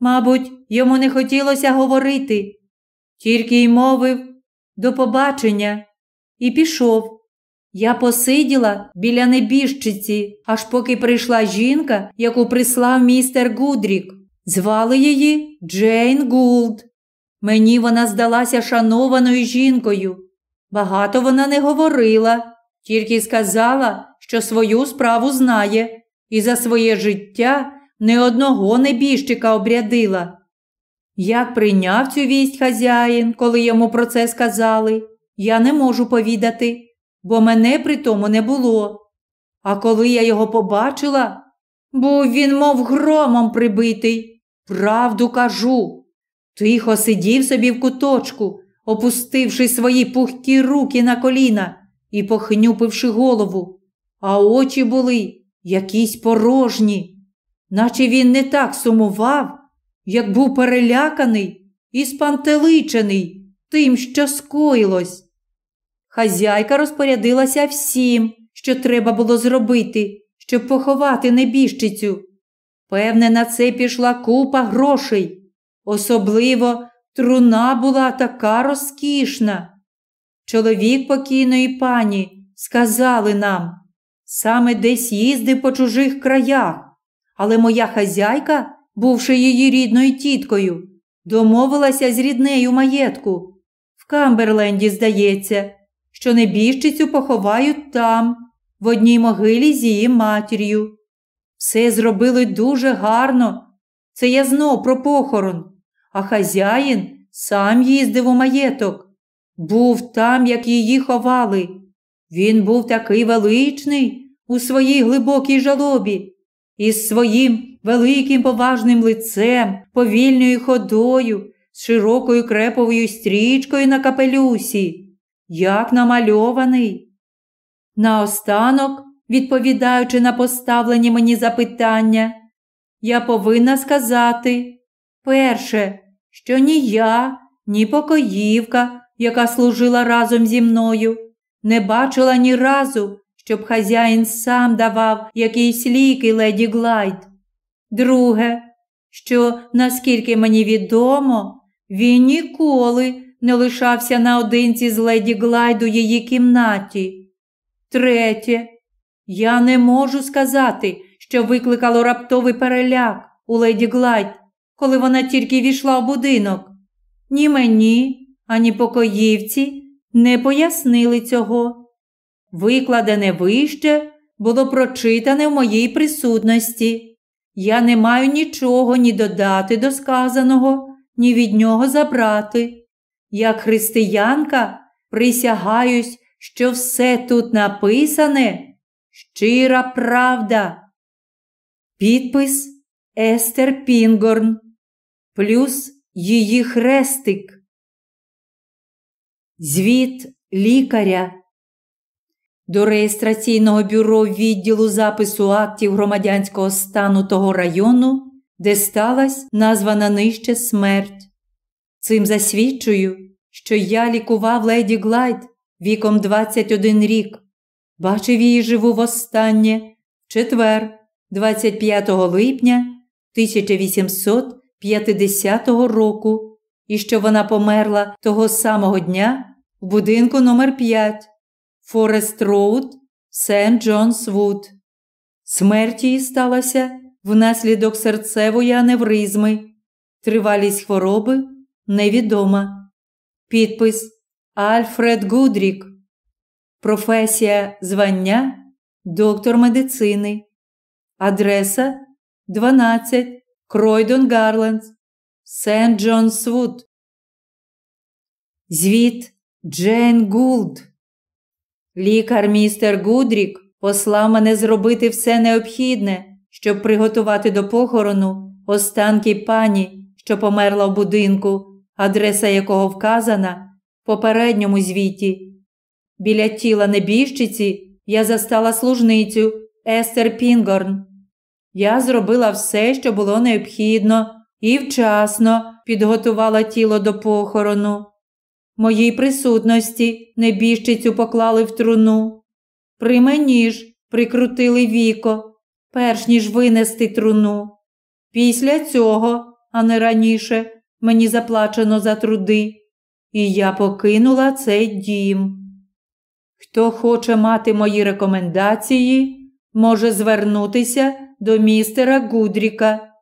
Мабуть, йому не хотілося говорити, тільки й мовив до побачення і пішов. Я посиділа біля небіжчиці, аж поки прийшла жінка, яку прислав містер Гудрік. Звали її Джейн Гулд. Мені вона здалася шанованою жінкою. Багато вона не говорила, тільки сказала, що свою справу знає, і за своє життя не одного небіжчика обрядила. Як прийняв цю вість хазяїн, коли йому про це сказали, я не можу повідати, бо мене при тому не було. А коли я його побачила, був він, мов громом прибитий. Правду кажу. Тихо сидів собі в куточку, опустивши свої пухкі руки на коліна і похнюпивши голову, а очі були якісь порожні, наче він не так сумував, як був переляканий і спантеличений тим, що скоїлось. Хазяйка розпорядилася всім, що треба було зробити, щоб поховати небіжчицю. Певне, на це пішла купа грошей. Особливо труна була така розкішна. Чоловік покійної пані сказали нам, саме десь їздив по чужих краях, але моя хазяйка, бувши її рідною тіткою, домовилася з ріднею маєтку. В Камберленді, здається, що небіжчицю поховають там, в одній могилі з її матір'ю. Все зробили дуже гарно. Це я знов про похорон, а хазяїн сам їздив у маєток. Був там, як її ховали. Він був такий величний у своїй глибокій жалобі, із своїм великим поважним лицем, повільною ходою, з широкою креповою стрічкою на капелюсі, як намальований. Наостанок, відповідаючи на поставлені мені запитання, я повинна сказати перше, що ні я, ні покоївка, яка служила разом зі мною, не бачила ні разу, щоб хазяїн сам давав якісь ліки леді Глайд. Друге, що, наскільки мені відомо, він ніколи не лишався наодинці з леді Глайд у її кімнаті. Третє, я не можу сказати, що викликало раптовий переляк у леді Глайд, коли вона тільки війшла в будинок. Ні мені, ані покоївці не пояснили цього. Викладене вище було прочитане в моїй присутності. Я не маю нічого ні додати до сказаного, ні від нього забрати. Як християнка присягаюсь, що все тут написане щира правда. Підпис Естер Пінгорн плюс її хрестик. Звіт лікаря. До реєстраційного бюро відділу запису актів громадянського стану того району, де сталася названа нижче смерть. Цим засвідчую, що я лікував леді Глайд віком 21 рік. Бачив її живу востаннє в четвер, 25 липня 1850 року, і що вона померла того самого дня в будинку номер 5 Форест Роуд, Сент Джонс Вуд. Смерть її сталася внаслідок серцевої аневризми. Тривалість хвороби невідома. Підпис Альфред Гудрік. Професія звання доктор медицини. Адреса 12 Кройдон Гарденс, Сент Джонс Вуд. Звіт Джейн Гулд. Лікар містер Гудрік послав мене зробити все необхідне, щоб приготувати до похорону останки пані, що померла в будинку, адреса якого вказана в попередньому звіті. Біля тіла небіжчиці я застала служницю Естер Пінгорн. Я зробила все, що було необхідно, і вчасно підготувала тіло до похорону. Моїй присутності небіжчицю поклали в труну. При мені ж прикрутили віко, перш ніж винести труну. Після цього, а не раніше, мені заплачено за труди, і я покинула цей дім. Хто хоче мати мої рекомендації, може звернутися до містера Гудріка.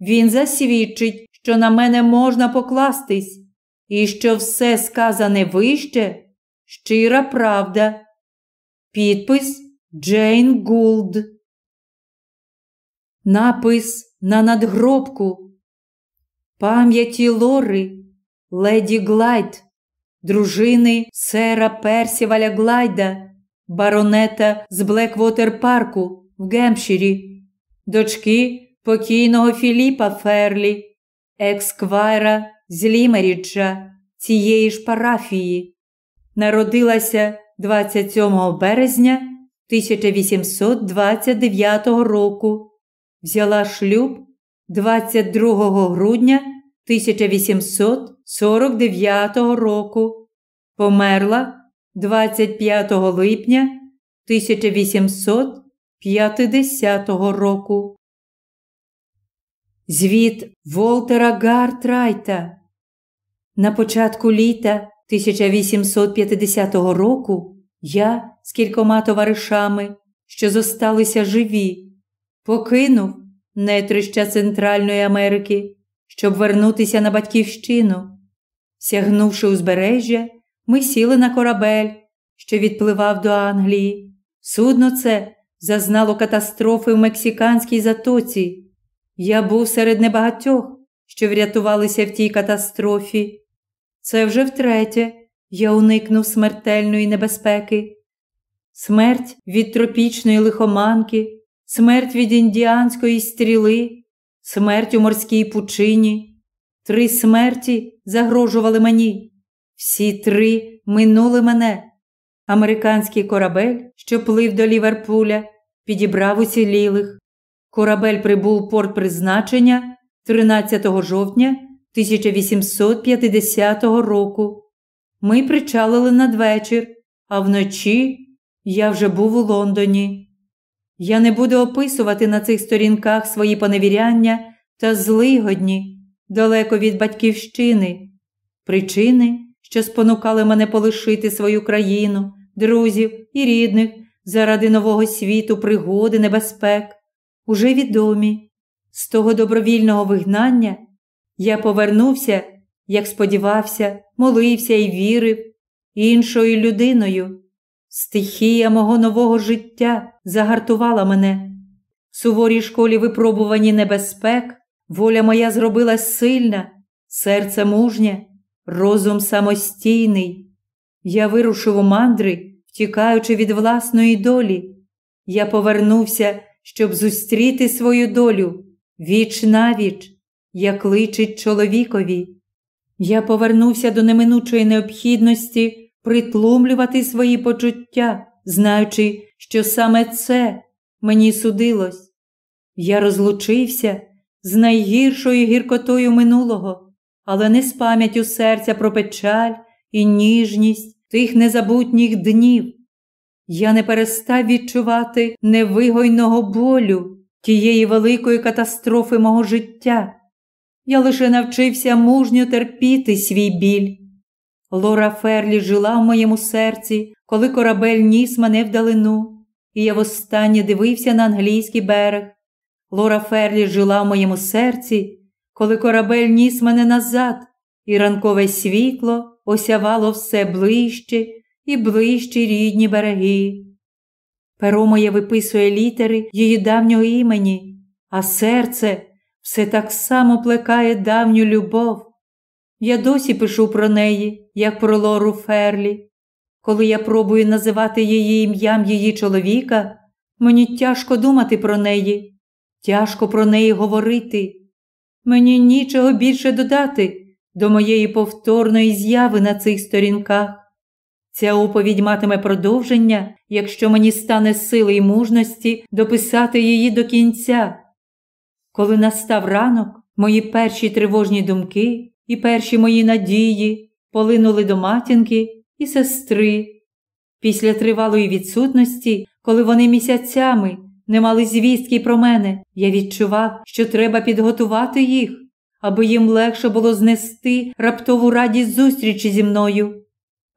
Він засвідчить, що на мене можна покластись і що все сказане вище щира правда. Підпис Джейн Гулд. Напис на надгробку. Пам'яті Лори, Леді Глайд, дружини сера Персіваля Глайда, баронета з Блеквотер Парку в Гемпширі, дочки покійного Філіпа Ферлі, ексквайра з Лімеріджа, цієї ж парафії. Народилася 27 березня 1829 року. Взяла шлюб 22 грудня 1849 року. Померла 25 липня 1850 року. Звіт Волтера Гартрайта на початку літа 1850 року я з кількома товаришами, що зосталися живі, покинув нетрища Центральної Америки, щоб вернутися на батьківщину. Сягнувши узбережжя, ми сіли на корабель, що відпливав до Англії. Судно це зазнало катастрофи в мексиканській затоці. Я був серед небагатьох, що врятувалися в тій катастрофі. Це вже втретє я уникнув смертельної небезпеки. Смерть від тропічної лихоманки, смерть від індіанської стріли, смерть у морській пучині. Три смерті загрожували мені. Всі три минули мене. Американський корабель, що плив до Ліверпуля, підібрав уцілілих. Корабель прибув порт призначення 13 жовтня 1850 року. Ми причалили надвечір, а вночі я вже був у Лондоні. Я не буду описувати на цих сторінках свої поневіряння та злигодні, далеко від батьківщини, причини, що спонукали мене полишити свою країну, друзів і рідних заради нового світу, пригоди, небезпек, уже відомі. З того добровільного вигнання я повернувся, як сподівався, молився і вірив іншою людиною. стихія мого нового життя загартувала мене. В суворій школі випробувані небезпек, воля моя зробилась сильна, серце мужнє, розум самостійний. Я вирушив у мандри, втікаючи від власної долі. Я повернувся, щоб зустріти свою долю віч навіч, як личить чоловікові. Я повернувся до неминучої необхідності притлумлювати свої почуття, знаючи, що саме це мені судилось. Я розлучився з найгіршою гіркотою минулого, але не з пам'яттю серця про печаль і ніжність тих незабутніх днів. Я не перестав відчувати невигойного болю тієї великої катастрофи мого життя. Я лише навчився мужньо терпіти свій біль. Лора Ферлі жила в моєму серці, коли корабель ніс мене вдалину, і я востаннє дивився на англійський берег. Лора Ферлі жила в моєму серці, коли корабель ніс мене назад, і ранкове світло осявало все ближче і ближчі рідні береги. Перо моє виписує літери її давнього імені, а серце все так само плекає давню любов. Я досі пишу про неї, як про Лору Ферлі. Коли я пробую називати її ім'ям її чоловіка, мені тяжко думати про неї, тяжко про неї говорити. Мені нічого більше додати до моєї повторної зяви на цих сторінках. Ця оповідь матиме продовження, якщо мені стане сили й мужності дописати її до кінця. Коли настав ранок, мої перші тривожні думки і перші мої надії полинули до матінки і сестри. Після тривалої відсутності, коли вони місяцями не мали звістки про мене, я відчував, що треба підготувати їх, аби їм легше було знести раптову радість зустрічі зі мною.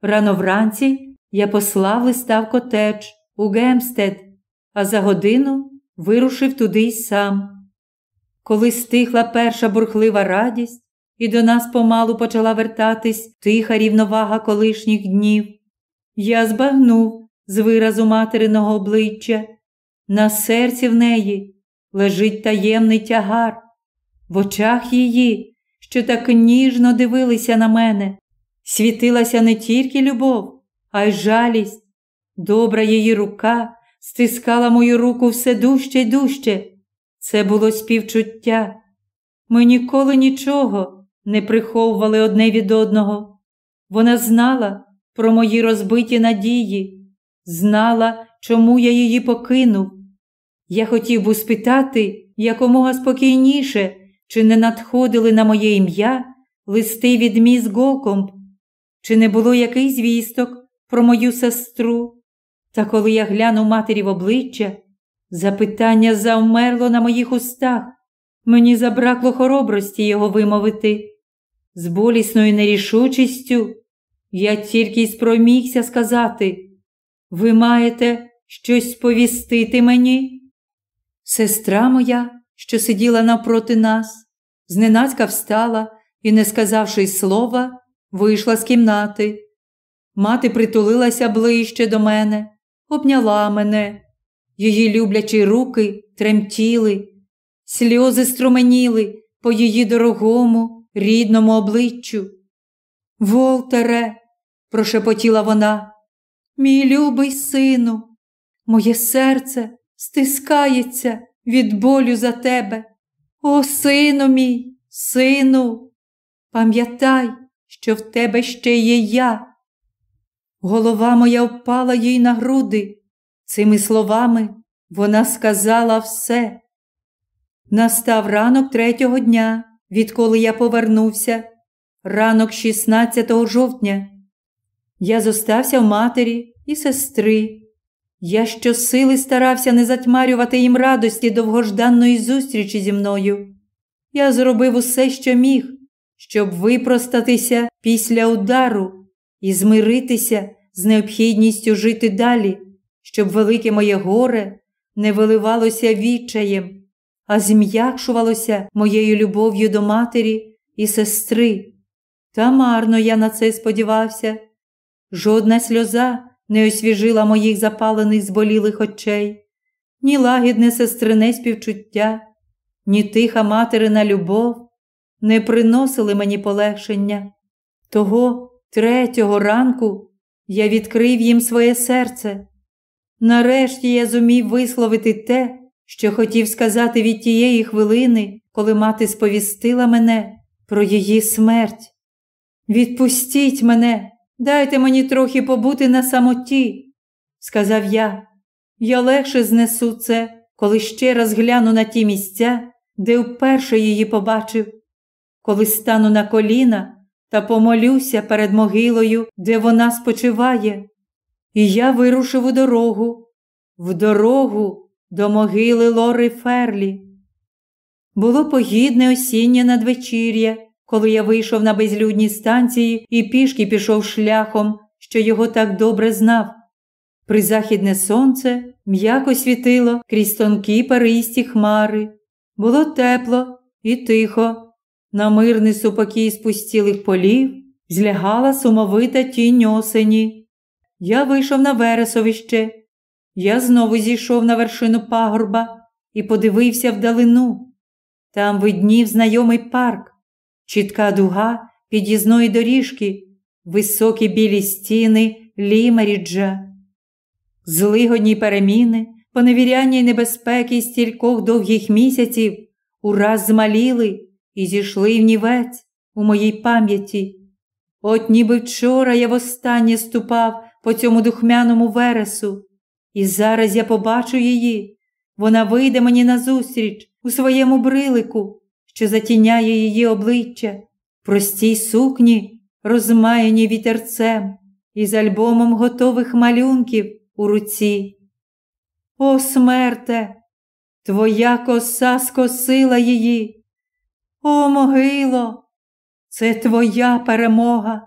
Рано вранці я послав листа в котедж у Гемстед, а за годину вирушив туди й сам. Коли стихла перша бурхлива радість, і до нас помалу почала вертатись тиха рівновага колишніх днів, я збагнув з виразу материного обличчя. На серці в неї лежить таємний тягар, в очах її, що так ніжно дивилися на мене, світилася не тільки любов, а й жалість. Добра її рука стискала мою руку все дужче й дужче. Це було співчуття. Ми ніколи нічого не приховували одне від одного. Вона знала про мої розбиті надії, знала, чому я її покинув. Я хотів би спитати якомога спокійніше, чи не надходили на моє ім'я листи від міс Голкомб, чи не було який звісток про мою сестру. Та коли я глянув матері в обличчя, запитання завмерло на моїх устах. Мені забракло хоробрості його вимовити. З болісною нерішучістю я тільки й спромігся сказати ви маєте щось повістити мені? Сестра моя, що сиділа навпроти нас, зненацька встала і, не сказавши слова, вийшла з кімнати. Мати притулилася ближче до мене, обняла мене. Її люблячі руки тремтіли, сльози струменіли по її дорогому, рідному обличчю. Волтере, прошепотіла вона, мій любий сину, моє серце стискається від болю за тебе. О, сину мій, сину, пам'ятай, що в тебе ще є я. Голова моя впала їй на груди. Цими словами вона сказала все. Настав ранок третього дня, відколи я повернувся, ранок 16 жовтня. Я зостався в матері і сестри. Я щосили старався не затьмарювати їм радості довгожданної зустрічі зі мною. Я зробив усе, що міг, щоб випростатися після удару і змиритися з необхідністю жити далі, щоб велике моє горе не виливалося відчаєм, а зм'якшувалося моєю любов'ю до матері і сестри. Та марно я на це сподівався. Жодна сльоза не освіжила моїх запалених зболілих очей, ні лагідне сестрине співчуття, ні тиха материна любов не приносили мені полегшення. Того третього ранку я відкрив їм своє серце. Нарешті я зумів висловити те, що хотів сказати від тієї хвилини, коли мати сповістила мене про її смерть. Відпустіть мене, дайте мені трохи побути на самоті, сказав я. Я легше знесу це, коли ще раз гляну на ті місця, де вперше її побачив, коли стану на коліна та помолюся перед могилою, де вона спочиває. І я вирушив у дорогу, в дорогу до могили Лори Ферлі. Було погідне осіннє надвечір'я, коли я вийшов на безлюдні станції і пішки пішов шляхом, що його так добре знав. Призахідне сонце м'яко світило крізь тонкі перисті хмари. Було тепло і тихо. На мирний супокій спустілих полів злягала сумовита тінь осені. Я вийшов на вересовище. Я знову зійшов на вершину пагорба і подивився вдалину. Там виднів знайомий парк, чітка дуга під'їзної доріжки, високі білі стіни лімеріджа. Злигодні переміни, поневіряння й небезпеки стількох довгих місяців ураз змаліли і зійшли в нівець у моїй пам'яті. От ніби вчора я востаннє ступав по цьому духмяному вересу, і зараз я побачу її. Вона вийде мені назустріч у своєму брилику, що затіняє її обличчя, простій сукні, розмаяні вітерцем, із альбомом готових малюнків у руці. О, смерте, твоя коса скосила її. О, могило, це твоя перемога.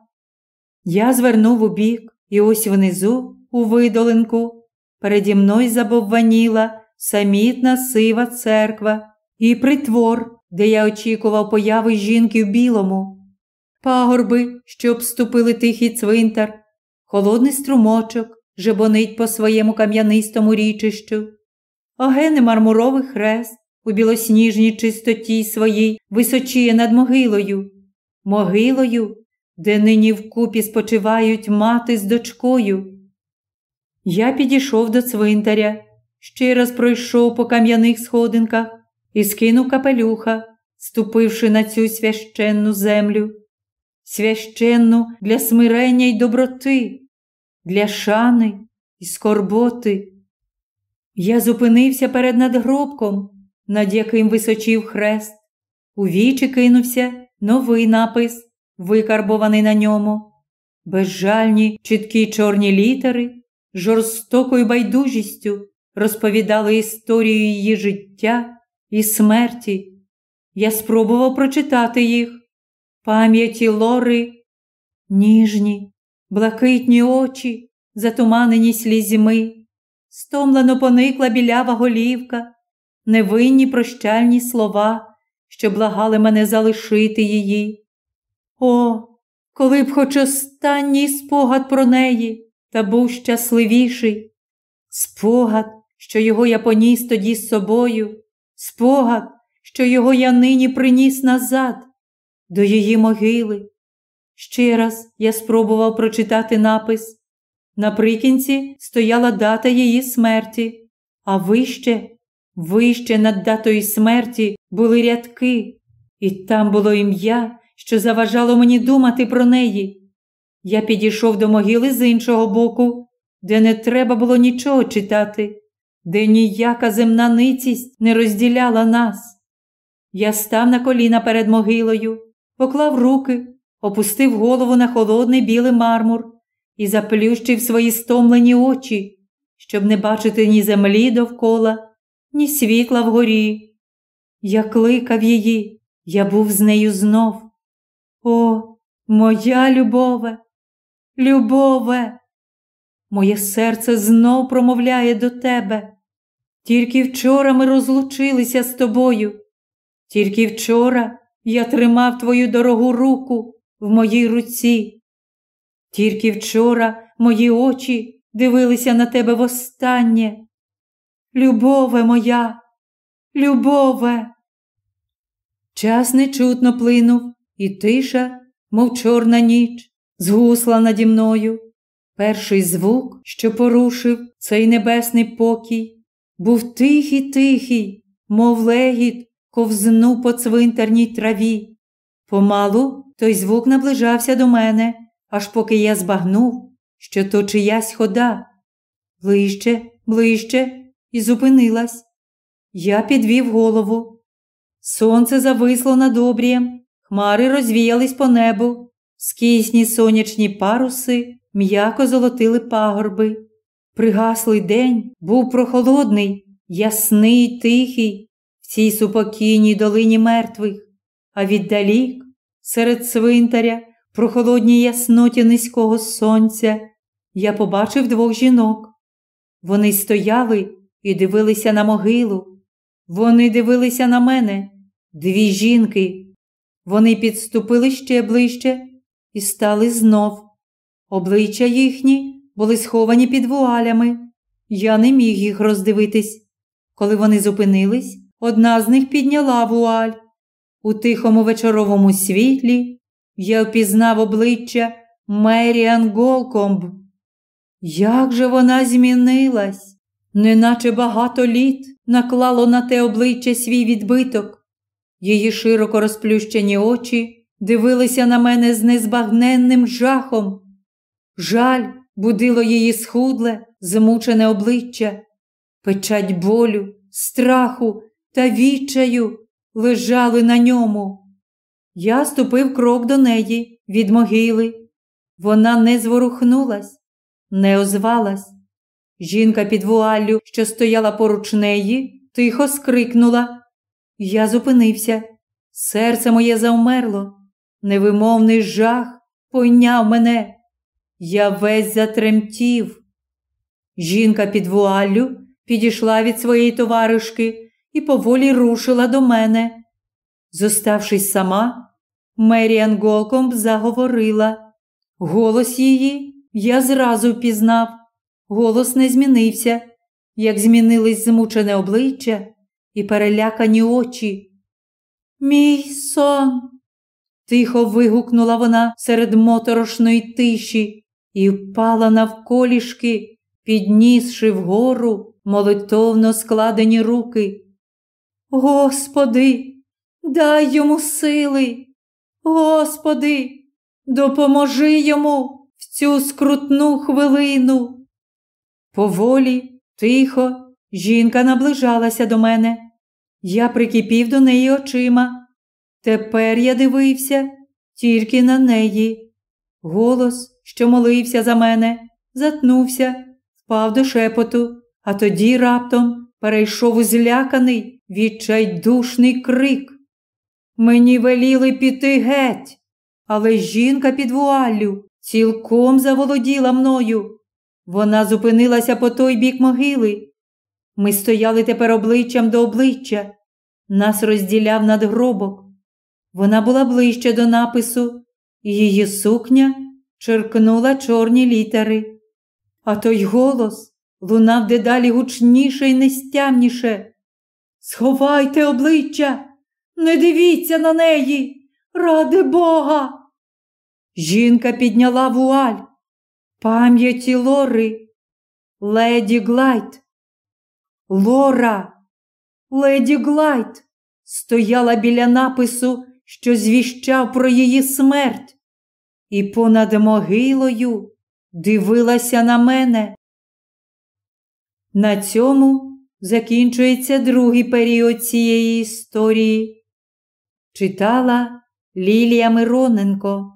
Я звернув у бік, і ось внизу, у видолинку, переді мною забовваніла самітна сива церква і притвор, де я очікував появи жінки в білому, пагорби, що обступили тихий цвинтар, холодний струмочок жебонить по своєму кам'янистому річищу, огени мармуровий хрест у білосніжній чистоті своїй височіє над могилою, могилою, де нині вкупі спочивають мати з дочкою. Я підійшов до цвинтаря, ще раз пройшов по кам'яних сходинках і скинув капелюха, ступивши на цю священну землю, священну для смирення й доброти, для шани і скорботи. Я зупинився перед надгробком, над яким височив хрест. У вічі кинувся новий напис, викарбований на ньому, безжальні чіткі чорні літери, жорстокою байдужістю розповідали історію її життя і смерті. Я спробував прочитати їх, пам'яті Лори, ніжні, блакитні очі, затуманені слізьми, стомлено поникла білява голівка, невинні прощальні слова, що благали мене залишити її. О, коли б хоч останній спогад про неї та був щасливіший, спогад, що його я поніс тоді з собою, спогад, що його я нині приніс назад, до її могили. Ще раз я спробував прочитати напис. Наприкінці стояла дата її смерті, а вище, вище над датою смерті були рядки, і там було ім'я, що заважало мені думати про неї. Я підійшов до могили з іншого боку, де не треба було нічого читати, де ніяка земна ницість не розділяла нас. Я став на коліна перед могилою, поклав руки, опустив голову на холодний білий мармур і заплющив свої стомлені очі, щоб не бачити ні землі довкола, ні світла вгорі. Я кликав її, я був з нею знов. О, моя любове, любове! Моє серце знов промовляє до тебе. Тільки вчора ми розлучилися з тобою. Тільки вчора я тримав твою дорогу руку в моїй руці. Тільки вчора мої очі дивилися на тебе востаннє. Любове моя, любове. Час нечутно плинув, і тиша, мов чорна ніч, згусла наді мною. Перший звук, що порушив цей небесний покій, був тихий, тихий, мов легіт, ковзнув по цвинтарній траві. Помалу той звук наближався до мене, аж поки я збагнув, що то чиясь хода. Ближче, ближче, і зупинилась. Я підвів голову. Сонце зависло над обрієм, хмари розвіялись по небу, скісні сонячні паруси м'яко золотили пагорби. Пригаслий день був прохолодний, ясний, тихий, в цій супокійній долині мертвих, а віддалік, серед цвинтаря, прохолодній ясноті низького сонця, я побачив двох жінок. Вони стояли і дивилися на могилу. Вони дивилися на мене, дві жінки. Вони підступили ще ближче і стали знов. Обличчя їхні були сховані під вуалями. Я не міг їх роздивитись. Коли вони зупинились, одна з них підняла вуаль. У тихому вечоровому світлі я впізнав обличчя Меріан Голкомб. Як же вона змінилась, неначе багато літ наклало на те обличчя свій відбиток. Її широко розплющені очі дивилися на мене з незбагненним жахом. Жаль будило її схудле, змучене обличчя, печать болю, страху та відчаю лежали на ньому. Я ступив крок до неї від могили. Вона не зворухнулась, не озвалась. Жінка під вуаллю, що стояла поруч неї, тихо скрикнула. Я зупинився. Серце моє завмерло. Невимовний жах пойняв мене. Я весь затремтів. Жінка під вуаллю підійшла від своєї товаришки і поволі рушила до мене. Зоставшись сама, Меріан Голкомб заговорила. Голос її я зразу впізнав. Голос не змінився, як змінились змучене обличчя і перелякані очі. Мій сон. Тихо вигукнула вона серед моторошної тиші і впала навколішки, піднісши вгору молитовно складені руки. Господи, дай йому сили. Господи, допоможи йому в цю скрутну хвилину. Поволі, тихо, жінка наближалася до мене. Я прикипів до неї очима. Тепер я дивився тільки на неї. Голос, що молився за мене, затнувся, впав до шепоту, а тоді раптом перейшов у зляканий, відчайдушний крик. Мені веліли піти геть, але жінка під вуаллю цілком заволоділа мною. Вона зупинилася по той бік могили. Ми стояли тепер обличчям до обличчя. Нас розділяв надгробок. Вона була ближче до напису, і її сукня черкнула чорні літери. А той голос лунав дедалі гучніше і нестямніше. Сховайте обличчя, не дивіться на неї, ради Бога. Жінка підняла вуаль пам'яті Лори, леді Глайд. Лора, леді Глайд стояла біля напису, що звіщав про її смерть, і понад могилою дивилася на мене. На цьому закінчується другий період цієї історії. Читала Лілія Мироненко